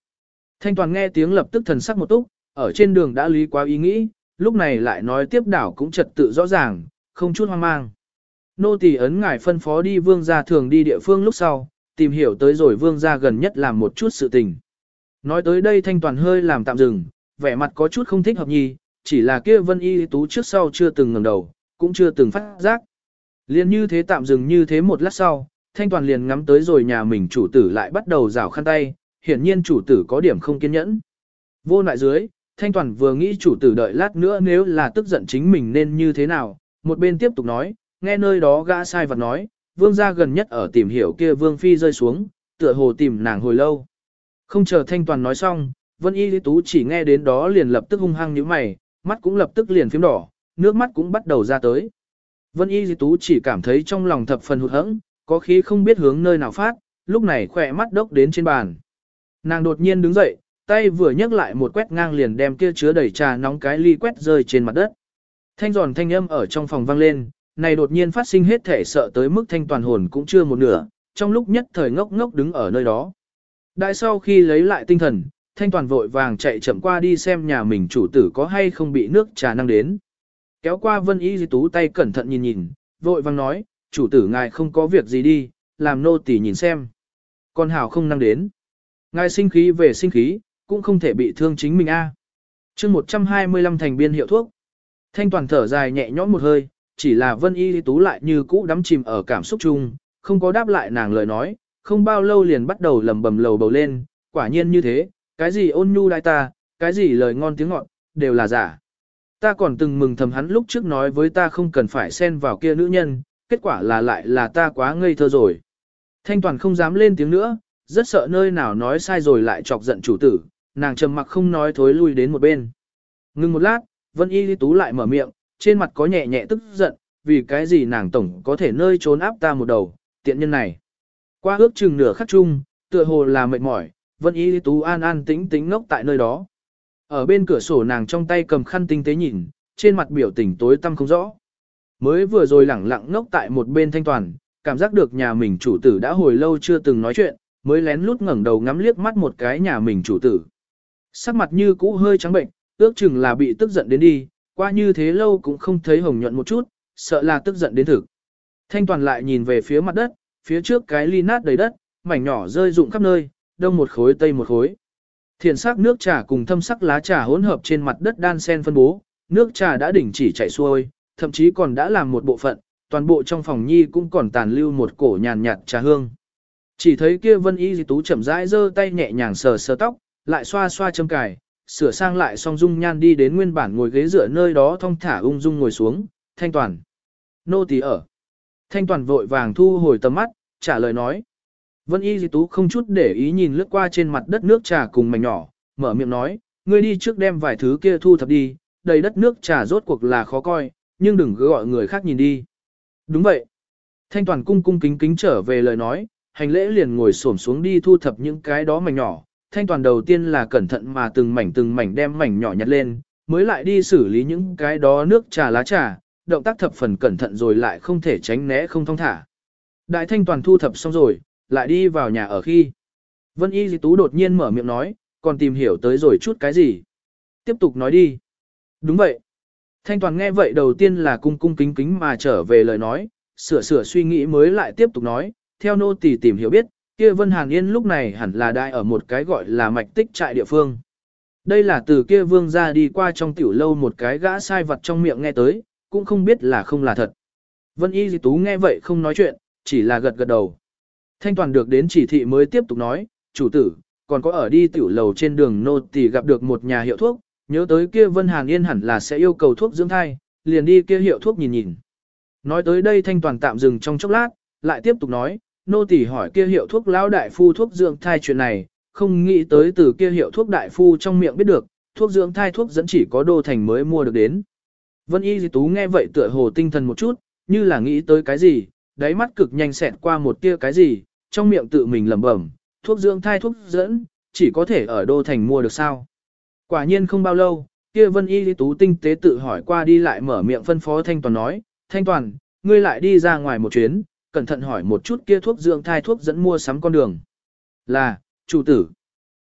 Thanh toàn nghe tiếng lập tức thần sắc một túc, ở trên đường đã lý quá ý nghĩ, lúc này lại nói tiếp đảo cũng trật tự rõ ràng, không chút hoang mang. Nô tỳ ấn ngài phân phó đi vương gia thường đi địa phương lúc sau, tìm hiểu tới rồi vương gia gần nhất làm một chút sự tình. Nói tới đây thanh toàn hơi làm tạm dừng, vẻ mặt có chút không thích hợp nhì, chỉ là kia vân y tú trước sau chưa từng ngẩng đầu, cũng chưa từng phát giác. Liên như thế tạm dừng như thế một lát sau, thanh toàn liền ngắm tới rồi nhà mình chủ tử lại bắt đầu rảo khăn tay, hiển nhiên chủ tử có điểm không kiên nhẫn. Vô lại dưới, thanh toàn vừa nghĩ chủ tử đợi lát nữa nếu là tức giận chính mình nên như thế nào, một bên tiếp tục nói, nghe nơi đó gã sai vật nói, vương gia gần nhất ở tìm hiểu kia vương phi rơi xuống, tựa hồ tìm nàng hồi lâu. Không chờ thanh toàn nói xong, vân y lý tú chỉ nghe đến đó liền lập tức hung hăng như mày, mắt cũng lập tức liền phím đỏ, nước mắt cũng bắt đầu ra tới. Vân Y Di Tú chỉ cảm thấy trong lòng thập phần hụt hẫng, có khí không biết hướng nơi nào phát, lúc này khỏe mắt đốc đến trên bàn. Nàng đột nhiên đứng dậy, tay vừa nhấc lại một quét ngang liền đem kia chứa đầy trà nóng cái ly quét rơi trên mặt đất. Thanh giòn thanh âm ở trong phòng vang lên, này đột nhiên phát sinh hết thể sợ tới mức thanh toàn hồn cũng chưa một nửa, trong lúc nhất thời ngốc ngốc đứng ở nơi đó. Đại sau khi lấy lại tinh thần, thanh toàn vội vàng chạy chậm qua đi xem nhà mình chủ tử có hay không bị nước trà năng đến. Kéo qua vân y di tú tay cẩn thận nhìn nhìn, vội vàng nói, chủ tử ngài không có việc gì đi, làm nô tỳ nhìn xem. Con hảo không năng đến. Ngài sinh khí về sinh khí, cũng không thể bị thương chính mình a. À. chương 125 thành biên hiệu thuốc. Thanh toàn thở dài nhẹ nhõm một hơi, chỉ là vân y tú lại như cũ đắm chìm ở cảm xúc chung, không có đáp lại nàng lời nói, không bao lâu liền bắt đầu lầm bầm lầu bầu lên, quả nhiên như thế, cái gì ôn nhu đại ta, cái gì lời ngon tiếng ngọt, đều là giả. Ta còn từng mừng thầm hắn lúc trước nói với ta không cần phải xen vào kia nữ nhân, kết quả là lại là ta quá ngây thơ rồi. Thanh toàn không dám lên tiếng nữa, rất sợ nơi nào nói sai rồi lại chọc giận chủ tử, nàng trầm mặc không nói thối lui đến một bên. Ngưng một lát, Vân Y Tú lại mở miệng, trên mặt có nhẹ nhẹ tức giận, vì cái gì nàng tổng có thể nơi trốn áp ta một đầu, tiện nhân này. Qua ước chừng nửa khắc chung, tựa hồ là mệt mỏi, Vân Y Tú an an tĩnh tĩnh ngốc tại nơi đó. Ở bên cửa sổ nàng trong tay cầm khăn tinh tế nhìn, trên mặt biểu tình tối tăm không rõ. Mới vừa rồi lẳng lặng ngốc tại một bên thanh toàn, cảm giác được nhà mình chủ tử đã hồi lâu chưa từng nói chuyện, mới lén lút ngẩng đầu ngắm liếc mắt một cái nhà mình chủ tử. Sắc mặt như cũ hơi trắng bệnh, ước chừng là bị tức giận đến đi, qua như thế lâu cũng không thấy hồng nhuận một chút, sợ là tức giận đến thực. Thanh toàn lại nhìn về phía mặt đất, phía trước cái ly nát đầy đất, mảnh nhỏ rơi rụng khắp nơi, đông một khối tây một khối. Thiền sắc nước trà cùng thâm sắc lá trà hỗn hợp trên mặt đất đan sen phân bố, nước trà đã đỉnh chỉ chảy xuôi, thậm chí còn đã làm một bộ phận, toàn bộ trong phòng nhi cũng còn tàn lưu một cổ nhàn nhạt trà hương. Chỉ thấy kia Vân Y dì Tú chậm rãi giơ tay nhẹ nhàng sờ sờ tóc, lại xoa xoa châm cài, sửa sang lại xong dung nhan đi đến nguyên bản ngồi ghế dựa nơi đó thong thả ung dung ngồi xuống, thanh toàn. Nô tỳ ở. Thanh toàn vội vàng thu hồi tầm mắt, trả lời nói. Vân Y dì Tú không chút để ý nhìn lướt qua trên mặt đất nước trà cùng mảnh nhỏ, mở miệng nói, ngươi đi trước đem vài thứ kia thu thập đi, đầy đất nước trà rốt cuộc là khó coi, nhưng đừng cứ gọi người khác nhìn đi. Đúng vậy. Thanh toàn cung cung kính kính trở về lời nói, hành lễ liền ngồi xổm xuống đi thu thập những cái đó mảnh nhỏ. Thanh toàn đầu tiên là cẩn thận mà từng mảnh từng mảnh đem mảnh nhỏ nhặt lên, mới lại đi xử lý những cái đó nước trà lá trà, động tác thập phần cẩn thận rồi lại không thể tránh né không thong thả. Đại thanh toàn thu thập xong rồi, lại đi vào nhà ở khi. Vân Y Di Tú đột nhiên mở miệng nói, còn tìm hiểu tới rồi chút cái gì. Tiếp tục nói đi. Đúng vậy. Thanh toàn nghe vậy đầu tiên là cung cung kính kính mà trở về lời nói, sửa sửa suy nghĩ mới lại tiếp tục nói, theo nô tỳ tìm hiểu biết, kia Vân Hàn Yên lúc này hẳn là đại ở một cái gọi là mạch tích trại địa phương. Đây là từ kia vương ra đi qua trong tiểu lâu một cái gã sai vật trong miệng nghe tới, cũng không biết là không là thật. Vân Y Di Tú nghe vậy không nói chuyện, chỉ là gật gật đầu. Thanh toàn được đến chỉ thị mới tiếp tục nói, chủ tử, còn có ở đi tiểu lầu trên đường nô tỳ gặp được một nhà hiệu thuốc, nhớ tới kia Vân Hàn Yên hẳn là sẽ yêu cầu thuốc dưỡng thai, liền đi kia hiệu thuốc nhìn nhìn. Nói tới đây thanh toàn tạm dừng trong chốc lát, lại tiếp tục nói, nô tỳ hỏi kia hiệu thuốc lão đại phu thuốc dưỡng thai chuyện này, không nghĩ tới từ kia hiệu thuốc đại phu trong miệng biết được, thuốc dưỡng thai thuốc dẫn chỉ có đô thành mới mua được đến. Vân Y Di Tú nghe vậy tựa hồ tinh thần một chút, như là nghĩ tới cái gì, đáy mắt cực nhanh xẹt qua một tia cái gì, trong miệng tự mình lẩm bẩm, thuốc dưỡng thai thuốc dẫn, chỉ có thể ở đô thành mua được sao. Quả nhiên không bao lâu, kia Vân Y Di Tú tinh tế tự hỏi qua đi lại mở miệng phân phó Thanh Toàn nói, Thanh Toàn, ngươi lại đi ra ngoài một chuyến, cẩn thận hỏi một chút kia thuốc dưỡng thai thuốc dẫn mua sắm con đường. Là, chủ tử.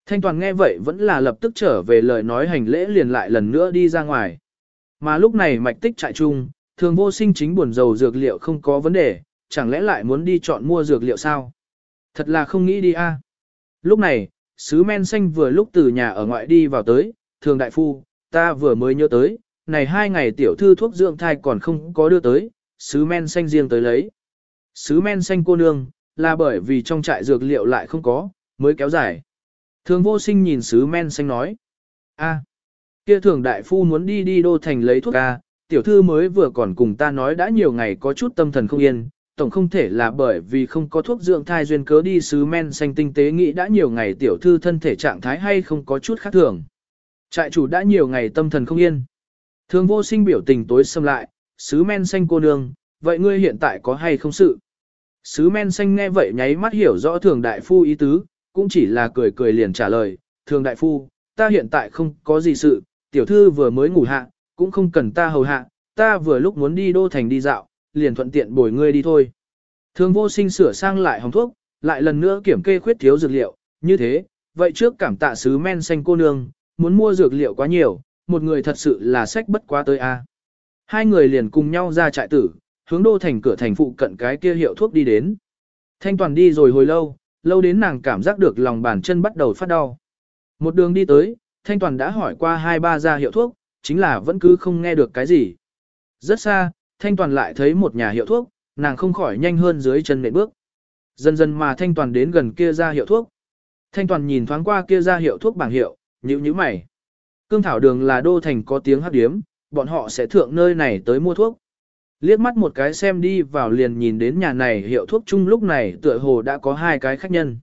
Thanh Toàn nghe vậy vẫn là lập tức trở về lời nói hành lễ liền lại lần nữa đi ra ngoài. Mà lúc này mạch tích trại chung, thường vô sinh chính buồn dầu dược liệu không có vấn đề, chẳng lẽ lại muốn đi chọn mua dược liệu sao? Thật là không nghĩ đi a. Lúc này, sứ men xanh vừa lúc từ nhà ở ngoại đi vào tới, thường đại phu, ta vừa mới nhớ tới, này hai ngày tiểu thư thuốc dưỡng thai còn không có đưa tới, sứ men xanh riêng tới lấy. Sứ men xanh cô nương, là bởi vì trong trại dược liệu lại không có, mới kéo dài. Thường vô sinh nhìn sứ men xanh nói, a, kia thường đại phu muốn đi đi đô thành lấy thuốc ca, tiểu thư mới vừa còn cùng ta nói đã nhiều ngày có chút tâm thần không yên, tổng không thể là bởi vì không có thuốc dưỡng thai duyên cớ đi sứ men xanh tinh tế nghĩ đã nhiều ngày tiểu thư thân thể trạng thái hay không có chút khác thường. Trại chủ đã nhiều ngày tâm thần không yên. Thường vô sinh biểu tình tối xâm lại, sứ men xanh cô nương, vậy ngươi hiện tại có hay không sự? Sứ men xanh nghe vậy nháy mắt hiểu rõ thường đại phu ý tứ, cũng chỉ là cười cười liền trả lời, thường đại phu, ta hiện tại không có gì sự, tiểu thư vừa mới ngủ hạ, cũng không cần ta hầu hạ, ta vừa lúc muốn đi đô thành đi dạo, liền thuận tiện bồi ngươi đi thôi. Thường vô sinh sửa sang lại hồng thuốc, lại lần nữa kiểm kê khuyết thiếu dược liệu, như thế, vậy trước cảm tạ sứ men xanh cô nương, muốn mua dược liệu quá nhiều, một người thật sự là sách bất quá tới a. Hai người liền cùng nhau ra trại tử, hướng đô thành cửa thành phụ cận cái kia hiệu thuốc đi đến. Thanh toàn đi rồi hồi lâu, lâu đến nàng cảm giác được lòng bàn chân bắt đầu phát đau. Một đường đi tới, Thanh toàn đã hỏi qua hai ba gia hiệu thuốc, chính là vẫn cứ không nghe được cái gì. Rất xa, Thanh toàn lại thấy một nhà hiệu thuốc, nàng không khỏi nhanh hơn dưới chân nệm bước. Dần dần mà Thanh toàn đến gần kia gia hiệu thuốc. Thanh toàn nhìn thoáng qua kia gia hiệu thuốc bảng hiệu, nhíu nhíu mày. Cương thảo đường là đô thành có tiếng hấp điếm, bọn họ sẽ thượng nơi này tới mua thuốc. Liếc mắt một cái xem đi vào liền nhìn đến nhà này hiệu thuốc chung lúc này tựa hồ đã có hai cái khách nhân.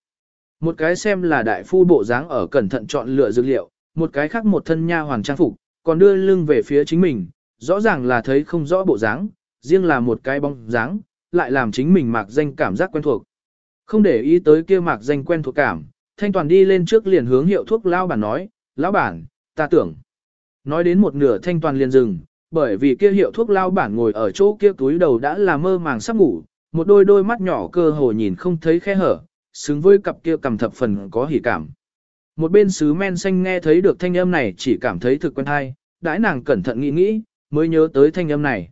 Một cái xem là đại phu bộ dáng ở cẩn thận chọn lựa dược liệu, một cái khác một thân nha hoàng trang phục, còn đưa lưng về phía chính mình, rõ ràng là thấy không rõ bộ dáng, riêng là một cái bóng dáng, lại làm chính mình mạc danh cảm giác quen thuộc. Không để ý tới kia mạc danh quen thuộc cảm, thanh toàn đi lên trước liền hướng hiệu thuốc lao bản nói, lão bản, ta tưởng. Nói đến một nửa thanh toàn liền dừng, bởi vì kia hiệu thuốc lao bản ngồi ở chỗ kia túi đầu đã là mơ màng sắp ngủ, một đôi đôi mắt nhỏ cơ hồ nhìn không thấy khe hở, xứng với cặp kia cầm thập phần có hỉ cảm. Một bên sứ men xanh nghe thấy được thanh âm này chỉ cảm thấy thực quen hay, đãi nàng cẩn thận nghĩ nghĩ, mới nhớ tới thanh âm này.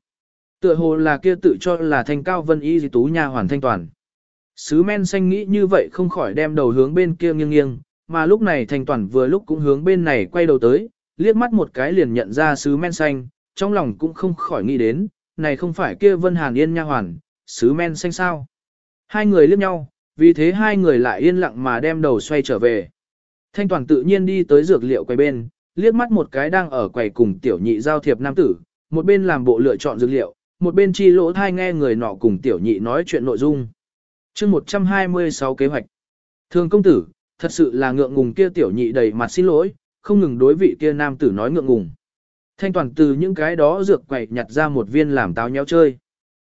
Tựa hồ là kia tự cho là thanh cao vân y dì tú nha hoàn thanh toàn. Sứ men xanh nghĩ như vậy không khỏi đem đầu hướng bên kia nghiêng nghiêng, mà lúc này thanh toàn vừa lúc cũng hướng bên này quay đầu tới, liếc mắt một cái liền nhận ra sứ men xanh, trong lòng cũng không khỏi nghĩ đến, này không phải kia vân hàn yên nha hoàn, sứ men xanh sao. Hai người liếc nhau, vì thế hai người lại yên lặng mà đem đầu xoay trở về. Thanh toàn tự nhiên đi tới dược liệu quầy bên, liếc mắt một cái đang ở quầy cùng tiểu nhị giao thiệp nam tử, một bên làm bộ lựa chọn dược liệu, một bên chi lỗ thai nghe người nọ cùng tiểu nhị nói chuyện nội dung. chương 126 kế hoạch. Thường công tử, thật sự là ngượng ngùng kia tiểu nhị đầy mặt xin lỗi, không ngừng đối vị kia nam tử nói ngượng ngùng. Thanh toàn từ những cái đó dược quậy nhặt ra một viên làm táo nhéo chơi.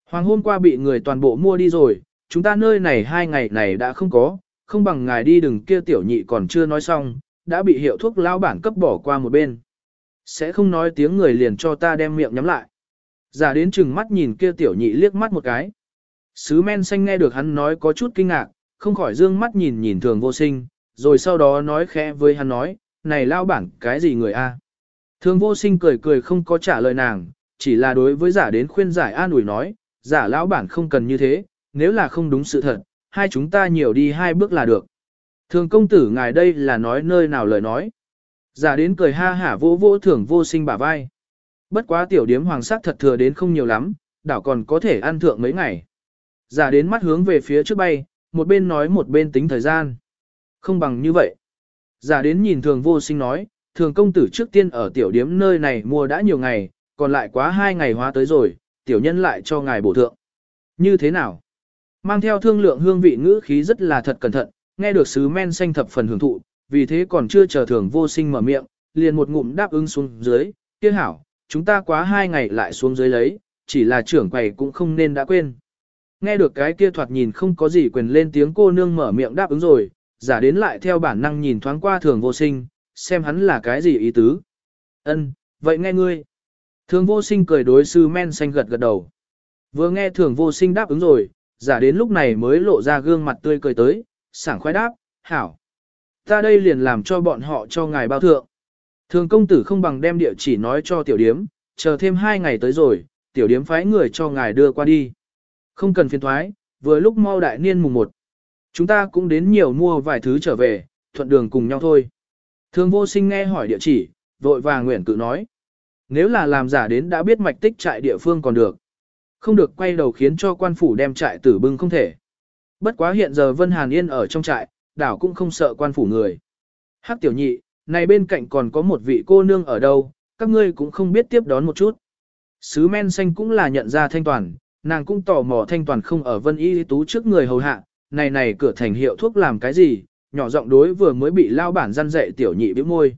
Hoàng hôm qua bị người toàn bộ mua đi rồi, chúng ta nơi này hai ngày này đã không có, không bằng ngài đi đừng kia tiểu nhị còn chưa nói xong, đã bị hiệu thuốc lao bản cấp bỏ qua một bên. Sẽ không nói tiếng người liền cho ta đem miệng nhắm lại. Giả đến chừng mắt nhìn kia tiểu nhị liếc mắt một cái. Sứ men xanh nghe được hắn nói có chút kinh ngạc, không khỏi dương mắt nhìn nhìn thường vô sinh, rồi sau đó nói khẽ với hắn nói, này lao bản cái gì người a? Thường vô sinh cười cười không có trả lời nàng, chỉ là đối với giả đến khuyên giải an ủi nói, giả lão bản không cần như thế, nếu là không đúng sự thật, hai chúng ta nhiều đi hai bước là được. Thường công tử ngài đây là nói nơi nào lời nói. Giả đến cười ha hả vỗ vỗ thưởng vô sinh bả vai. Bất quá tiểu điếm hoàng sắc thật thừa đến không nhiều lắm, đảo còn có thể ăn thượng mấy ngày. Giả đến mắt hướng về phía trước bay, một bên nói một bên tính thời gian. Không bằng như vậy. Giả đến nhìn thường vô sinh nói, thường công tử trước tiên ở tiểu điếm nơi này mua đã nhiều ngày, còn lại quá hai ngày hóa tới rồi, tiểu nhân lại cho ngài bổ thượng. Như thế nào? Mang theo thương lượng hương vị ngữ khí rất là thật cẩn thận, nghe được sứ men xanh thập phần hưởng thụ, vì thế còn chưa chờ thường vô sinh mở miệng, liền một ngụm đáp ứng xuống dưới, kia hảo, chúng ta quá hai ngày lại xuống dưới lấy, chỉ là trưởng quầy cũng không nên đã quên. Nghe được cái kia thoạt nhìn không có gì quyền lên tiếng cô nương mở miệng đáp ứng rồi, giả đến lại theo bản năng nhìn thoáng qua thường vô sinh, xem hắn là cái gì ý tứ. Ân, vậy nghe ngươi. Thường vô sinh cười đối sư men xanh gật gật đầu. Vừa nghe thường vô sinh đáp ứng rồi, giả đến lúc này mới lộ ra gương mặt tươi cười tới, sảng khoái đáp, hảo. Ta đây liền làm cho bọn họ cho ngài bao thượng. Thường công tử không bằng đem địa chỉ nói cho tiểu điếm, chờ thêm hai ngày tới rồi, tiểu điếm phái người cho ngài đưa qua đi. Không cần phiền thoái, vừa lúc mau đại niên mùng 1. Chúng ta cũng đến nhiều mua vài thứ trở về, thuận đường cùng nhau thôi. Thường vô sinh nghe hỏi địa chỉ, vội vàng nguyện cự nói. Nếu là làm giả đến đã biết mạch tích trại địa phương còn được. Không được quay đầu khiến cho quan phủ đem trại tử bưng không thể. Bất quá hiện giờ Vân Hàn Yên ở trong trại, đảo cũng không sợ quan phủ người. Hắc tiểu nhị, này bên cạnh còn có một vị cô nương ở đâu, các ngươi cũng không biết tiếp đón một chút. Sứ men xanh cũng là nhận ra thanh toàn, nàng cũng tò mò thanh toàn không ở vân y tú trước người hầu hạ, này này cửa thành hiệu thuốc làm cái gì, nhỏ giọng đối vừa mới bị lao bản răn dạy tiểu nhị bĩu môi.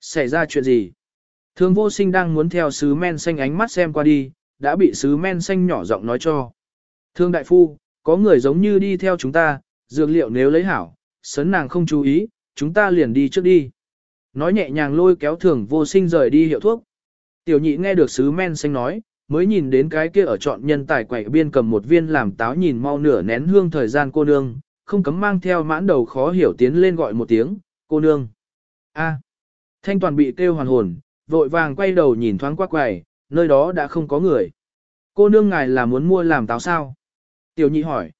Xảy ra chuyện gì? Thường vô sinh đang muốn theo sứ men xanh ánh mắt xem qua đi, đã bị sứ men xanh nhỏ giọng nói cho. Thương đại phu, có người giống như đi theo chúng ta, dược liệu nếu lấy hảo, sấn nàng không chú ý, chúng ta liền đi trước đi. Nói nhẹ nhàng lôi kéo thường vô sinh rời đi hiệu thuốc. Tiểu nhị nghe được sứ men xanh nói, mới nhìn đến cái kia ở trọn nhân tài quậy biên cầm một viên làm táo nhìn mau nửa nén hương thời gian cô nương, không cấm mang theo mãn đầu khó hiểu tiến lên gọi một tiếng, cô nương. a Thanh toàn bị kêu hoàn hồn, vội vàng quay đầu nhìn thoáng qua quầy, nơi đó đã không có người. Cô nương ngài là muốn mua làm táo sao? Tiểu nhị hỏi.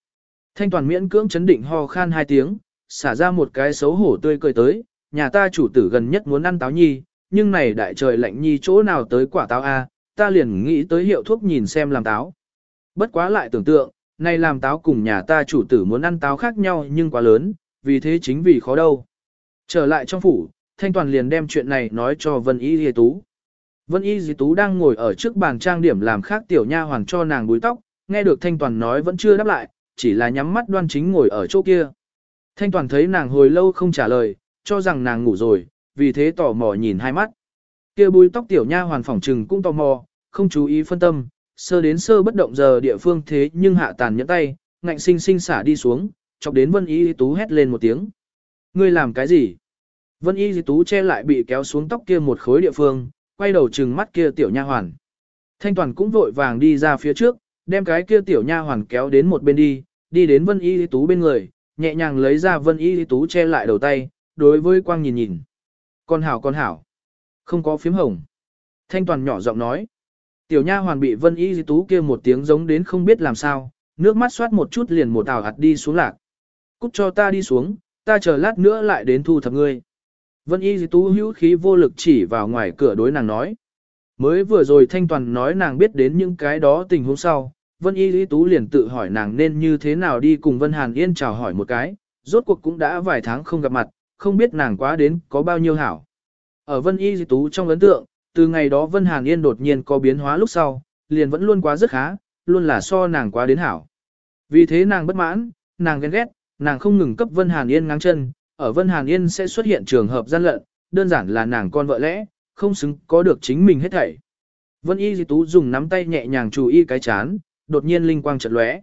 Thanh toàn miễn cưỡng chấn định ho khan hai tiếng, xả ra một cái xấu hổ tươi cười tới, nhà ta chủ tử gần nhất muốn ăn táo nhi, nhưng này đại trời lạnh nhi chỗ nào tới quả táo a, ta liền nghĩ tới hiệu thuốc nhìn xem làm táo. Bất quá lại tưởng tượng, này làm táo cùng nhà ta chủ tử muốn ăn táo khác nhau nhưng quá lớn, vì thế chính vì khó đâu. Trở lại trong phủ, Thanh Toàn liền đem chuyện này nói cho Vân Y Di Tú. Vân Y Di Tú đang ngồi ở trước bàn trang điểm làm khác tiểu nha hoàng cho nàng búi tóc, nghe được Thanh Toàn nói vẫn chưa đáp lại, chỉ là nhắm mắt đoan chính ngồi ở chỗ kia. Thanh Toàn thấy nàng hồi lâu không trả lời, cho rằng nàng ngủ rồi, vì thế tò mò nhìn hai mắt. Kia búi tóc tiểu nha hoàn phỏng trừng cũng tò mò, không chú ý phân tâm, sơ đến sơ bất động giờ địa phương thế nhưng hạ tàn nhẫn tay, ngạnh sinh sinh xả đi xuống, chọc đến Vân Y Tú hét lên một tiếng. Ngươi làm cái gì? Vân Y Tú che lại bị kéo xuống tóc kia một khối địa phương, quay đầu trừng mắt kia tiểu nha hoàn. Thanh Toàn cũng vội vàng đi ra phía trước, đem cái kia tiểu nha hoàn kéo đến một bên đi, đi đến Vân Y Tú bên người, nhẹ nhàng lấy ra Vân Y Tú che lại đầu tay, đối với quang nhìn nhìn. Con hảo con hảo. Không có phím hồng. Thanh Toàn nhỏ giọng nói. Tiểu nha hoàn bị Vân Y Tú kia một tiếng giống đến không biết làm sao, nước mắt xoát một chút liền một ảo hạt đi xuống lạc. Cút cho ta đi xuống, ta chờ lát nữa lại đến thu thập ngươi. Vân Y Tú hữu khí vô lực chỉ vào ngoài cửa đối nàng nói. Mới vừa rồi Thanh Toàn nói nàng biết đến những cái đó tình huống sau, Vân Y Lý Tú liền tự hỏi nàng nên như thế nào đi cùng Vân Hàn Yên chào hỏi một cái, rốt cuộc cũng đã vài tháng không gặp mặt, không biết nàng quá đến có bao nhiêu hảo. Ở Vân Y Lý Tú trong ấn tượng, từ ngày đó Vân Hàn Yên đột nhiên có biến hóa lúc sau, liền vẫn luôn quá rất khá, luôn là so nàng quá đến hảo. Vì thế nàng bất mãn, nàng ghen ghét, nàng không ngừng cấp Vân Hàn Yên ngang chân, ở Vân Hàn Yên sẽ xuất hiện trường hợp gian lận, đơn giản là nàng con vợ lẽ, không xứng có được chính mình hết thảy. Vân Y Di Tú dùng nắm tay nhẹ nhàng chú y cái chán, đột nhiên linh quang chợt lóe.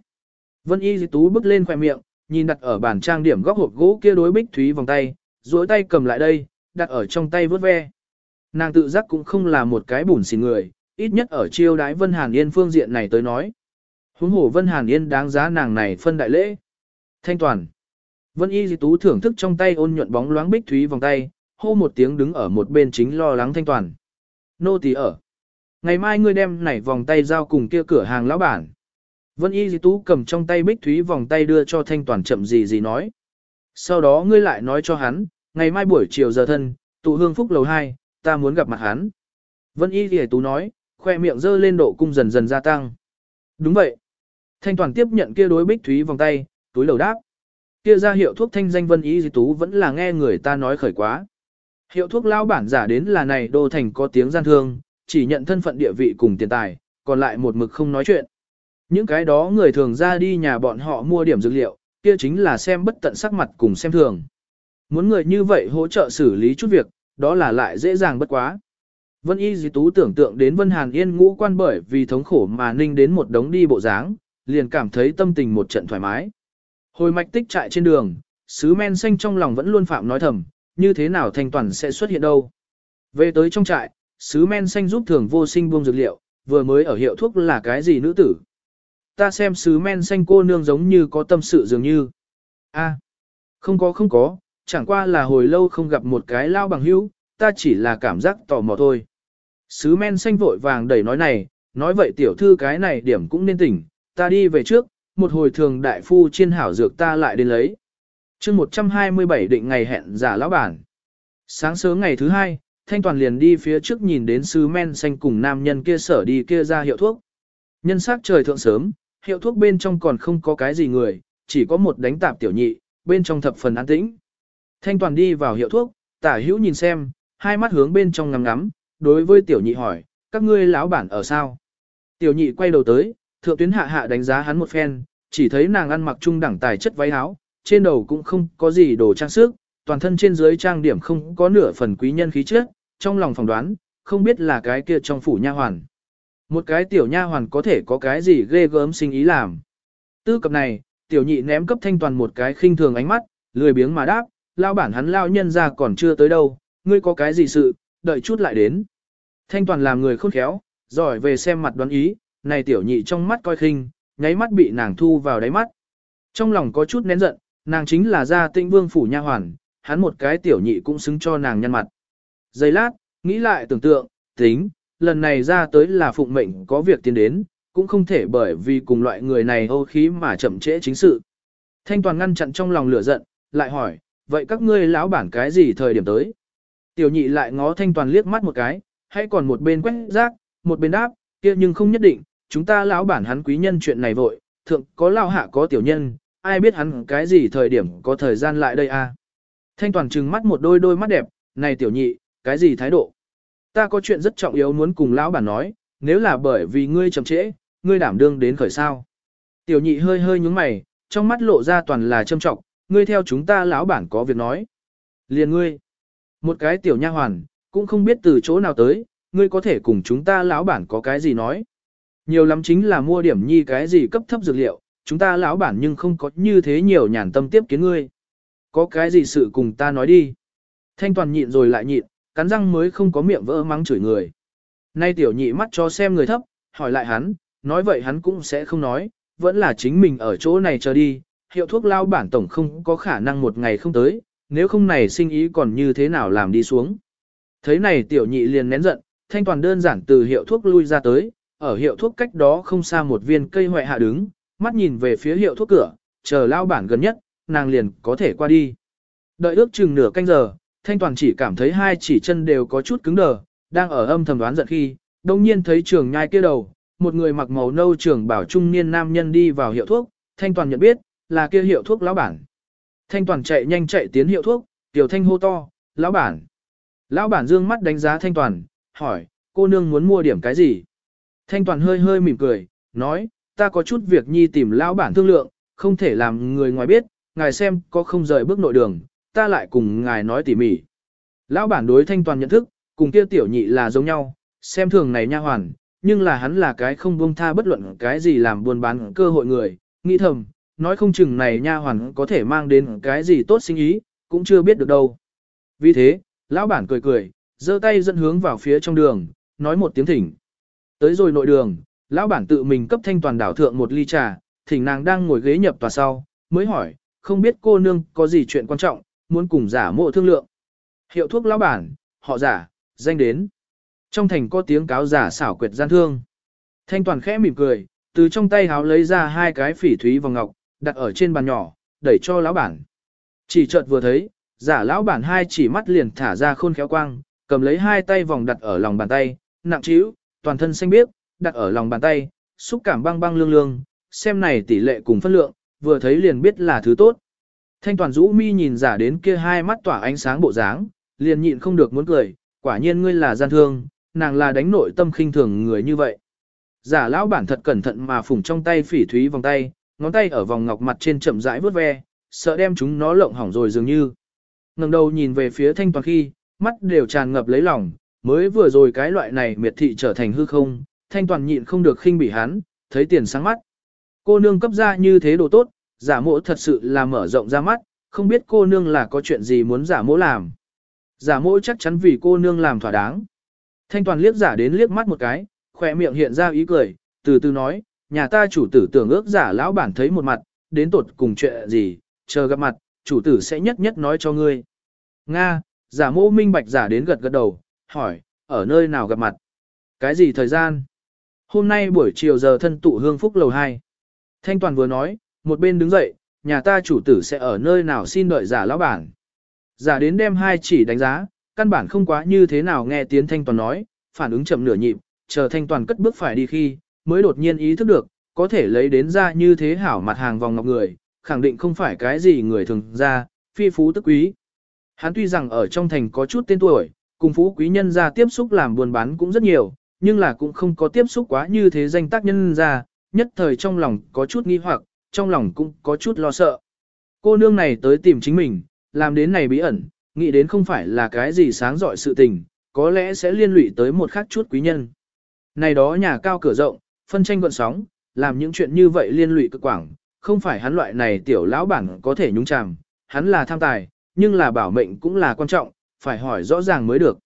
Vân Y Di Tú bước lên khóe miệng, nhìn đặt ở bàn trang điểm góc hộp gỗ kia đối bích thúy vòng tay, duỗi tay cầm lại đây, đặt ở trong tay vớt ve. Nàng tự giác cũng không là một cái bùn xỉn người, ít nhất ở chiêu đái Vân Hàn Yên phương diện này tới nói. Huống hồ Vân Hàn Yên đáng giá nàng này phân đại lễ. Thanh toàn. Vân Y Di Tú thưởng thức trong tay ôn nhuận bóng loáng bích thúy vòng tay, hô một tiếng đứng ở một bên chính lo lắng thanh toàn. Nô tỳ ở. Ngày mai ngươi đem nảy vòng tay giao cùng kia cửa hàng lão bản. Vân Y Di Tú cầm trong tay bích thúy vòng tay đưa cho thanh toàn chậm gì gì nói. Sau đó ngươi lại nói cho hắn, ngày mai buổi chiều giờ thân, tụ hương phúc lầu 2, ta muốn gặp mặt hắn. Vân Y Di Tú nói, khoe miệng dơ lên độ cung dần dần gia tăng. Đúng vậy. Thanh toàn tiếp nhận kia đối bích thúy vòng tay, túi lầu đáp. Kia ra hiệu thuốc thanh danh Vân Y Di Tú vẫn là nghe người ta nói khởi quá. Hiệu thuốc lao bản giả đến là này đô thành có tiếng gian thương, chỉ nhận thân phận địa vị cùng tiền tài, còn lại một mực không nói chuyện. Những cái đó người thường ra đi nhà bọn họ mua điểm dược liệu, kia chính là xem bất tận sắc mặt cùng xem thường. Muốn người như vậy hỗ trợ xử lý chút việc, đó là lại dễ dàng bất quá. Vân Y Dĩ Tú tưởng tượng đến Vân Hàn Yên ngũ quan bởi vì thống khổ mà ninh đến một đống đi bộ dáng, liền cảm thấy tâm tình một trận thoải mái. Hồi mạch tích trại trên đường, sứ men xanh trong lòng vẫn luôn phạm nói thầm, như thế nào thanh toàn sẽ xuất hiện đâu. Về tới trong trại, sứ men xanh giúp thường vô sinh buông dược liệu, vừa mới ở hiệu thuốc là cái gì nữ tử. Ta xem sứ men xanh cô nương giống như có tâm sự dường như. a không có không có, chẳng qua là hồi lâu không gặp một cái lao bằng hữu, ta chỉ là cảm giác tò mò thôi. Sứ men xanh vội vàng đẩy nói này, nói vậy tiểu thư cái này điểm cũng nên tỉnh, ta đi về trước, một hồi thường đại phu chiên hảo dược ta lại đến lấy. chương 127 định ngày hẹn giả lão bản. Sáng sớm ngày thứ hai, Thanh Toàn liền đi phía trước nhìn đến sứ men xanh cùng nam nhân kia sở đi kia ra hiệu thuốc. Nhân sắc trời thượng sớm, hiệu thuốc bên trong còn không có cái gì người, chỉ có một đánh tạp tiểu nhị, bên trong thập phần an tĩnh. Thanh Toàn đi vào hiệu thuốc, tả hữu nhìn xem, hai mắt hướng bên trong ngắm ngắm, đối với tiểu nhị hỏi, các ngươi lão bản ở sao? Tiểu nhị quay đầu tới, thượng tuyến hạ hạ đánh giá hắn một phen, chỉ thấy nàng ăn mặc trung đẳng tài chất váy áo, trên đầu cũng không có gì đồ trang sức, toàn thân trên dưới trang điểm không có nửa phần quý nhân khí chất, trong lòng phỏng đoán, không biết là cái kia trong phủ nha hoàn. Một cái tiểu nha hoàn có thể có cái gì ghê gớm sinh ý làm. Tư cập này, tiểu nhị ném cấp thanh toàn một cái khinh thường ánh mắt, lười biếng mà đáp, lao bản hắn lao nhân ra còn chưa tới đâu, ngươi có cái gì sự, đợi chút lại đến. Thanh toàn làm người khôn khéo, giỏi về xem mặt đoán ý, này tiểu nhị trong mắt coi khinh, nháy mắt bị nàng thu vào đáy mắt. Trong lòng có chút nén giận, nàng chính là gia tinh vương phủ nha hoàn, hắn một cái tiểu nhị cũng xứng cho nàng nhân mặt. Giây lát, nghĩ lại tưởng tượng, tính, lần này ra tới là phụng mệnh có việc tiến đến, cũng không thể bởi vì cùng loại người này ô khí mà chậm trễ chính sự. Thanh toàn ngăn chặn trong lòng lửa giận, lại hỏi, vậy các ngươi lão bản cái gì thời điểm tới? Tiểu nhị lại ngó thanh toàn liếc mắt một cái, hay còn một bên quét rác, một bên đáp, kia nhưng không nhất định, chúng ta lão bản hắn quý nhân chuyện này vội, thượng có lao hạ có tiểu nhân, ai biết hắn cái gì thời điểm có thời gian lại đây a? À? Thanh toàn trừng mắt một đôi đôi mắt đẹp, này tiểu nhị, cái gì thái độ? Ta có chuyện rất trọng yếu muốn cùng lão bản nói, nếu là bởi vì ngươi chậm trễ, ngươi đảm đương đến khởi sao. Tiểu nhị hơi hơi nhúng mày, trong mắt lộ ra toàn là châm trọng, ngươi theo chúng ta lão bản có việc nói. Liền ngươi, một cái tiểu nha hoàn, cũng không biết từ chỗ nào tới, ngươi có thể cùng chúng ta lão bản có cái gì nói. Nhiều lắm chính là mua điểm nhi cái gì cấp thấp dược liệu, chúng ta lão bản nhưng không có như thế nhiều nhàn tâm tiếp kiến ngươi. Có cái gì sự cùng ta nói đi. Thanh toàn nhịn rồi lại nhịn, cắn răng mới không có miệng vỡ mắng chửi người. Nay tiểu nhị mắt cho xem người thấp, hỏi lại hắn, nói vậy hắn cũng sẽ không nói, vẫn là chính mình ở chỗ này chờ đi, hiệu thuốc lao bản tổng không có khả năng một ngày không tới, nếu không này sinh ý còn như thế nào làm đi xuống. Thấy này tiểu nhị liền nén giận, thanh toàn đơn giản từ hiệu thuốc lui ra tới, ở hiệu thuốc cách đó không xa một viên cây hoại hạ đứng, mắt nhìn về phía hiệu thuốc cửa, chờ lao bản gần nhất, nàng liền có thể qua đi. Đợi ước chừng nửa canh giờ, thanh toàn chỉ cảm thấy hai chỉ chân đều có chút cứng đờ, đang ở âm thầm đoán giận khi, đồng nhiên thấy trường nhai kia đầu, một người mặc màu nâu trường bảo trung niên nam nhân đi vào hiệu thuốc, thanh toàn nhận biết, là kia hiệu thuốc lão bản. Thanh toàn chạy nhanh chạy tiến hiệu thuốc, tiểu thanh hô to, lão bản. Lão bản dương mắt đánh giá thanh toàn, hỏi, cô nương muốn mua điểm cái gì? Thanh toàn hơi hơi mỉm cười, nói, ta có chút việc nhi tìm lão bản thương lượng, không thể làm người ngoài biết, ngài xem có không rời bước nội đường, ta lại cùng ngài nói tỉ mỉ. Lão bản đối thanh toàn nhận thức, cùng kia tiểu nhị là giống nhau, xem thường này nha hoàn, nhưng là hắn là cái không buông tha bất luận cái gì làm buôn bán cơ hội người, nghĩ thầm, nói không chừng này nha hoàn có thể mang đến cái gì tốt sinh ý, cũng chưa biết được đâu. Vì thế, lão bản cười cười, giơ tay dẫn hướng vào phía trong đường, nói một tiếng thỉnh. Tới rồi nội đường, lão bản tự mình cấp thanh toàn đảo thượng một ly trà, thỉnh nàng đang ngồi ghế nhập tòa sau, mới hỏi, không biết cô nương có gì chuyện quan trọng, muốn cùng giả mộ thương lượng. Hiệu thuốc lão bản, họ giả, danh đến. Trong thành có tiếng cáo giả xảo quyệt gian thương. Thanh toàn khẽ mỉm cười, từ trong tay háo lấy ra hai cái phỉ thúy vòng ngọc, đặt ở trên bàn nhỏ, đẩy cho lão bản. Chỉ chợt vừa thấy, giả lão bản hai chỉ mắt liền thả ra khôn khéo quang, cầm lấy hai tay vòng đặt ở lòng bàn tay, nặng trĩu, toàn thân xanh biếc, đặt ở lòng bàn tay, xúc cảm băng băng lương lương, xem này tỷ lệ cùng phân lượng, vừa thấy liền biết là thứ tốt. Thanh toàn rũ mi nhìn giả đến kia hai mắt tỏa ánh sáng bộ dáng, liền nhịn không được muốn cười, quả nhiên ngươi là gian thương, nàng là đánh nội tâm khinh thường người như vậy. Giả lão bản thật cẩn thận mà phủng trong tay phỉ thúy vòng tay, ngón tay ở vòng ngọc mặt trên chậm rãi vuốt ve, sợ đem chúng nó lộng hỏng rồi dường như. ngẩng đầu nhìn về phía thanh toàn khi, mắt đều tràn ngập lấy lòng, mới vừa rồi cái loại này miệt thị trở thành hư không, thanh toàn nhịn không được khinh bỉ hắn, thấy tiền sáng mắt. Cô nương cấp ra như thế đồ tốt, giả mộ thật sự là mở rộng ra mắt, không biết cô nương là có chuyện gì muốn giả mộ làm. Giả mộ chắc chắn vì cô nương làm thỏa đáng. Thanh toàn liếc giả đến liếc mắt một cái, khỏe miệng hiện ra ý cười, từ từ nói, nhà ta chủ tử tưởng ước giả lão bản thấy một mặt, đến tột cùng chuyện gì, chờ gặp mặt, chủ tử sẽ nhất nhất nói cho ngươi. Nga, giả mô minh bạch giả đến gật gật đầu, hỏi, ở nơi nào gặp mặt? Cái gì thời gian? Hôm nay buổi chiều giờ thân tụ hương phúc lầu 2. Thanh toàn vừa nói, một bên đứng dậy, nhà ta chủ tử sẽ ở nơi nào xin đợi giả lão bản. Giả đến đem hai chỉ đánh giá, căn bản không quá như thế nào nghe tiếng thanh toàn nói, phản ứng chậm nửa nhịp, chờ thanh toàn cất bước phải đi khi, mới đột nhiên ý thức được, có thể lấy đến ra như thế hảo mặt hàng vòng ngọc người, khẳng định không phải cái gì người thường ra, phi phú tức quý. Hắn tuy rằng ở trong thành có chút tên tuổi, cùng phú quý nhân ra tiếp xúc làm buôn bán cũng rất nhiều, nhưng là cũng không có tiếp xúc quá như thế danh tác nhân ra, nhất thời trong lòng có chút nghi hoặc, trong lòng cũng có chút lo sợ. Cô nương này tới tìm chính mình, làm đến này bí ẩn, nghĩ đến không phải là cái gì sáng dọi sự tình, có lẽ sẽ liên lụy tới một khác chút quý nhân. Này đó nhà cao cửa rộng, phân tranh gọn sóng, làm những chuyện như vậy liên lụy cực quảng, không phải hắn loại này tiểu lão bản có thể nhúng chàm, hắn là tham tài, nhưng là bảo mệnh cũng là quan trọng, phải hỏi rõ ràng mới được.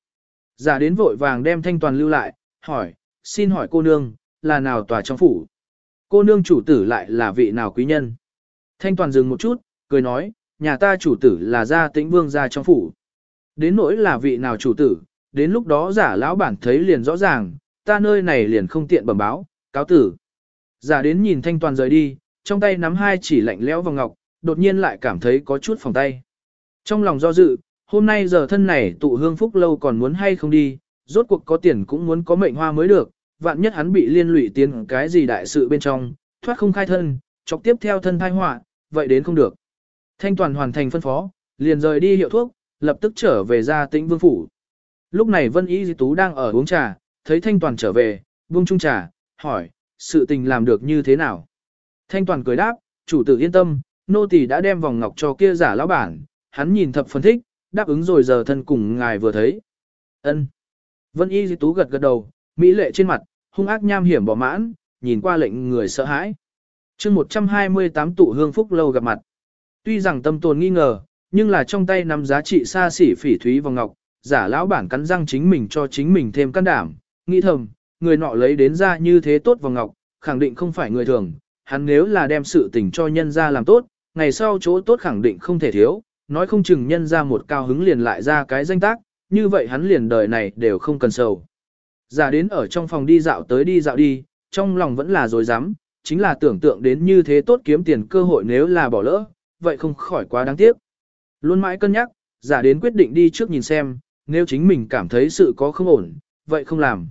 Giả đến vội vàng đem thanh toàn lưu lại, hỏi, xin hỏi cô nương, là nào tòa trong phủ? Cô nương chủ tử lại là vị nào quý nhân? Thanh toàn dừng một chút, cười nói, nhà ta chủ tử là gia tĩnh vương gia trong phủ. Đến nỗi là vị nào chủ tử, đến lúc đó giả lão bản thấy liền rõ ràng, ta nơi này liền không tiện bẩm báo, cáo tử. Giả đến nhìn thanh toàn rời đi, trong tay nắm hai chỉ lạnh lẽo vào ngọc, đột nhiên lại cảm thấy có chút phòng tay. Trong lòng do dự, hôm nay giờ thân này tụ hương phúc lâu còn muốn hay không đi, rốt cuộc có tiền cũng muốn có mệnh hoa mới được, vạn nhất hắn bị liên lụy tiến cái gì đại sự bên trong, thoát không khai thân, chọc tiếp theo thân thai họa, vậy đến không được. Thanh toàn hoàn thành phân phó, liền rời đi hiệu thuốc, lập tức trở về ra tĩnh vương phủ. Lúc này Vân Y Di Tú đang ở uống trà, thấy Thanh toàn trở về, buông chung trà, hỏi, sự tình làm được như thế nào? Thanh toàn cười đáp, chủ tử yên tâm, nô tỳ đã đem vòng ngọc cho kia giả lão bản, hắn nhìn thập phân thích, đáp ứng rồi giờ thân cùng ngài vừa thấy. Ân. Vân Y Di Tú gật gật đầu, mỹ lệ trên mặt, hung ác nham hiểm bỏ mãn, nhìn qua lệnh người sợ hãi. chương 128 tụ hương phúc lâu gặp mặt. Tuy rằng tâm tồn nghi ngờ, nhưng là trong tay nắm giá trị xa xỉ phỉ thúy vòng ngọc, giả lão bản cắn răng chính mình cho chính mình thêm can đảm, nghĩ thầm, người nọ lấy đến ra như thế tốt vào ngọc, khẳng định không phải người thường, hắn nếu là đem sự tình cho nhân ra làm tốt, ngày sau chỗ tốt khẳng định không thể thiếu, nói không chừng nhân ra một cao hứng liền lại ra cái danh tác, như vậy hắn liền đời này đều không cần sầu. Giả đến ở trong phòng đi dạo tới đi dạo đi, trong lòng vẫn là dối dám, chính là tưởng tượng đến như thế tốt kiếm tiền cơ hội nếu là bỏ lỡ, vậy không khỏi quá đáng tiếc. Luôn mãi cân nhắc, giả đến quyết định đi trước nhìn xem, nếu chính mình cảm thấy sự có không ổn, vậy không làm.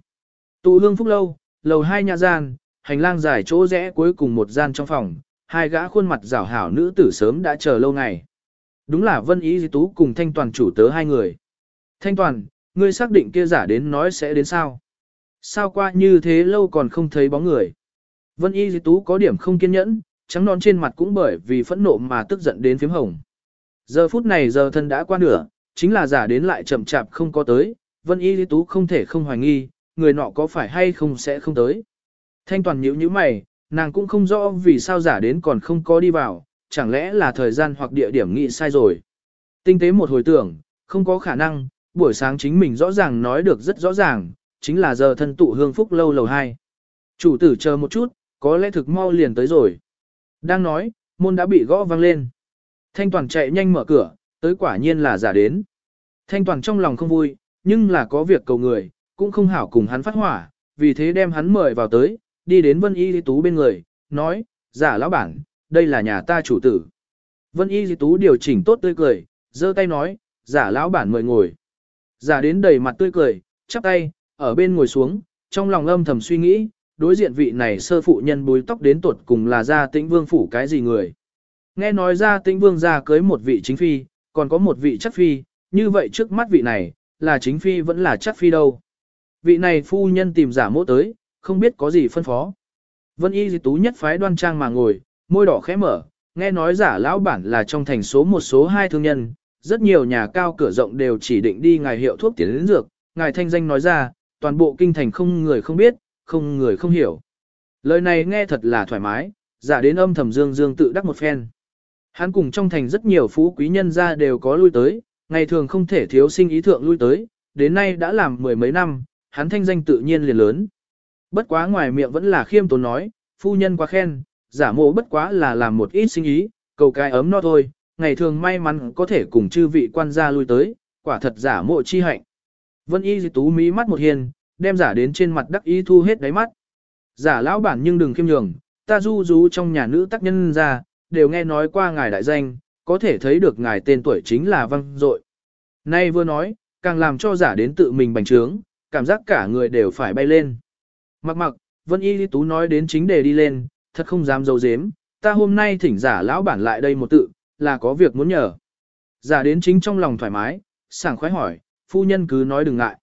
Tụ hương phúc lâu, lầu hai nhà gian, hành lang dài chỗ rẽ cuối cùng một gian trong phòng, hai gã khuôn mặt rảo hảo nữ tử sớm đã chờ lâu ngày. Đúng là Vân Ý Di Tú cùng Thanh Toàn chủ tớ hai người. Thanh Toàn, ngươi xác định kia giả đến nói sẽ đến sao? Sao qua như thế lâu còn không thấy bóng người? Vân Y Di Tú có điểm không kiên nhẫn, trắng non trên mặt cũng bởi vì phẫn nộ mà tức giận đến phím hồng. Giờ phút này giờ thân đã qua nửa, chính là giả đến lại chậm chạp không có tới, Vân Y Di Tú không thể không hoài nghi, người nọ có phải hay không sẽ không tới. Thanh toàn nhíu nhíu mày, nàng cũng không rõ vì sao giả đến còn không có đi vào, chẳng lẽ là thời gian hoặc địa điểm nghĩ sai rồi. Tinh tế một hồi tưởng, không có khả năng, buổi sáng chính mình rõ ràng nói được rất rõ ràng, chính là giờ thân tụ hương phúc lâu lầu 2. Chủ tử chờ một chút, có lẽ thực mau liền tới rồi. Đang nói, môn đã bị gõ vang lên. Thanh toàn chạy nhanh mở cửa, tới quả nhiên là giả đến. Thanh toàn trong lòng không vui, nhưng là có việc cầu người, cũng không hảo cùng hắn phát hỏa, vì thế đem hắn mời vào tới, đi đến Vân Y Di Tú bên người, nói, giả lão bản, đây là nhà ta chủ tử. Vân Y Di Tú điều chỉnh tốt tươi cười, giơ tay nói, giả lão bản mời ngồi. Giả đến đầy mặt tươi cười, chắp tay, ở bên ngồi xuống, trong lòng âm thầm suy nghĩ, đối diện vị này sơ phụ nhân búi tóc đến tuột cùng là gia tĩnh vương phủ cái gì người. Nghe nói gia tĩnh vương gia cưới một vị chính phi, còn có một vị chắc phi, như vậy trước mắt vị này, là chính phi vẫn là chắc phi đâu. Vị này phu nhân tìm giả mỗ tới, không biết có gì phân phó. Vân y di tú nhất phái đoan trang mà ngồi, môi đỏ khẽ mở, nghe nói giả lão bản là trong thành số một số hai thương nhân, rất nhiều nhà cao cửa rộng đều chỉ định đi ngài hiệu thuốc tiến đến dược, ngài thanh danh nói ra, toàn bộ kinh thành không người không biết, không người không hiểu. Lời này nghe thật là thoải mái, giả đến âm thầm dương dương tự đắc một phen. Hắn cùng trong thành rất nhiều phú quý nhân gia đều có lui tới, ngày thường không thể thiếu sinh ý thượng lui tới, đến nay đã làm mười mấy năm, hắn thanh danh tự nhiên liền lớn. Bất quá ngoài miệng vẫn là khiêm tốn nói, phu nhân quá khen, giả mộ bất quá là làm một ít sinh ý, cầu cái ấm no thôi, ngày thường may mắn có thể cùng chư vị quan gia lui tới, quả thật giả mộ chi hạnh. Vân y di tú mí mắt một hiền, đem giả đến trên mặt đắc ý thu hết đáy mắt. Giả lão bản nhưng đừng khiêm nhường, ta du rú trong nhà nữ tác nhân ra, đều nghe nói qua ngài đại danh, có thể thấy được ngài tên tuổi chính là văng dội. Nay vừa nói, càng làm cho giả đến tự mình bành trướng, cảm giác cả người đều phải bay lên. Mặc mặc, Vân Y Tú nói đến chính đề đi lên, thật không dám dấu dếm, ta hôm nay thỉnh giả lão bản lại đây một tự, là có việc muốn nhờ. Giả đến chính trong lòng thoải mái, sảng khoái hỏi, phu nhân cứ nói đừng ngại.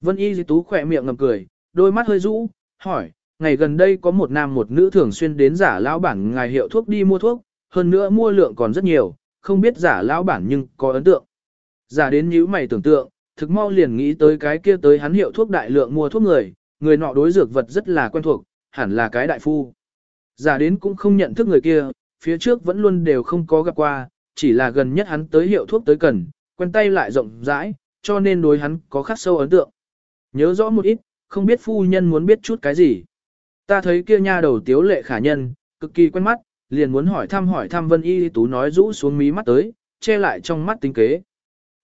Vân Y Lý Tú khỏe miệng ngầm cười, đôi mắt hơi rũ, hỏi, ngày gần đây có một nam một nữ thường xuyên đến giả lão bản ngài hiệu thuốc đi mua thuốc, hơn nữa mua lượng còn rất nhiều, không biết giả lão bản nhưng có ấn tượng. Giả đến nhíu mày tưởng tượng, thực mau liền nghĩ tới cái kia tới hắn hiệu thuốc đại lượng mua thuốc người, người nọ đối dược vật rất là quen thuộc, hẳn là cái đại phu. Giả đến cũng không nhận thức người kia, phía trước vẫn luôn đều không có gặp qua, chỉ là gần nhất hắn tới hiệu thuốc tới cần, quen tay lại rộng rãi, cho nên đối hắn có khắc sâu ấn tượng. Nhớ rõ một ít, không biết phu nhân muốn biết chút cái gì. Ta thấy kia nha đầu tiếu lệ khả nhân, cực kỳ quen mắt, liền muốn hỏi thăm hỏi thăm Vân Y Tú nói rũ xuống mí mắt tới, che lại trong mắt tính kế.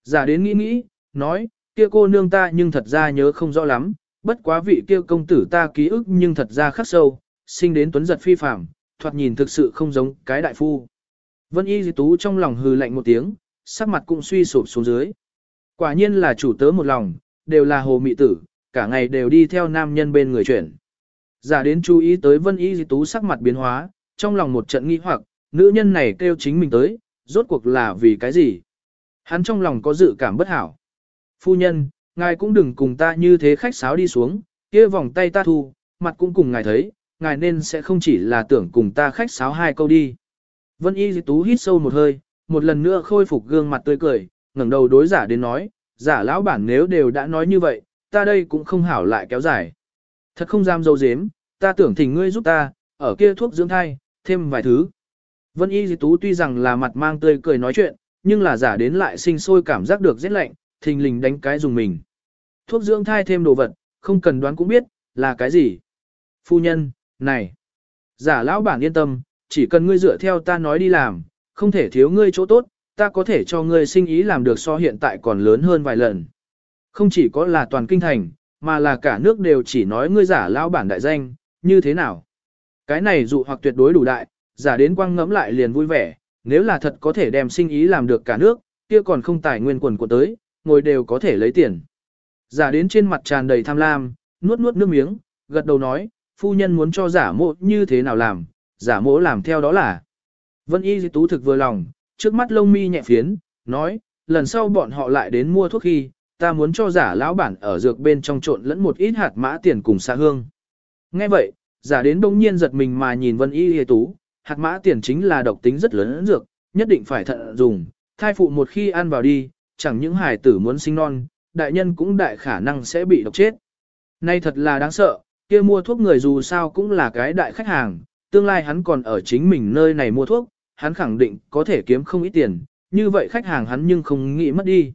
Giả đến nghĩ nghĩ, nói, kia cô nương ta nhưng thật ra nhớ không rõ lắm, bất quá vị kia công tử ta ký ức nhưng thật ra khắc sâu, sinh đến tuấn giật phi phạm, thoạt nhìn thực sự không giống cái đại phu. Vân Y dì Tú trong lòng hừ lạnh một tiếng, sắc mặt cũng suy sụp xuống dưới. Quả nhiên là chủ tớ một lòng, đều là hồ mị tử, cả ngày đều đi theo nam nhân bên người chuyển. Giả đến chú ý tới Vân Y dì Tú sắc mặt biến hóa, trong lòng một trận nghi hoặc, nữ nhân này kêu chính mình tới, rốt cuộc là vì cái gì? Hắn trong lòng có dự cảm bất hảo. Phu nhân, ngài cũng đừng cùng ta như thế khách sáo đi xuống, kia vòng tay ta thu, mặt cũng cùng ngài thấy, ngài nên sẽ không chỉ là tưởng cùng ta khách sáo hai câu đi. Vân Y Dị Tú hít sâu một hơi, một lần nữa khôi phục gương mặt tươi cười, ngẩng đầu đối giả đến nói, giả lão bản nếu đều đã nói như vậy, ta đây cũng không hảo lại kéo dài. Thật không dám dâu dếm, ta tưởng thỉnh ngươi giúp ta, ở kia thuốc dưỡng thai, thêm vài thứ. Vân Y Dị Tú tuy rằng là mặt mang tươi cười nói chuyện, nhưng là giả đến lại sinh sôi cảm giác được rét lạnh, thình lình đánh cái dùng mình. Thuốc dưỡng thai thêm đồ vật, không cần đoán cũng biết, là cái gì. Phu nhân, này. Giả lão bản yên tâm, chỉ cần ngươi dựa theo ta nói đi làm, không thể thiếu ngươi chỗ tốt, ta có thể cho ngươi sinh ý làm được so hiện tại còn lớn hơn vài lần. Không chỉ có là toàn kinh thành, mà là cả nước đều chỉ nói ngươi giả lão bản đại danh, như thế nào. Cái này dụ hoặc tuyệt đối đủ đại, giả đến quăng ngẫm lại liền vui vẻ, nếu là thật có thể đem sinh ý làm được cả nước, kia còn không tài nguyên quần của tới, ngồi đều có thể lấy tiền. Giả đến trên mặt tràn đầy tham lam, nuốt nuốt nước miếng, gật đầu nói, phu nhân muốn cho giả mộ như thế nào làm, giả mộ làm theo đó là. Vân y di tú thực vừa lòng, trước mắt lông mi nhẹ phiến, nói, lần sau bọn họ lại đến mua thuốc khi, ta muốn cho giả lão bản ở dược bên trong trộn lẫn một ít hạt mã tiền cùng xa hương. Nghe vậy, giả đến đông nhiên giật mình mà nhìn vân y di tú, hạt mã tiền chính là độc tính rất lớn dược, nhất định phải thận dùng, thai phụ một khi ăn vào đi, chẳng những hài tử muốn sinh non, đại nhân cũng đại khả năng sẽ bị độc chết. Nay thật là đáng sợ, kia mua thuốc người dù sao cũng là cái đại khách hàng, tương lai hắn còn ở chính mình nơi này mua thuốc, hắn khẳng định có thể kiếm không ít tiền, như vậy khách hàng hắn nhưng không nghĩ mất đi.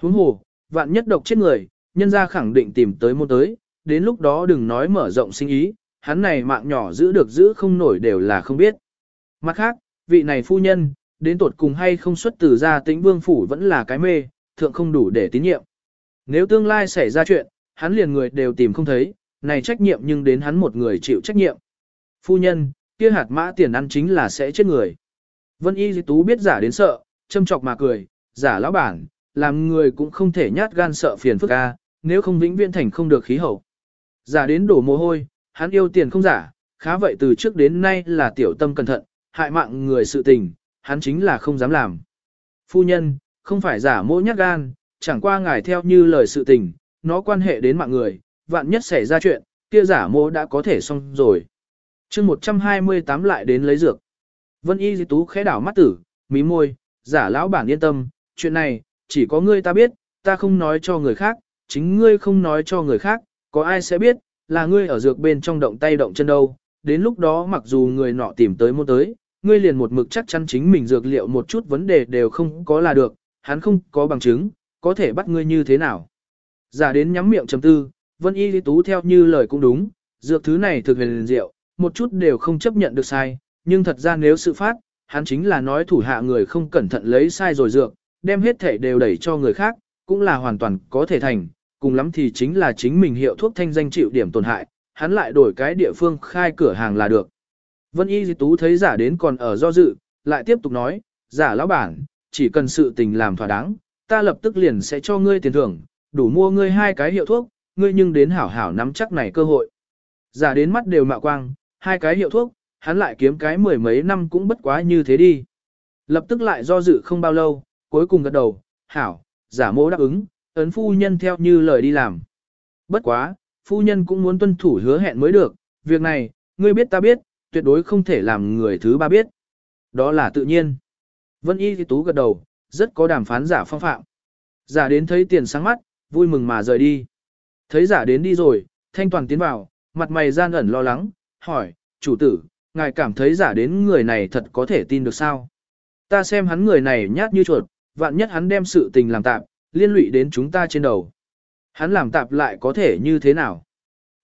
Huống hồ, vạn nhất độc chết người, nhân ra khẳng định tìm tới mua tới, đến lúc đó đừng nói mở rộng sinh ý, hắn này mạng nhỏ giữ được giữ không nổi đều là không biết. Mặt khác, vị này phu nhân, đến tột cùng hay không xuất từ gia tĩnh vương phủ vẫn là cái mê, thượng không đủ để tín nhiệm. Nếu tương lai xảy ra chuyện, hắn liền người đều tìm không thấy, này trách nhiệm nhưng đến hắn một người chịu trách nhiệm. Phu nhân, kia hạt mã tiền ăn chính là sẽ chết người. Vân Y Di Tú biết giả đến sợ, châm chọc mà cười, giả lão bản, làm người cũng không thể nhát gan sợ phiền phức a, nếu không vĩnh viễn thành không được khí hậu. Giả đến đổ mồ hôi, hắn yêu tiền không giả, khá vậy từ trước đến nay là tiểu tâm cẩn thận, hại mạng người sự tình, hắn chính là không dám làm. Phu nhân, không phải giả mỗ nhát gan, chẳng qua ngài theo như lời sự tình, nó quan hệ đến mạng người, vạn nhất xảy ra chuyện, kia giả mỗ đã có thể xong rồi. chương 128 lại đến lấy dược. Vân y di tú khẽ đảo mắt tử, mí môi, giả lão bản yên tâm, chuyện này, chỉ có ngươi ta biết, ta không nói cho người khác, chính ngươi không nói cho người khác, có ai sẽ biết, là ngươi ở dược bên trong động tay động chân đâu, đến lúc đó mặc dù người nọ tìm tới mua tới, ngươi liền một mực chắc chắn chính mình dược liệu một chút vấn đề đều không có là được, hắn không có bằng chứng, có thể bắt ngươi như thế nào. Giả đến nhắm miệng chấm tư, Vân Y Lý Tú theo như lời cũng đúng, dược thứ này thực huyền diệu, một chút đều không chấp nhận được sai, nhưng thật ra nếu sự phát, hắn chính là nói thủ hạ người không cẩn thận lấy sai rồi dược, đem hết thể đều đẩy cho người khác, cũng là hoàn toàn có thể thành, cùng lắm thì chính là chính mình hiệu thuốc thanh danh chịu điểm tổn hại, hắn lại đổi cái địa phương khai cửa hàng là được. Vân Y Di Tú thấy giả đến còn ở do dự, lại tiếp tục nói, giả lão bản, chỉ cần sự tình làm thỏa đáng, ta lập tức liền sẽ cho ngươi tiền thưởng, đủ mua ngươi hai cái hiệu thuốc, ngươi nhưng đến hảo hảo nắm chắc này cơ hội. Giả đến mắt đều mạo quang, hai cái hiệu thuốc, hắn lại kiếm cái mười mấy năm cũng bất quá như thế đi. Lập tức lại do dự không bao lâu, cuối cùng gật đầu, hảo, giả mô đáp ứng, ấn phu nhân theo như lời đi làm. Bất quá, phu nhân cũng muốn tuân thủ hứa hẹn mới được, việc này, ngươi biết ta biết, tuyệt đối không thể làm người thứ ba biết. Đó là tự nhiên. Vân Y Tú gật đầu, rất có đàm phán giả phong phạm. Giả đến thấy tiền sáng mắt, vui mừng mà rời đi. Thấy giả đến đi rồi, thanh toàn tiến vào, mặt mày gian ẩn lo lắng, hỏi, chủ tử, ngài cảm thấy giả đến người này thật có thể tin được sao? Ta xem hắn người này nhát như chuột, vạn nhất hắn đem sự tình làm tạm, liên lụy đến chúng ta trên đầu. Hắn làm tạp lại có thể như thế nào?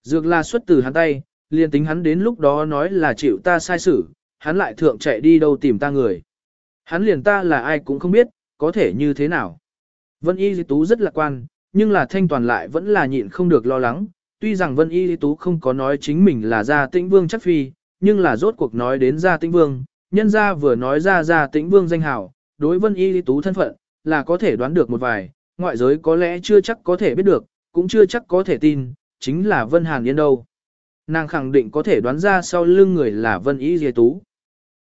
Dược là xuất từ hắn tay, liền tính hắn đến lúc đó nói là chịu ta sai xử, hắn lại thượng chạy đi đâu tìm ta người. Hắn liền ta là ai cũng không biết, có thể như thế nào. Vân Y Di Tú rất lạc quan, nhưng là thanh toàn lại vẫn là nhịn không được lo lắng. Tuy rằng Vân Y Di Tú không có nói chính mình là gia tĩnh vương chắc phi, nhưng là rốt cuộc nói đến gia tĩnh vương, nhân gia vừa nói ra gia tĩnh vương danh hào, đối Vân Y Di Tú thân phận, là có thể đoán được một vài, ngoại giới có lẽ chưa chắc có thể biết được, cũng chưa chắc có thể tin, chính là Vân Hàn Yên đâu. Nàng khẳng định có thể đoán ra sau lưng người là Vân Y Dì Tú.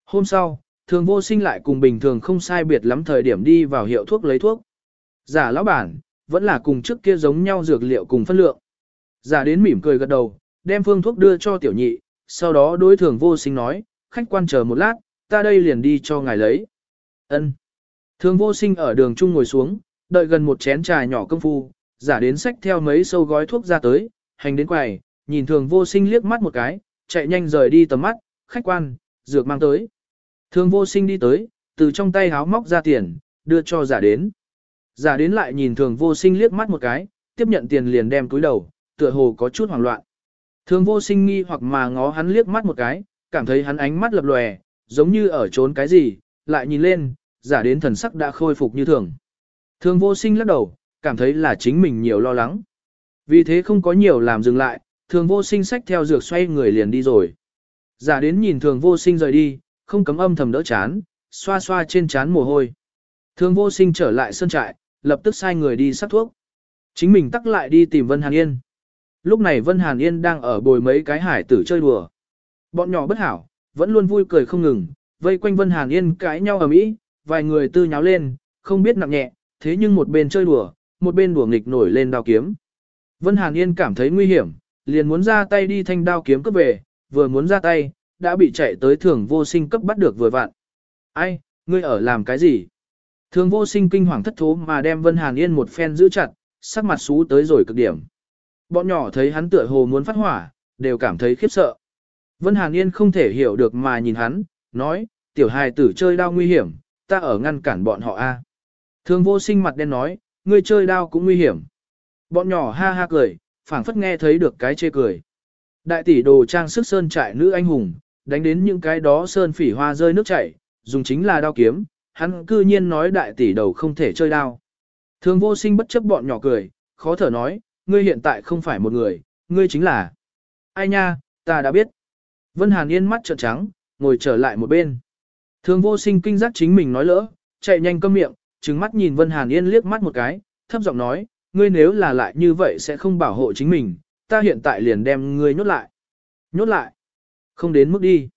Hôm sau, thường vô sinh lại cùng bình thường không sai biệt lắm thời điểm đi vào hiệu thuốc lấy thuốc. Giả lão bản, vẫn là cùng trước kia giống nhau dược liệu cùng phân lượng. Giả đến mỉm cười gật đầu, đem phương thuốc đưa cho tiểu nhị, sau đó đối thường vô sinh nói, khách quan chờ một lát, ta đây liền đi cho ngài lấy. Ân. Thường vô sinh ở đường chung ngồi xuống, đợi gần một chén trà nhỏ công phu, giả đến sách theo mấy sâu gói thuốc ra tới, hành đến quầy, nhìn thường vô sinh liếc mắt một cái, chạy nhanh rời đi tầm mắt, khách quan, dược mang tới. Thường vô sinh đi tới, từ trong tay háo móc ra tiền, đưa cho giả đến. Giả đến lại nhìn thường vô sinh liếc mắt một cái, tiếp nhận tiền liền đem túi đầu, tựa hồ có chút hoảng loạn. Thường vô sinh nghi hoặc mà ngó hắn liếc mắt một cái, cảm thấy hắn ánh mắt lập lòe, giống như ở trốn cái gì, lại nhìn lên, giả đến thần sắc đã khôi phục như thường. Thường vô sinh lắc đầu, cảm thấy là chính mình nhiều lo lắng. Vì thế không có nhiều làm dừng lại, thường vô sinh sách theo dược xoay người liền đi rồi. Giả đến nhìn thường vô sinh rời đi, không cấm âm thầm đỡ chán, xoa xoa trên chán mồ hôi. Thường vô sinh trở lại sân trại, lập tức sai người đi sắc thuốc. Chính mình tắc lại đi tìm Vân Hàn Yên. Lúc này Vân Hàn Yên đang ở bồi mấy cái hải tử chơi đùa. Bọn nhỏ bất hảo, vẫn luôn vui cười không ngừng, vây quanh Vân Hàn Yên cãi nhau ở mỹ, vài người tư nháo lên, không biết nặng nhẹ, thế nhưng một bên chơi đùa, một bên đùa nghịch nổi lên đao kiếm. Vân Hàn Yên cảm thấy nguy hiểm, liền muốn ra tay đi thanh đao kiếm cướp về, vừa muốn ra tay, đã bị chạy tới thường vô sinh cấp bắt được vừa vặn. Ai, ngươi ở làm cái gì? Thường vô sinh kinh hoàng thất thố mà đem Vân Hàn Yên một phen giữ chặt, sắc mặt xú tới rồi cực điểm. Bọn nhỏ thấy hắn tựa hồ muốn phát hỏa, đều cảm thấy khiếp sợ. Vân Hàn Yên không thể hiểu được mà nhìn hắn, nói, tiểu hài tử chơi đao nguy hiểm, ta ở ngăn cản bọn họ a. Thường vô sinh mặt đen nói, ngươi chơi đao cũng nguy hiểm. Bọn nhỏ ha ha cười, phảng phất nghe thấy được cái chê cười. Đại tỷ đồ trang sức sơn trại nữ anh hùng, đánh đến những cái đó sơn phỉ hoa rơi nước chảy, dùng chính là đao kiếm, hắn cư nhiên nói đại tỷ đầu không thể chơi đao. Thường vô sinh bất chấp bọn nhỏ cười, khó thở nói, ngươi hiện tại không phải một người, ngươi chính là. Ai nha, ta đã biết. Vân Hàn Yên mắt trợn trắng, ngồi trở lại một bên. Thường vô sinh kinh giác chính mình nói lỡ, chạy nhanh câm miệng, trừng mắt nhìn Vân Hàn Yên liếc mắt một cái, thấp giọng nói, ngươi nếu là lại như vậy sẽ không bảo hộ chính mình, ta hiện tại liền đem ngươi nhốt lại. Nhốt lại? Không đến mức đi.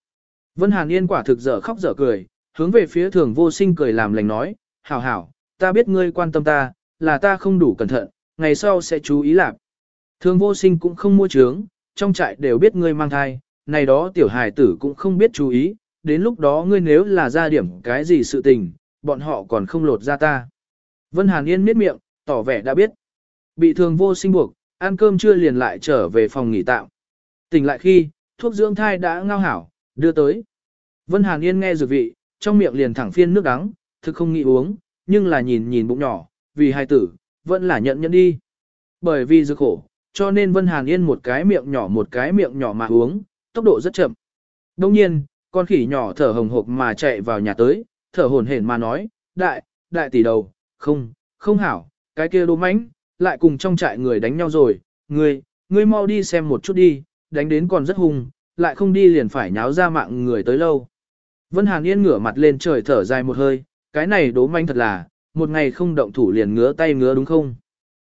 Vân Hàn Yên quả thực dở khóc dở cười, hướng về phía thường vô sinh cười làm lành nói, hảo hảo, ta biết ngươi quan tâm ta, là ta không đủ cẩn thận, ngày sau sẽ chú ý làm. Thường vô sinh cũng không mua trướng, trong trại đều biết ngươi mang thai, này đó tiểu hài tử cũng không biết chú ý, đến lúc đó ngươi nếu là ra điểm cái gì sự tình, bọn họ còn không lột ra ta. Vân Hàn Yên miết miệng, tỏ vẻ đã biết. Bị thường vô sinh buộc, ăn cơm chưa liền lại trở về phòng nghỉ tạm. Tỉnh lại khi, thuốc dưỡng thai đã ngao hảo, đưa tới. Vân Hàn Yên nghe dược vị, trong miệng liền thẳng phiên nước đắng, thực không nghĩ uống, nhưng là nhìn nhìn bụng nhỏ, vì hai tử, vẫn là nhận nhận đi. Bởi vì dược khổ, cho nên Vân Hàn Yên một cái miệng nhỏ một cái miệng nhỏ mà uống, tốc độ rất chậm. Đồng nhiên, con khỉ nhỏ thở hồng hộc mà chạy vào nhà tới, thở hổn hển mà nói, đại, đại tỷ đầu, không, không hảo, cái kia đố mánh, lại cùng trong trại người đánh nhau rồi, ngươi, ngươi mau đi xem một chút đi, đánh đến còn rất hung, lại không đi liền phải nháo ra mạng người tới lâu. Vân Hàn Yên ngửa mặt lên trời thở dài một hơi, cái này đố manh thật là, một ngày không động thủ liền ngứa tay ngứa đúng không?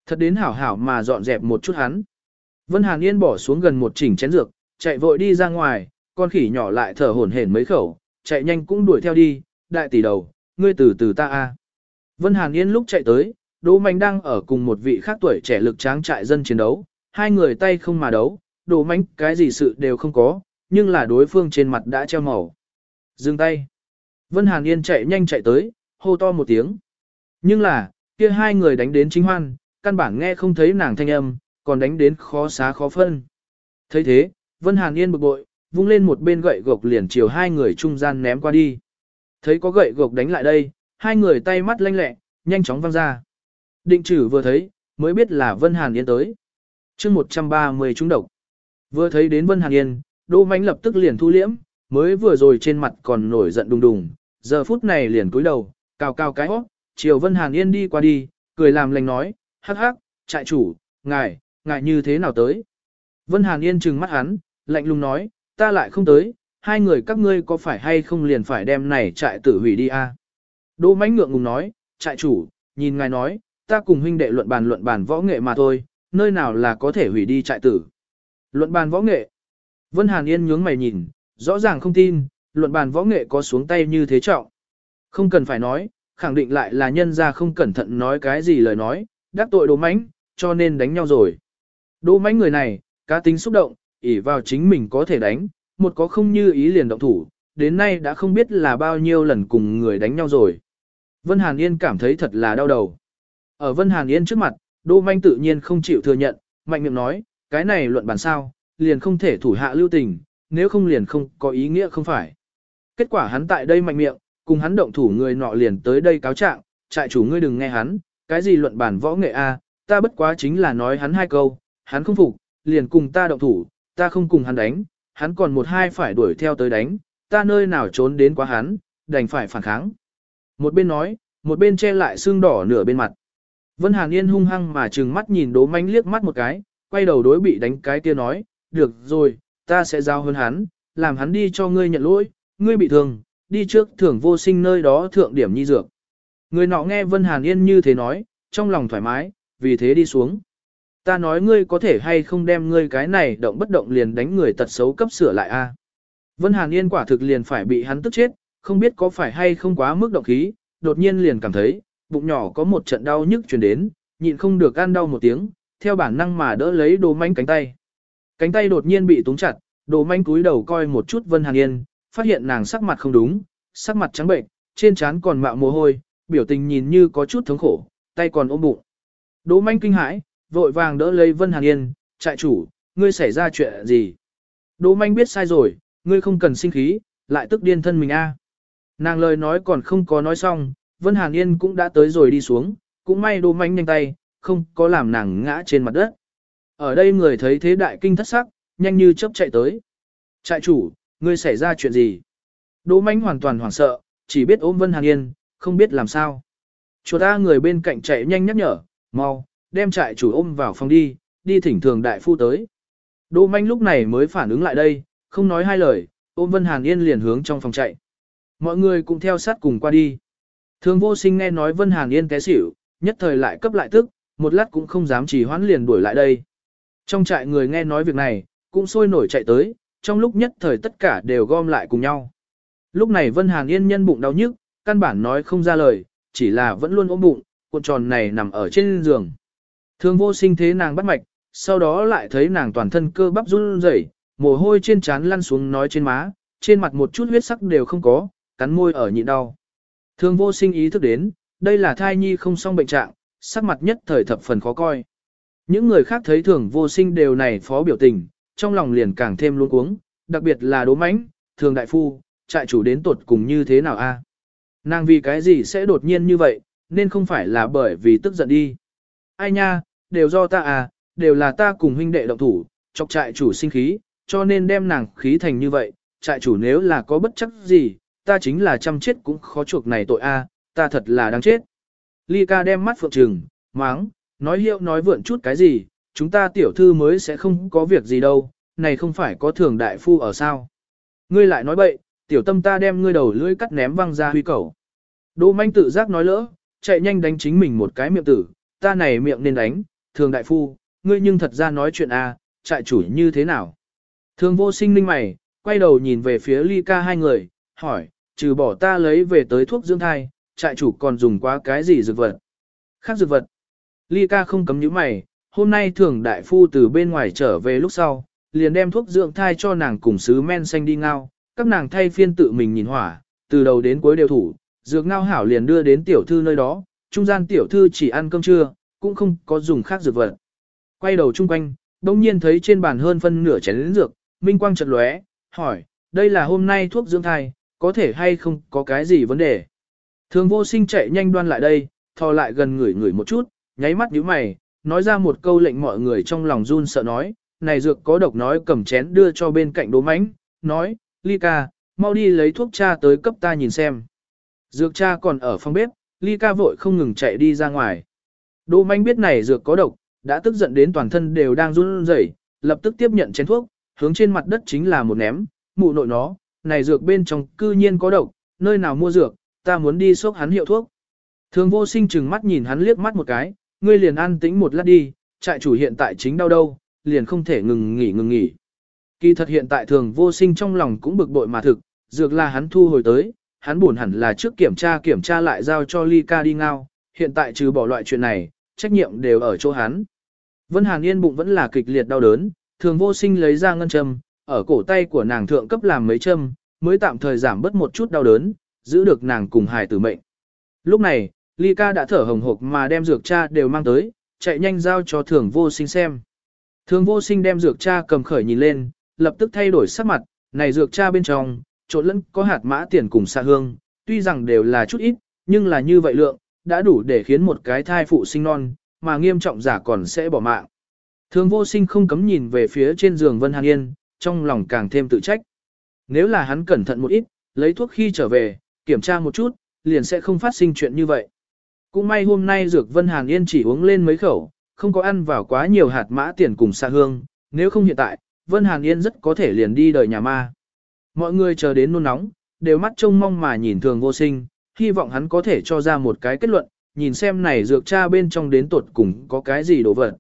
Thật đến hảo hảo mà dọn dẹp một chút hắn. Vân Hàn Yên bỏ xuống gần một chỉnh chén dược, chạy vội đi ra ngoài, con khỉ nhỏ lại thở hổn hển mấy khẩu, chạy nhanh cũng đuổi theo đi, đại tỷ đầu, ngươi từ từ ta a. Vân Hàn Yên lúc chạy tới, Đỗ Mạnh đang ở cùng một vị khác tuổi trẻ lực tráng trại dân chiến đấu, hai người tay không mà đấu, Đỗ Mạnh cái gì sự đều không có, nhưng là đối phương trên mặt đã treo màu. Dừng tay. Vân Hàn Yên chạy nhanh chạy tới, hô to một tiếng. Nhưng là, kia hai người đánh đến chính hoan, căn bản nghe không thấy nàng thanh âm, còn đánh đến khó xá khó phân. thấy thế, Vân Hàn Yên bực bội, vung lên một bên gậy gộc liền chiều hai người trung gian ném qua đi. Thấy có gậy gộc đánh lại đây, hai người tay mắt lanh lẹ, nhanh chóng văng ra. Định trừ vừa thấy, mới biết là Vân Hàn Yên tới. chương 130 trúng độc. Vừa thấy đến Vân Hàn Yên, Đỗ Mánh lập tức liền thu liễm, mới vừa rồi trên mặt còn nổi giận đùng đùng, giờ phút này liền cúi đầu, cao cao cái hót, chiều Vân Hàn Yên đi qua đi, cười làm lành nói, hắc hắc, trại chủ, ngài, ngài như thế nào tới? Vân Hàn Yên trừng mắt hắn, lạnh lùng nói, ta lại không tới, hai người các ngươi có phải hay không liền phải đem này trại tử hủy đi a? À? Đỗ Mánh ngượng ngùng nói, trại chủ, nhìn ngài nói, ta cùng huynh đệ luận bàn luận bàn võ nghệ mà thôi, nơi nào là có thể hủy đi trại tử. Luận bàn võ nghệ. Vân Hàn Yên nhướng mày nhìn, rõ ràng không tin, luận bàn võ nghệ có xuống tay như thế trọng. Không cần phải nói, khẳng định lại là nhân ra không cẩn thận nói cái gì lời nói, đắc tội đỗ mánh, cho nên đánh nhau rồi. Đỗ mánh người này, cá tính xúc động, ỉ vào chính mình có thể đánh, một có không như ý liền động thủ, đến nay đã không biết là bao nhiêu lần cùng người đánh nhau rồi. Vân Hàn Yên cảm thấy thật là đau đầu. Ở Vân Hàn Yên trước mặt, Đỗ Manh tự nhiên không chịu thừa nhận, mạnh miệng nói, cái này luận bản sao, liền không thể thủ hạ lưu tình, nếu không liền không có ý nghĩa không phải. Kết quả hắn tại đây mạnh miệng, cùng hắn động thủ người nọ liền tới đây cáo trạng, trại chủ ngươi đừng nghe hắn, cái gì luận bản võ nghệ a, ta bất quá chính là nói hắn hai câu, hắn không phục, liền cùng ta động thủ, ta không cùng hắn đánh, hắn còn một hai phải đuổi theo tới đánh, ta nơi nào trốn đến quá hắn, đành phải phản kháng. Một bên nói, một bên che lại xương đỏ nửa bên mặt. Vân Hàn Yên hung hăng mà trừng mắt nhìn đố mánh liếc mắt một cái, quay đầu đối bị đánh cái kia nói, được rồi, ta sẽ giao hơn hắn, làm hắn đi cho ngươi nhận lỗi, ngươi bị thương, đi trước thưởng vô sinh nơi đó thượng điểm nhi dược. Người nọ nghe Vân Hàn Yên như thế nói, trong lòng thoải mái, vì thế đi xuống. Ta nói ngươi có thể hay không đem ngươi cái này động bất động liền đánh người tật xấu cấp sửa lại a. Vân Hàn Yên quả thực liền phải bị hắn tức chết, không biết có phải hay không quá mức động khí, đột nhiên liền cảm thấy, bụng nhỏ có một trận đau nhức truyền đến, nhịn không được ăn đau một tiếng, theo bản năng mà đỡ lấy đồ manh cánh tay. Cánh tay đột nhiên bị túng chặt, đồ manh cúi đầu coi một chút Vân Hàn Yên, phát hiện nàng sắc mặt không đúng, sắc mặt trắng bệnh, trên trán còn mạo mồ hôi, biểu tình nhìn như có chút thống khổ, tay còn ôm bụng. Đỗ manh kinh hãi, vội vàng đỡ lấy Vân Hàn Yên, trại chủ, ngươi xảy ra chuyện gì? Đỗ manh biết sai rồi, ngươi không cần sinh khí, lại tức điên thân mình a. Nàng lời nói còn không có nói xong, Vân Hàn Yên cũng đã tới rồi đi xuống, cũng may Đỗ manh nhanh tay, không có làm nàng ngã trên mặt đất. Ở đây người thấy thế đại kinh thất sắc, nhanh như chớp chạy tới. Trại chủ, ngươi xảy ra chuyện gì? Đỗ manh hoàn toàn hoảng sợ, chỉ biết ôm Vân Hàn Yên, không biết làm sao. Chùa ta người bên cạnh chạy nhanh nhắc nhở, mau, đem trại chủ ôm vào phòng đi, đi thỉnh thường đại phu tới. Đỗ manh lúc này mới phản ứng lại đây, không nói hai lời, ôm Vân Hàn Yên liền hướng trong phòng chạy. Mọi người cũng theo sát cùng qua đi. Thường vô sinh nghe nói Vân Hàn Yên té xỉu, nhất thời lại cấp lại tức, một lát cũng không dám chỉ hoãn liền đuổi lại đây. Trong trại người nghe nói việc này, cũng sôi nổi chạy tới, trong lúc nhất thời tất cả đều gom lại cùng nhau. Lúc này Vân Hàn Yên nhân bụng đau nhức, căn bản nói không ra lời, chỉ là vẫn luôn ôm bụng, cuộn tròn này nằm ở trên giường. Thường vô sinh thế nàng bắt mạch, sau đó lại thấy nàng toàn thân cơ bắp run rẩy, mồ hôi trên trán lăn xuống nói trên má, trên mặt một chút huyết sắc đều không có, cắn môi ở nhịn đau. Thường vô sinh ý thức đến, đây là thai nhi không xong bệnh trạng, sắc mặt nhất thời thập phần khó coi. Những người khác thấy thường vô sinh đều này phó biểu tình, trong lòng liền càng thêm luống cuống, đặc biệt là đố mãnh, thường đại phu, trại chủ đến tột cùng như thế nào a? À? Nàng vì cái gì sẽ đột nhiên như vậy, nên không phải là bởi vì tức giận đi. Ai nha, đều do ta à, đều là ta cùng huynh đệ động thủ, chọc trại chủ sinh khí, cho nên đem nàng khí thành như vậy, trại chủ nếu là có bất chấp gì, ta chính là chăm chết cũng khó chuộc này tội a, ta thật là đáng chết. Ly ca đem mắt phượng trừng, máng, nói hiệu nói vượn chút cái gì, chúng ta tiểu thư mới sẽ không có việc gì đâu, này không phải có thường đại phu ở sao. Ngươi lại nói bậy, tiểu tâm ta đem ngươi đầu lưỡi cắt ném văng ra huy cầu. Đỗ manh tự giác nói lỡ, chạy nhanh đánh chính mình một cái miệng tử, ta này miệng nên đánh, thường đại phu, ngươi nhưng thật ra nói chuyện a, à, trại chủ như thế nào. Thường vô sinh ninh mày, quay đầu nhìn về phía ly ca hai người, hỏi, trừ bỏ ta lấy về tới thuốc dưỡng thai, trại chủ còn dùng quá cái gì dược vật? Khác dược vật. Ly ca không cấm những mày, hôm nay thường đại phu từ bên ngoài trở về lúc sau, liền đem thuốc dưỡng thai cho nàng cùng sứ men xanh đi ngao, các nàng thay phiên tự mình nhìn hỏa, từ đầu đến cuối đều thủ, dược ngao hảo liền đưa đến tiểu thư nơi đó, trung gian tiểu thư chỉ ăn cơm trưa, cũng không có dùng khác dược vật. Quay đầu chung quanh, đông nhiên thấy trên bàn hơn phân nửa chén lĩnh dược, minh quang chợt lóe, hỏi, đây là hôm nay thuốc dưỡng thai, có thể hay không có cái gì vấn đề. Thường vô sinh chạy nhanh đoan lại đây, thò lại gần người người một chút, nháy mắt nhíu mày, nói ra một câu lệnh mọi người trong lòng run sợ nói, này dược có độc nói cầm chén đưa cho bên cạnh đố mánh, nói, ly ca, mau đi lấy thuốc cha tới cấp ta nhìn xem. Dược cha còn ở phòng bếp, ly ca vội không ngừng chạy đi ra ngoài. Đỗ manh biết này dược có độc, đã tức giận đến toàn thân đều đang run rẩy, lập tức tiếp nhận chén thuốc, hướng trên mặt đất chính là một ném, mụ nội nó, này dược bên trong cư nhiên có độc, nơi nào mua dược, ta muốn đi xúc hắn hiệu thuốc. Thường vô sinh chừng mắt nhìn hắn liếc mắt một cái, ngươi liền an tĩnh một lát đi, trại chủ hiện tại chính đau đâu, liền không thể ngừng nghỉ ngừng nghỉ. Kỳ thật hiện tại thường vô sinh trong lòng cũng bực bội mà thực, dược là hắn thu hồi tới, hắn buồn hẳn là trước kiểm tra kiểm tra lại giao cho Ly Ca đi ngao, hiện tại trừ bỏ loại chuyện này, trách nhiệm đều ở chỗ hắn. Vân Hàn Yên bụng vẫn là kịch liệt đau đớn, thường vô sinh lấy ra ngân châm, ở cổ tay của nàng thượng cấp làm mấy châm, mới tạm thời giảm bớt một chút đau đớn, giữ được nàng cùng hài tử mệnh. Lúc này, Ly Ca đã thở hồng hộc mà đem dược cha đều mang tới, chạy nhanh giao cho thường vô sinh xem. Thường vô sinh đem dược cha cầm khởi nhìn lên, lập tức thay đổi sắc mặt, này dược cha bên trong, trộn lẫn có hạt mã tiền cùng xạ hương, tuy rằng đều là chút ít, nhưng là như vậy lượng, đã đủ để khiến một cái thai phụ sinh non, mà nghiêm trọng giả còn sẽ bỏ mạng. Thường vô sinh không cấm nhìn về phía trên giường Vân Hàn Yên, trong lòng càng thêm tự trách. Nếu là hắn cẩn thận một ít, lấy thuốc khi trở về, kiểm tra một chút, liền sẽ không phát sinh chuyện như vậy. Cũng may hôm nay dược Vân Hàn Yên chỉ uống lên mấy khẩu, không có ăn vào quá nhiều hạt mã tiền cùng xa hương, nếu không hiện tại, Vân Hàn Yên rất có thể liền đi đời nhà ma. Mọi người chờ đến nôn nóng, đều mắt trông mong mà nhìn thường vô sinh, hy vọng hắn có thể cho ra một cái kết luận, nhìn xem này dược cha bên trong đến tuột cùng có cái gì đồ vật.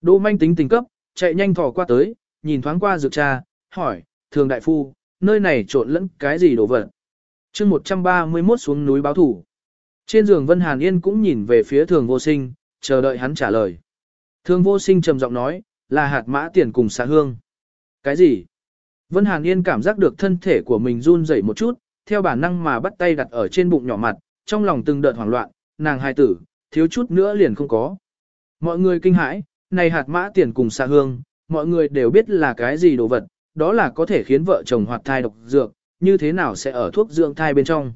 Đỗ manh tính tình cấp, chạy nhanh thò qua tới, nhìn thoáng qua dược cha, hỏi, thường đại phu, nơi này trộn lẫn cái gì đồ vật. chương 131 xuống núi báo thủ. Trên giường Vân Hàn Yên cũng nhìn về phía thường vô sinh, chờ đợi hắn trả lời. Thường vô sinh trầm giọng nói, là hạt mã tiền cùng xạ hương. Cái gì? Vân Hàn Yên cảm giác được thân thể của mình run rẩy một chút, theo bản năng mà bắt tay đặt ở trên bụng nhỏ mặt, trong lòng từng đợt hoảng loạn, nàng hài tử, thiếu chút nữa liền không có. Mọi người kinh hãi, này hạt mã tiền cùng xạ hương, mọi người đều biết là cái gì đồ vật, đó là có thể khiến vợ chồng hoạt thai độc dược, như thế nào sẽ ở thuốc dưỡng thai bên trong.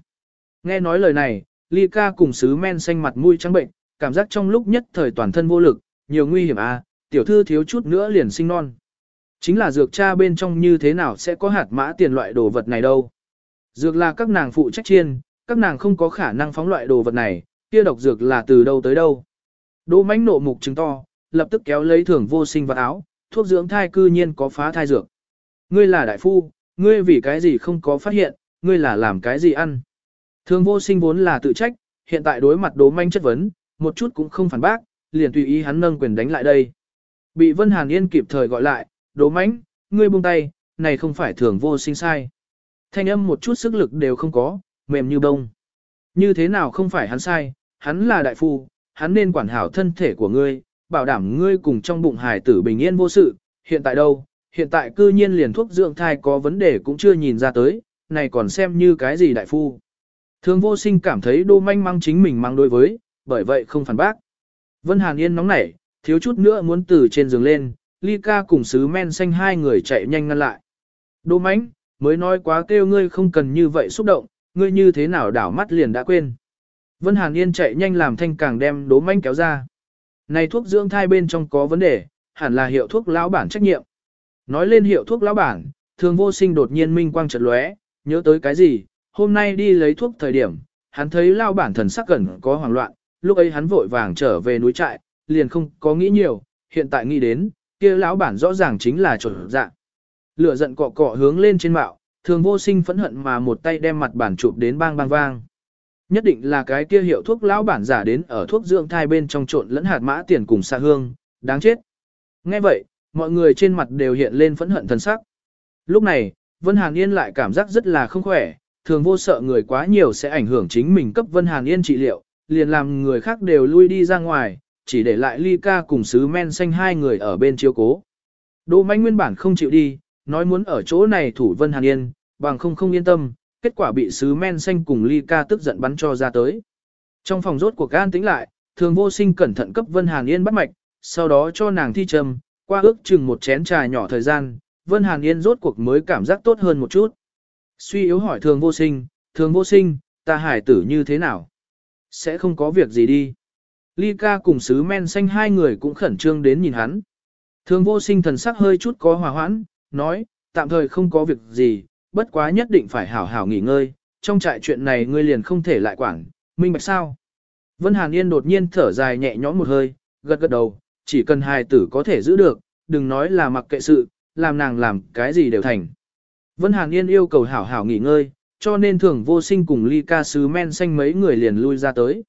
Nghe nói lời này, Ly ca cùng sứ men xanh mặt mũi trắng bệnh, cảm giác trong lúc nhất thời toàn thân vô lực, nhiều nguy hiểm à, tiểu thư thiếu chút nữa liền sinh non. Chính là dược cha bên trong như thế nào sẽ có hạt mã tiền loại đồ vật này đâu. Dược là các nàng phụ trách chiên, các nàng không có khả năng phóng loại đồ vật này, kia độc dược là từ đâu tới đâu. Đỗ mãnh nộ mục trứng to, lập tức kéo lấy thưởng vô sinh vật áo, thuốc dưỡng thai cư nhiên có phá thai dược. Ngươi là đại phu, ngươi vì cái gì không có phát hiện, ngươi là làm cái gì ăn. Thường vô sinh vốn là tự trách, hiện tại đối mặt đố manh chất vấn, một chút cũng không phản bác, liền tùy ý hắn nâng quyền đánh lại đây. Bị Vân Hàn Yên kịp thời gọi lại, đố mãnh, ngươi buông tay, này không phải thường vô sinh sai. Thanh âm một chút sức lực đều không có, mềm như bông. Như thế nào không phải hắn sai, hắn là đại phu, hắn nên quản hảo thân thể của ngươi, bảo đảm ngươi cùng trong bụng hải tử bình yên vô sự, hiện tại đâu, hiện tại cư nhiên liền thuốc dưỡng thai có vấn đề cũng chưa nhìn ra tới, này còn xem như cái gì đại phu. Thường vô sinh cảm thấy đô manh mang chính mình mang đối với, bởi vậy không phản bác. Vân Hàn Yên nóng nảy, thiếu chút nữa muốn từ trên giường lên, Ly ca cùng sứ men xanh hai người chạy nhanh ngăn lại. Đô mánh, mới nói quá kêu ngươi không cần như vậy xúc động, ngươi như thế nào đảo mắt liền đã quên. Vân Hàn Yên chạy nhanh làm thanh càng đem đố manh kéo ra. Này thuốc dưỡng thai bên trong có vấn đề, hẳn là hiệu thuốc lão bản trách nhiệm. Nói lên hiệu thuốc lão bản, thường vô sinh đột nhiên minh quang chợt lóe, nhớ tới cái gì, hôm nay đi lấy thuốc thời điểm, hắn thấy lão bản thần sắc gần có hoảng loạn, lúc ấy hắn vội vàng trở về núi trại, liền không có nghĩ nhiều, hiện tại nghĩ đến, kia lão bản rõ ràng chính là trột dạ. Lửa giận cọ cọ hướng lên trên mạo, thường vô sinh phẫn hận mà một tay đem mặt bản chụp đến bang bang vang. Nhất định là cái kia hiệu thuốc lão bản giả đến ở thuốc dưỡng thai bên trong trộn lẫn hạt mã tiền cùng xa hương, đáng chết. Nghe vậy, mọi người trên mặt đều hiện lên phẫn hận thần sắc. Lúc này, Vân Hàn Yên lại cảm giác rất là không khỏe, thường vô sợ người quá nhiều sẽ ảnh hưởng chính mình cấp Vân Hàn Yên trị liệu, liền làm người khác đều lui đi ra ngoài, chỉ để lại ly ca cùng sứ men xanh hai người ở bên chiếu cố. Đỗ Mạnh nguyên bản không chịu đi, nói muốn ở chỗ này thủ Vân Hàn Yên, bằng không không yên tâm, kết quả bị sứ men xanh cùng ly ca tức giận bắn cho ra tới. Trong phòng rốt cuộc an tĩnh lại, thường vô sinh cẩn thận cấp Vân Hàn Yên bắt mạch, sau đó cho nàng thi trầm, qua ước chừng một chén trà nhỏ thời gian, Vân Hàn Yên rốt cuộc mới cảm giác tốt hơn một chút. Suy yếu hỏi thường vô sinh, thường vô sinh, ta hải tử như thế nào? Sẽ không có việc gì đi. Ly ca cùng sứ men xanh hai người cũng khẩn trương đến nhìn hắn. Thường vô sinh thần sắc hơi chút có hòa hoãn, nói, tạm thời không có việc gì, bất quá nhất định phải hảo hảo nghỉ ngơi, trong trại chuyện này ngươi liền không thể lại quản, minh bạch sao? Vân Hàn Yên đột nhiên thở dài nhẹ nhõm một hơi, gật gật đầu, chỉ cần hài tử có thể giữ được, đừng nói là mặc kệ sự, làm nàng làm cái gì đều thành. Vân Hàn Yên yêu cầu hảo hảo nghỉ ngơi, cho nên thường vô sinh cùng ly ca sứ men xanh mấy người liền lui ra tới.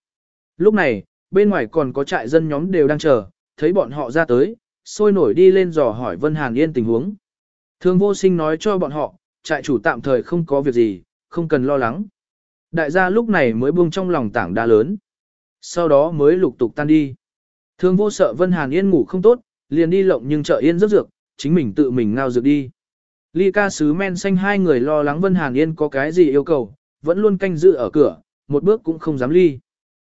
Lúc này, bên ngoài còn có trại dân nhóm đều đang chờ, thấy bọn họ ra tới, sôi nổi đi lên dò hỏi Vân Hàn Yên tình huống. Thường vô sinh nói cho bọn họ, trại chủ tạm thời không có việc gì, không cần lo lắng. Đại gia lúc này mới buông trong lòng tảng đá lớn. Sau đó mới lục tục tan đi. Thường vô sợ Vân Hàn Yên ngủ không tốt, liền đi lộng nhưng chợ Yên rất dược, chính mình tự mình ngao dược đi. Ly ca sứ men xanh hai người lo lắng Vân Hàn Yên có cái gì yêu cầu, vẫn luôn canh giữ ở cửa, một bước cũng không dám ly.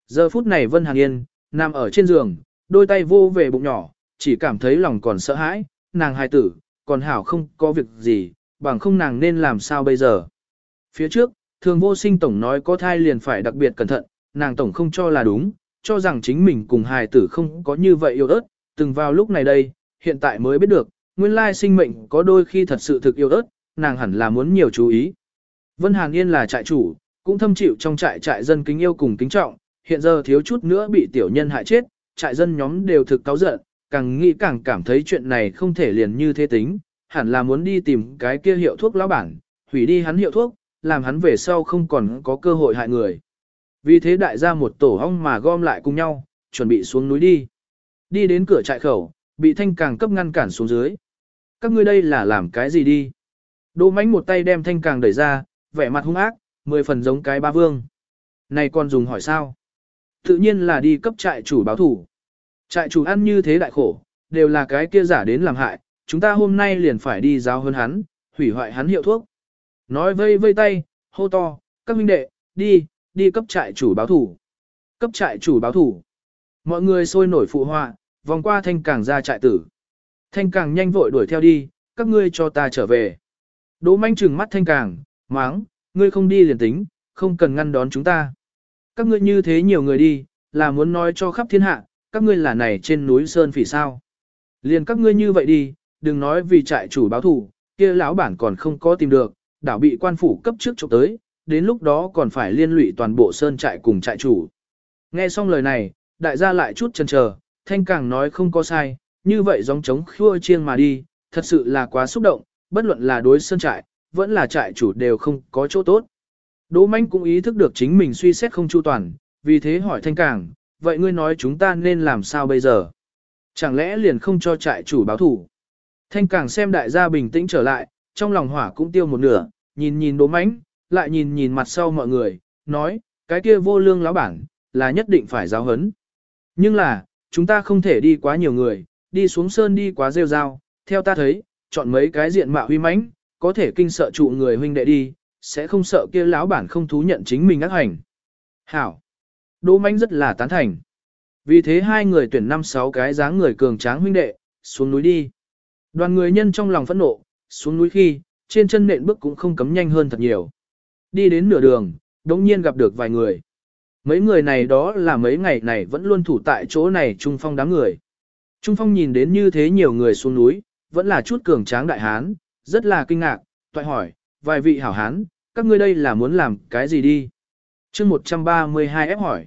Giờ phút này Vân Hàn Yên, nằm ở trên giường, đôi tay vô về bụng nhỏ, chỉ cảm thấy lòng còn sợ hãi, nàng hài tử, còn hảo không có việc gì, bằng không nàng nên làm sao bây giờ. Phía trước, thường vô sinh tổng nói có thai liền phải đặc biệt cẩn thận, nàng tổng không cho là đúng, cho rằng chính mình cùng hài tử không có như vậy yêu ớt, từng vào lúc này đây, hiện tại mới biết được, nguyên lai sinh mệnh có đôi khi thật sự thực yêu ớt, nàng hẳn là muốn nhiều chú ý. Vân Hàn Yên là trại chủ, cũng thâm chịu trong trại trại dân kính yêu cùng kính trọng, hiện giờ thiếu chút nữa bị tiểu nhân hại chết, trại dân nhóm đều thực cáo giận, càng nghĩ càng cảm thấy chuyện này không thể liền như thế tính, hẳn là muốn đi tìm cái kia hiệu thuốc lão bản, hủy đi hắn hiệu thuốc, làm hắn về sau không còn có cơ hội hại người. Vì thế đại gia một tổ hong mà gom lại cùng nhau, chuẩn bị xuống núi đi. Đi đến cửa trại khẩu, bị thanh càng cấp ngăn cản xuống dưới. Các ngươi đây là làm cái gì đi? Đỗ mánh một tay đem thanh càng đẩy ra, vẻ mặt hung ác, mười phần giống cái ba vương. Này còn dùng hỏi sao? Tự nhiên là đi cấp trại chủ báo thủ. Trại chủ ăn như thế đại khổ, đều là cái kia giả đến làm hại, chúng ta hôm nay liền phải đi giáo hơn hắn, hủy hoại hắn hiệu thuốc. Nói vây vây tay, hô to, các huynh đệ, đi, đi cấp trại chủ báo thủ. Cấp trại chủ báo thủ. Mọi người sôi nổi phụ họa, vòng qua thanh càng ra trại tử. Thanh càng nhanh vội đuổi theo đi, các ngươi cho ta trở về. Đỗ manh trừng mắt thanh càng, máng, ngươi không đi liền tính, không cần ngăn đón chúng ta. Các ngươi như thế nhiều người đi, là muốn nói cho khắp thiên hạ, các ngươi là này trên núi Sơn Phỉ sao. Liền các ngươi như vậy đi, đừng nói vì trại chủ báo thù, kia lão bản còn không có tìm được, đảo bị quan phủ cấp trước chụp tới, đến lúc đó còn phải liên lụy toàn bộ Sơn trại cùng trại chủ. Nghe xong lời này, đại gia lại chút chần chờ, thanh càng nói không có sai, như vậy giống trống khua chiêng mà đi, thật sự là quá xúc động, bất luận là đối Sơn trại, vẫn là trại chủ đều không có chỗ tốt. Đỗ Manh cũng ý thức được chính mình suy xét không chu toàn, vì thế hỏi Thanh Càng, vậy ngươi nói chúng ta nên làm sao bây giờ? Chẳng lẽ liền không cho trại chủ báo thủ? Thanh Càng xem đại gia bình tĩnh trở lại, trong lòng hỏa cũng tiêu một nửa, nhìn nhìn Đỗ Manh, lại nhìn nhìn mặt sau mọi người, nói, cái kia vô lương lão bản, là nhất định phải giáo hấn. Nhưng là, chúng ta không thể đi quá nhiều người, đi xuống sơn đi quá rêu rao, theo ta thấy, chọn mấy cái diện mạo huy mãnh, có thể kinh sợ trụ người huynh đệ đi, sẽ không sợ kia lão bản không thú nhận chính mình ác hành. Hảo. Đỗ Mánh rất là tán thành. Vì thế hai người tuyển năm sáu cái dáng người cường tráng huynh đệ, xuống núi đi. Đoàn người nhân trong lòng phẫn nộ, xuống núi khi, trên chân nện bước cũng không cấm nhanh hơn thật nhiều. Đi đến nửa đường, đống nhiên gặp được vài người. Mấy người này đó là mấy ngày này vẫn luôn thủ tại chỗ này Trung Phong đám người. Trung Phong nhìn đến như thế nhiều người xuống núi, vẫn là chút cường tráng đại hán, rất là kinh ngạc, toại hỏi, vài vị hảo hán, các ngươi đây là muốn làm cái gì đi? chương 132 ép hỏi.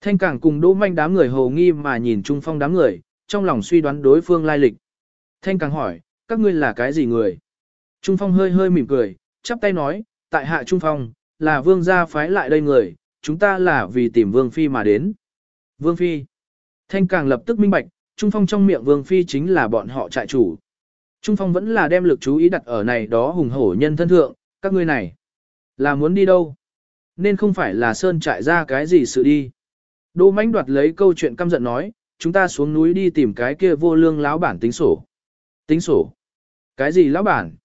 Thanh Cảng cùng Đỗ Manh đám người hồ nghi mà nhìn Trung Phong đám người, trong lòng suy đoán đối phương lai lịch. Thanh càng hỏi, các ngươi là cái gì người? Trung Phong hơi hơi mỉm cười, chắp tay nói, tại hạ Trung Phong, là vương gia phái lại đây người, chúng ta là vì tìm vương phi mà đến. Vương phi. Thanh Càng lập tức minh bạch, Trung Phong trong miệng vương phi chính là bọn họ trại chủ. Trung Phong vẫn là đem lực chú ý đặt ở này đó hùng hổ nhân thân thượng, các ngươi này. Là muốn đi đâu? Nên không phải là Sơn trại ra cái gì sự đi. Đỗ mãnh đoạt lấy câu chuyện căm giận nói, chúng ta xuống núi đi tìm cái kia vô lương láo bản tính sổ. Tính sổ? Cái gì lão bản?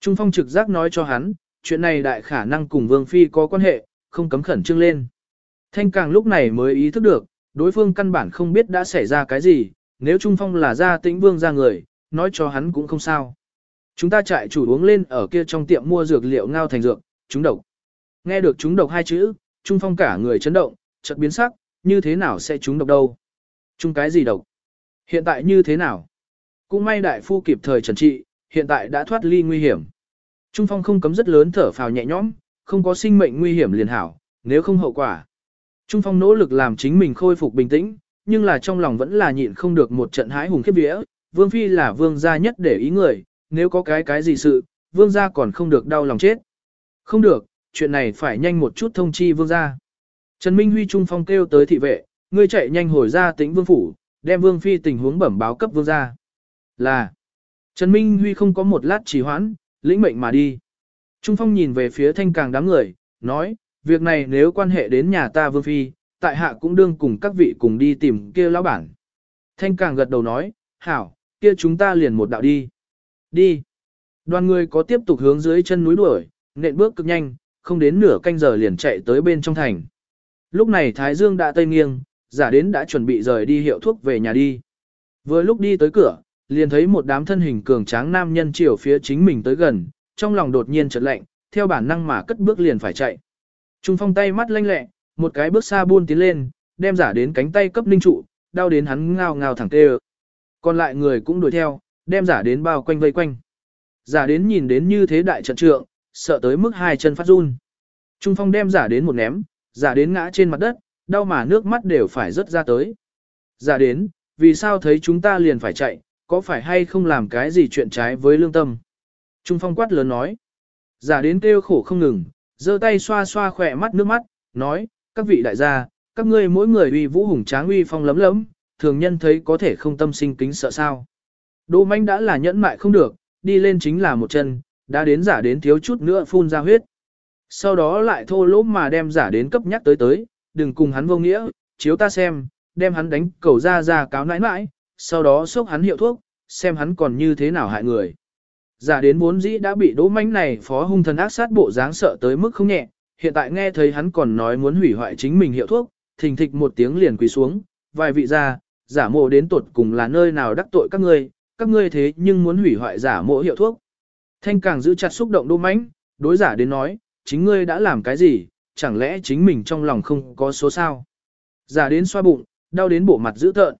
Trung Phong trực giác nói cho hắn, chuyện này đại khả năng cùng Vương Phi có quan hệ, không cấm khẩn trương lên. Thanh càng lúc này mới ý thức được, đối phương căn bản không biết đã xảy ra cái gì, nếu Trung Phong là gia tĩnh vương ra người, nói cho hắn cũng không sao. Chúng ta chạy chủ uống lên ở kia trong tiệm mua dược liệu ngao thành dược, chúng độc. Nghe được chúng độc hai chữ, Trung Phong cả người chấn động, chợt biến sắc, như thế nào sẽ chúng độc đâu? Trung cái gì độc? Hiện tại như thế nào? Cũng may đại phu kịp thời trần trị, hiện tại đã thoát ly nguy hiểm. Trung Phong không cấm rất lớn thở phào nhẹ nhõm, không có sinh mệnh nguy hiểm liền hảo, nếu không hậu quả. Trung Phong nỗ lực làm chính mình khôi phục bình tĩnh, nhưng là trong lòng vẫn là nhịn không được một trận hãi hùng khiếp vía. Vương Phi là vương gia nhất để ý người, nếu có cái cái gì sự, vương gia còn không được đau lòng chết. Không được, chuyện này phải nhanh một chút thông chi vương gia. Trần Minh Huy Trung Phong kêu tới thị vệ, ngươi chạy nhanh hồi ra tính vương phủ, đem vương phi tình huống bẩm báo cấp vương gia. Là, Trần Minh Huy không có một lát trì hoãn, lĩnh mệnh mà đi. Trung Phong nhìn về phía thanh càng đám người, nói, việc này nếu quan hệ đến nhà ta vương phi, tại hạ cũng đương cùng các vị cùng đi tìm kia lão bản. Thanh càng gật đầu nói, hảo, kia chúng ta liền một đạo đi. Đi. Đoàn người có tiếp tục hướng dưới chân núi đuổi, nện bước cực nhanh, không đến nửa canh giờ liền chạy tới bên trong thành. Lúc này Thái Dương đã tây nghiêng, giả đến đã chuẩn bị rời đi hiệu thuốc về nhà đi. Vừa lúc đi tới cửa, liền thấy một đám thân hình cường tráng nam nhân chiều phía chính mình tới gần, trong lòng đột nhiên chợt lạnh, theo bản năng mà cất bước liền phải chạy. Trung phong tay mắt lanh lẹ, một cái bước xa buôn tiến lên, đem giả đến cánh tay cấp ninh trụ, đau đến hắn ngao ngao thẳng tê Còn lại người cũng đuổi theo, đem giả đến bao quanh vây quanh. Giả đến nhìn đến như thế đại trận trượng, sợ tới mức hai chân phát run. Trung phong đem giả đến một ném, giả đến ngã trên mặt đất, đau mà nước mắt đều phải rớt ra tới. Giả đến, vì sao thấy chúng ta liền phải chạy, có phải hay không làm cái gì chuyện trái với lương tâm? Trung phong quát lớn nói. Giả đến kêu khổ không ngừng, giơ tay xoa xoa khỏe mắt nước mắt, nói, các vị đại gia, các ngươi mỗi người uy vũ hùng tráng uy phong lấm lấm, thường nhân thấy có thể không tâm sinh kính sợ sao. Đỗ manh đã là nhẫn mại không được, đi lên chính là một chân, đã đến giả đến thiếu chút nữa phun ra huyết. Sau đó lại thô lỗ mà đem giả đến cấp nhắc tới tới, đừng cùng hắn vô nghĩa, chiếu ta xem, đem hắn đánh cầu ra ra cáo nãi nãi, sau đó xúc hắn hiệu thuốc, xem hắn còn như thế nào hại người. Giả đến vốn dĩ đã bị đỗ manh này phó hung thần ác sát bộ dáng sợ tới mức không nhẹ, hiện tại nghe thấy hắn còn nói muốn hủy hoại chính mình hiệu thuốc, thình thịch một tiếng liền quỳ xuống, vài vị ra, giả mộ đến tuột cùng là nơi nào đắc tội các ngươi, các ngươi thế nhưng muốn hủy hoại giả mộ hiệu thuốc. Thanh càng giữ chặt xúc động đỗ mãnh, đối giả đến nói, chính ngươi đã làm cái gì, chẳng lẽ chính mình trong lòng không có số sao. Giả đến xoa bụng, đau đến bộ mặt dữ tợn.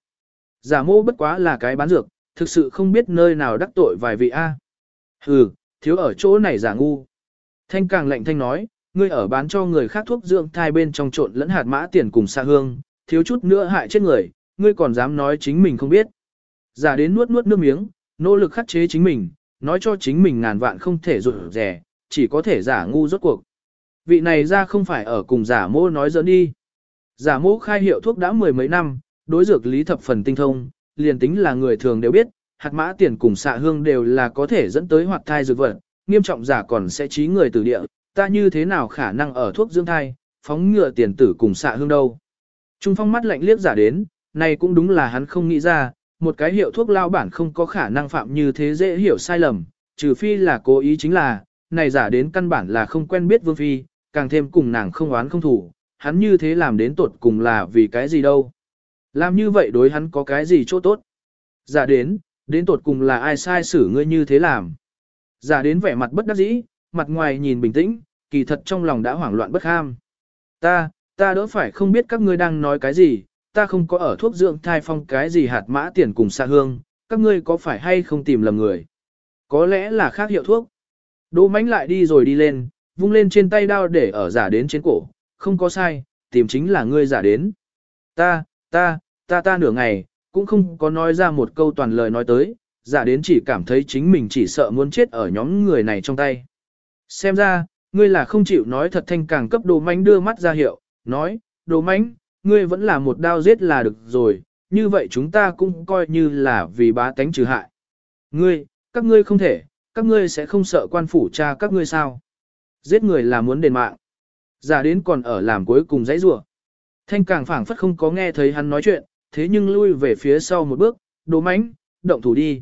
Giả mô bất quá là cái bán dược, thực sự không biết nơi nào đắc tội vài vị A. Hừ, thiếu ở chỗ này giả ngu. Thanh càng lạnh thanh nói, ngươi ở bán cho người khác thuốc dưỡng thai bên trong trộn lẫn hạt mã tiền cùng xa hương, thiếu chút nữa hại chết người, ngươi còn dám nói chính mình không biết. Giả đến nuốt nuốt nước miếng, nỗ lực khắc chế chính mình, nói cho chính mình ngàn vạn không thể rụt rẻ, chỉ có thể giả ngu rốt cuộc. Vị này ra không phải ở cùng giả mô nói dẫn đi. Giả mô khai hiệu thuốc đã mười mấy năm, đối dược lý thập phần tinh thông, liền tính là người thường đều biết, hạt mã tiền cùng xạ hương đều là có thể dẫn tới hoạt thai dược vật, nghiêm trọng giả còn sẽ trí người tử địa, ta như thế nào khả năng ở thuốc dưỡng thai, phóng ngựa tiền tử cùng xạ hương đâu. Trung phong mắt lạnh liếc giả đến, này cũng đúng là hắn không nghĩ ra, một cái hiệu thuốc lao bản không có khả năng phạm như thế dễ hiểu sai lầm, trừ phi là cố ý chính là, này giả đến căn bản là không quen biết vương phi, càng thêm cùng nàng không oán không thủ, hắn như thế làm đến tột cùng là vì cái gì đâu. Làm như vậy đối hắn có cái gì chỗ tốt. Giả đến, đến tột cùng là ai sai xử ngươi như thế làm. Giả đến vẻ mặt bất đắc dĩ, mặt ngoài nhìn bình tĩnh, kỳ thật trong lòng đã hoảng loạn bất ham. Ta, ta đỡ phải không biết các ngươi đang nói cái gì, ta không có ở thuốc dưỡng thai phong cái gì hạt mã tiền cùng xa hương, các ngươi có phải hay không tìm lầm người. Có lẽ là khác hiệu thuốc. Đỗ mánh lại đi rồi đi lên, vung lên trên tay đao để ở giả đến trên cổ, không có sai, tìm chính là ngươi giả đến. Ta, ta, ta ta nửa ngày, cũng không có nói ra một câu toàn lời nói tới, giả đến chỉ cảm thấy chính mình chỉ sợ muốn chết ở nhóm người này trong tay. Xem ra, ngươi là không chịu nói thật thanh càng cấp đồ mánh đưa mắt ra hiệu, nói, đồ mánh, ngươi vẫn là một đao giết là được rồi, như vậy chúng ta cũng coi như là vì bá tánh trừ hại. Ngươi, các ngươi không thể, các ngươi sẽ không sợ quan phủ cha các ngươi sao? Giết người là muốn đền mạng. Giả đến còn ở làm cuối cùng dãy rủa. Thanh càng phảng phất không có nghe thấy hắn nói chuyện, thế nhưng lui về phía sau một bước, đố mánh, động thủ đi.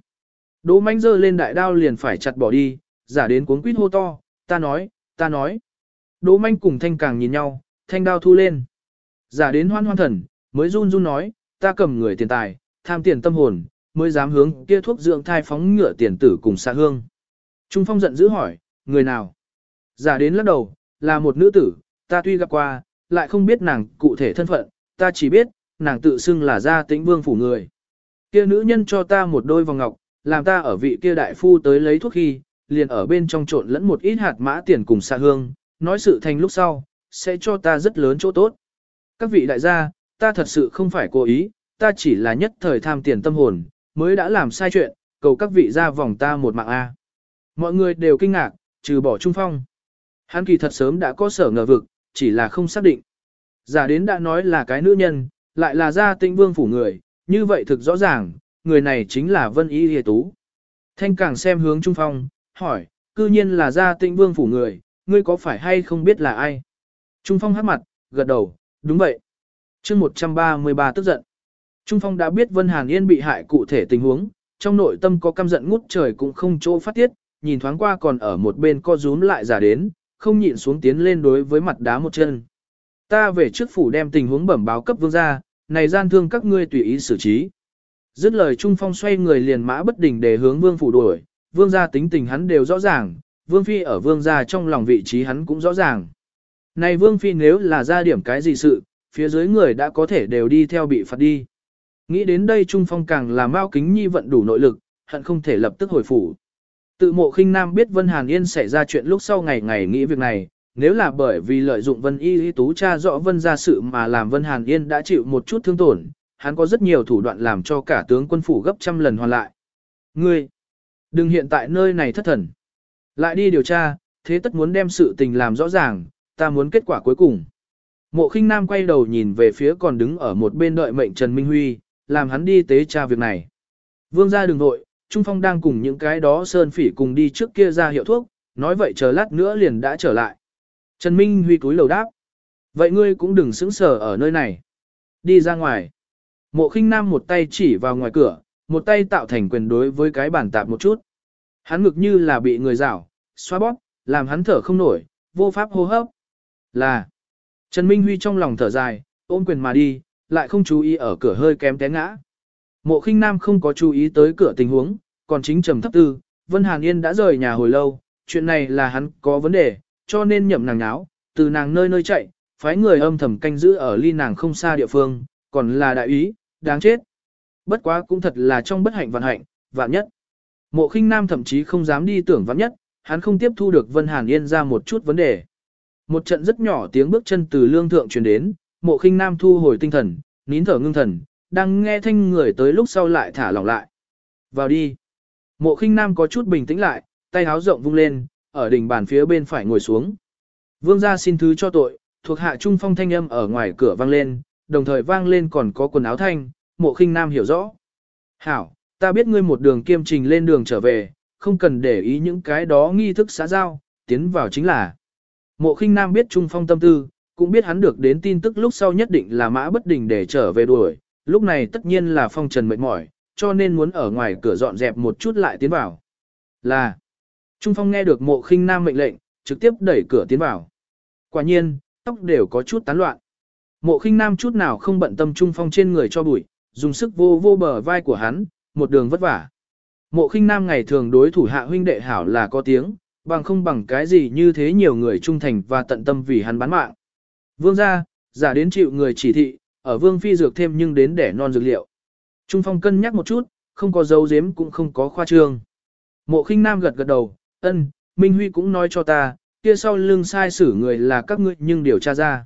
Đố mánh giơ lên đại đao liền phải chặt bỏ đi, giả đến cuốn quýt hô to, ta nói, ta nói. Đố mánh cùng thanh càng nhìn nhau, thanh đao thu lên. Giả đến hoan hoan thần, mới run run nói, ta cầm người tiền tài, tham tiền tâm hồn, mới dám hướng kia thuốc dưỡng thai phóng ngựa tiền tử cùng xa hương. Trung Phong giận dữ hỏi, người nào? Giả đến lắc đầu, là một nữ tử, ta tuy gặp qua, lại không biết nàng cụ thể thân phận, ta chỉ biết, nàng tự xưng là gia tĩnh vương phủ người. Kia nữ nhân cho ta một đôi vòng ngọc, làm ta ở vị kia đại phu tới lấy thuốc khi, liền ở bên trong trộn lẫn một ít hạt mã tiền cùng xa hương, nói sự thành lúc sau, sẽ cho ta rất lớn chỗ tốt. Các vị đại gia, ta thật sự không phải cố ý, ta chỉ là nhất thời tham tiền tâm hồn, mới đã làm sai chuyện, cầu các vị ra vòng ta một mạng A. Mọi người đều kinh ngạc, trừ bỏ Trung Phong. Hắn kỳ thật sớm đã có sở ngờ vực, chỉ là không xác định. Giả đến đã nói là cái nữ nhân, lại là gia tinh vương phủ người, như vậy thực rõ ràng, người này chính là Vân Y Hề Tú. Thanh càng xem hướng Trung Phong, hỏi, cư nhiên là gia tinh vương phủ người, ngươi có phải hay không biết là ai? Trung Phong hát mặt, gật đầu, đúng vậy. chương 133 tức giận. Trung Phong đã biết Vân Hàn Yên bị hại cụ thể tình huống, trong nội tâm có căm giận ngút trời cũng không chỗ phát tiết, nhìn thoáng qua còn ở một bên co rúm lại giả đến, không nhịn xuống tiến lên đối với mặt đá một chân. Ta về trước phủ đem tình huống bẩm báo cấp vương gia, này gian thương các ngươi tùy ý xử trí. Dứt lời Trung Phong xoay người liền mã bất đình để hướng vương phủ đuổi, vương gia tính tình hắn đều rõ ràng, vương phi ở vương gia trong lòng vị trí hắn cũng rõ ràng. Này vương phi nếu là ra điểm cái gì sự, phía dưới người đã có thể đều đi theo bị phạt đi. Nghĩ đến đây Trung Phong càng là mau Kính Nhi vận đủ nội lực, hận không thể lập tức hồi phủ. Tự mộ khinh nam biết Vân Hàn Yên xảy ra chuyện lúc sau ngày ngày nghĩ việc này, nếu là bởi vì lợi dụng Vân Y Y Tú cha rõ Vân ra sự mà làm Vân Hàn Yên đã chịu một chút thương tổn, hắn có rất nhiều thủ đoạn làm cho cả tướng quân phủ gấp trăm lần hoàn lại. Ngươi, đừng hiện tại nơi này thất thần. Lại đi điều tra, thế tất muốn đem sự tình làm rõ ràng, ta muốn kết quả cuối cùng. Mộ khinh nam quay đầu nhìn về phía còn đứng ở một bên đợi mệnh Trần Minh Huy, làm hắn đi tế tra việc này. Vương ra đường nội, Trung Phong đang cùng những cái đó sơn phỉ cùng đi trước kia ra hiệu thuốc, nói vậy chờ lát nữa liền đã trở lại. Trần Minh Huy cúi lầu đáp. Vậy ngươi cũng đừng sững sờ ở nơi này. Đi ra ngoài. Mộ khinh nam một tay chỉ vào ngoài cửa, một tay tạo thành quyền đối với cái bản tạp một chút. Hắn ngực như là bị người rảo, xoa bóp, làm hắn thở không nổi, vô pháp hô hấp. Là. Trần Minh Huy trong lòng thở dài, ôm quyền mà đi, lại không chú ý ở cửa hơi kém té ngã. Mộ khinh nam không có chú ý tới cửa tình huống, còn chính trầm thấp tư, Vân Hàn Yên đã rời nhà hồi lâu, chuyện này là hắn có vấn đề, cho nên nhậm nàng náo, từ nàng nơi nơi chạy, phái người âm thầm canh giữ ở ly nàng không xa địa phương, còn là đại ý, đáng chết. Bất quá cũng thật là trong bất hạnh vạn hạnh, vạn nhất. Mộ khinh nam thậm chí không dám đi tưởng vạn nhất, hắn không tiếp thu được Vân Hàn Yên ra một chút vấn đề. Một trận rất nhỏ tiếng bước chân từ lương thượng truyền đến, mộ khinh nam thu hồi tinh thần, nín thở ngưng thần, đang nghe thanh người tới lúc sau lại thả lỏng lại. Vào đi. Mộ khinh nam có chút bình tĩnh lại, tay háo rộng vung lên, ở đỉnh bàn phía bên phải ngồi xuống. Vương gia xin thứ cho tội, thuộc hạ trung phong thanh âm ở ngoài cửa vang lên, đồng thời vang lên còn có quần áo thanh, mộ khinh nam hiểu rõ. Hảo, ta biết ngươi một đường kiêm trình lên đường trở về, không cần để ý những cái đó nghi thức xã giao, tiến vào chính là. Mộ khinh nam biết trung phong tâm tư, cũng biết hắn được đến tin tức lúc sau nhất định là mã bất đình để trở về đuổi, lúc này tất nhiên là phong trần mệt mỏi, cho nên muốn ở ngoài cửa dọn dẹp một chút lại tiến vào. Là, Trung Phong nghe được mộ khinh nam mệnh lệnh, trực tiếp đẩy cửa tiến vào. Quả nhiên, tóc đều có chút tán loạn. Mộ khinh nam chút nào không bận tâm Trung Phong trên người cho bụi, dùng sức vô vô bờ vai của hắn, một đường vất vả. Mộ khinh nam ngày thường đối thủ hạ huynh đệ hảo là có tiếng, bằng không bằng cái gì như thế nhiều người trung thành và tận tâm vì hắn bán mạng. Vương gia, giả đến chịu người chỉ thị, ở vương phi dược thêm nhưng đến để non dược liệu. Trung phong cân nhắc một chút, không có dấu giếm cũng không có khoa trương. Mộ khinh nam gật gật đầu, ân, Minh Huy cũng nói cho ta, kia sau lưng sai xử người là các ngươi nhưng điều tra ra.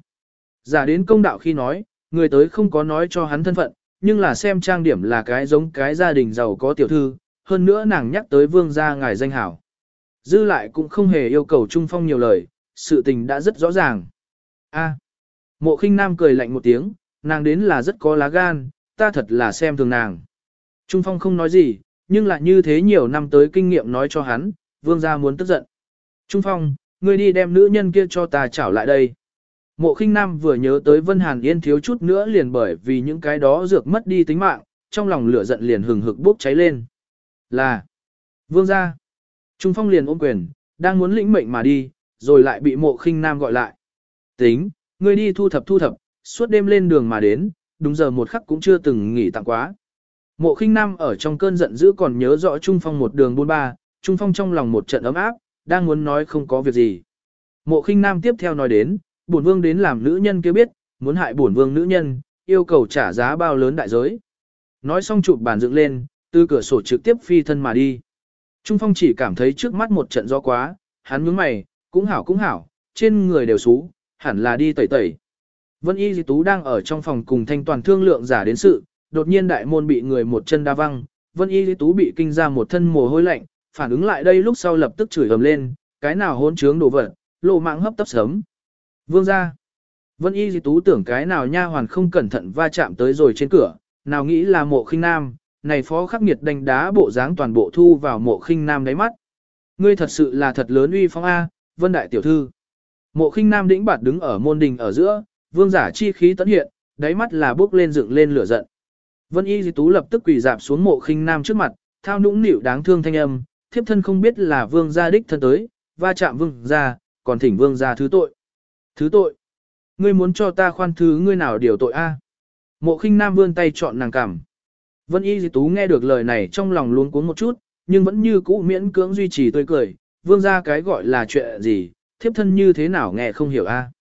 Giả đến công đạo khi nói, người tới không có nói cho hắn thân phận, nhưng là xem trang điểm là cái giống cái gia đình giàu có tiểu thư, hơn nữa nàng nhắc tới vương gia ngài danh hảo. Dư lại cũng không hề yêu cầu Trung Phong nhiều lời, sự tình đã rất rõ ràng. A. Mộ khinh nam cười lạnh một tiếng, nàng đến là rất có lá gan, ta thật là xem thường nàng. Trung Phong không nói gì, nhưng lại như thế nhiều năm tới kinh nghiệm nói cho hắn, vương gia muốn tức giận. Trung Phong, ngươi đi đem nữ nhân kia cho ta trảo lại đây. Mộ khinh nam vừa nhớ tới Vân Hàn Yên thiếu chút nữa liền bởi vì những cái đó dược mất đi tính mạng, trong lòng lửa giận liền hừng hực bốc cháy lên. Là, vương gia. Trung Phong liền ôm quyền, đang muốn lĩnh mệnh mà đi, rồi lại bị mộ khinh nam gọi lại. Tính, ngươi đi thu thập thu thập, suốt đêm lên đường mà đến, đúng giờ một khắc cũng chưa từng nghỉ tạm quá. Mộ khinh nam ở trong cơn giận dữ còn nhớ rõ Trung Phong một đường buôn ba, Trung Phong trong lòng một trận ấm áp, đang muốn nói không có việc gì. Mộ khinh nam tiếp theo nói đến, bổn vương đến làm nữ nhân kia biết, muốn hại bổn vương nữ nhân, yêu cầu trả giá bao lớn đại giới. Nói xong chụp bàn dựng lên, từ cửa sổ trực tiếp phi thân mà đi. Trung Phong chỉ cảm thấy trước mắt một trận gió quá, hắn nhướng mày, cũng hảo cũng hảo, trên người đều xú, hẳn là đi tẩy tẩy. Vân Y Di Tú đang ở trong phòng cùng thanh toàn thương lượng giả đến sự, đột nhiên đại môn bị người một chân đa văng, Vân Y Di Tú bị kinh ra một thân mồ hôi lạnh, phản ứng lại đây lúc sau lập tức chửi ầm lên, cái nào hỗn trướng đồ vật, lộ mạng hấp tấp sớm. Vương ra. Vân Y Di Tú tưởng cái nào nha hoàn không cẩn thận va chạm tới rồi trên cửa, nào nghĩ là mộ khinh nam, này phó khắc nghiệt đánh đá bộ dáng toàn bộ thu vào mộ khinh nam đáy mắt. Ngươi thật sự là thật lớn uy phong A, Vân Đại Tiểu Thư. Mộ khinh nam đĩnh bạt đứng ở môn đình ở giữa, vương giả chi khí tấn hiện, đáy mắt là bước lên dựng lên lửa giận. Vân Y Di Tú lập tức quỳ dạp xuống mộ khinh nam trước mặt, thao nũng nịu đáng thương thanh âm, thiếp thân không biết là vương gia đích thân tới, va chạm vương gia, còn thỉnh vương gia thứ tội. Thứ tội? Ngươi muốn cho ta khoan thứ ngươi nào điều tội a? Mộ khinh nam vươn tay chọn nàng cảm. Vân Y Di Tú nghe được lời này trong lòng luống cuống một chút, nhưng vẫn như cũ miễn cưỡng duy trì tươi cười, vương gia cái gọi là chuyện gì, thiếp thân như thế nào nghe không hiểu a?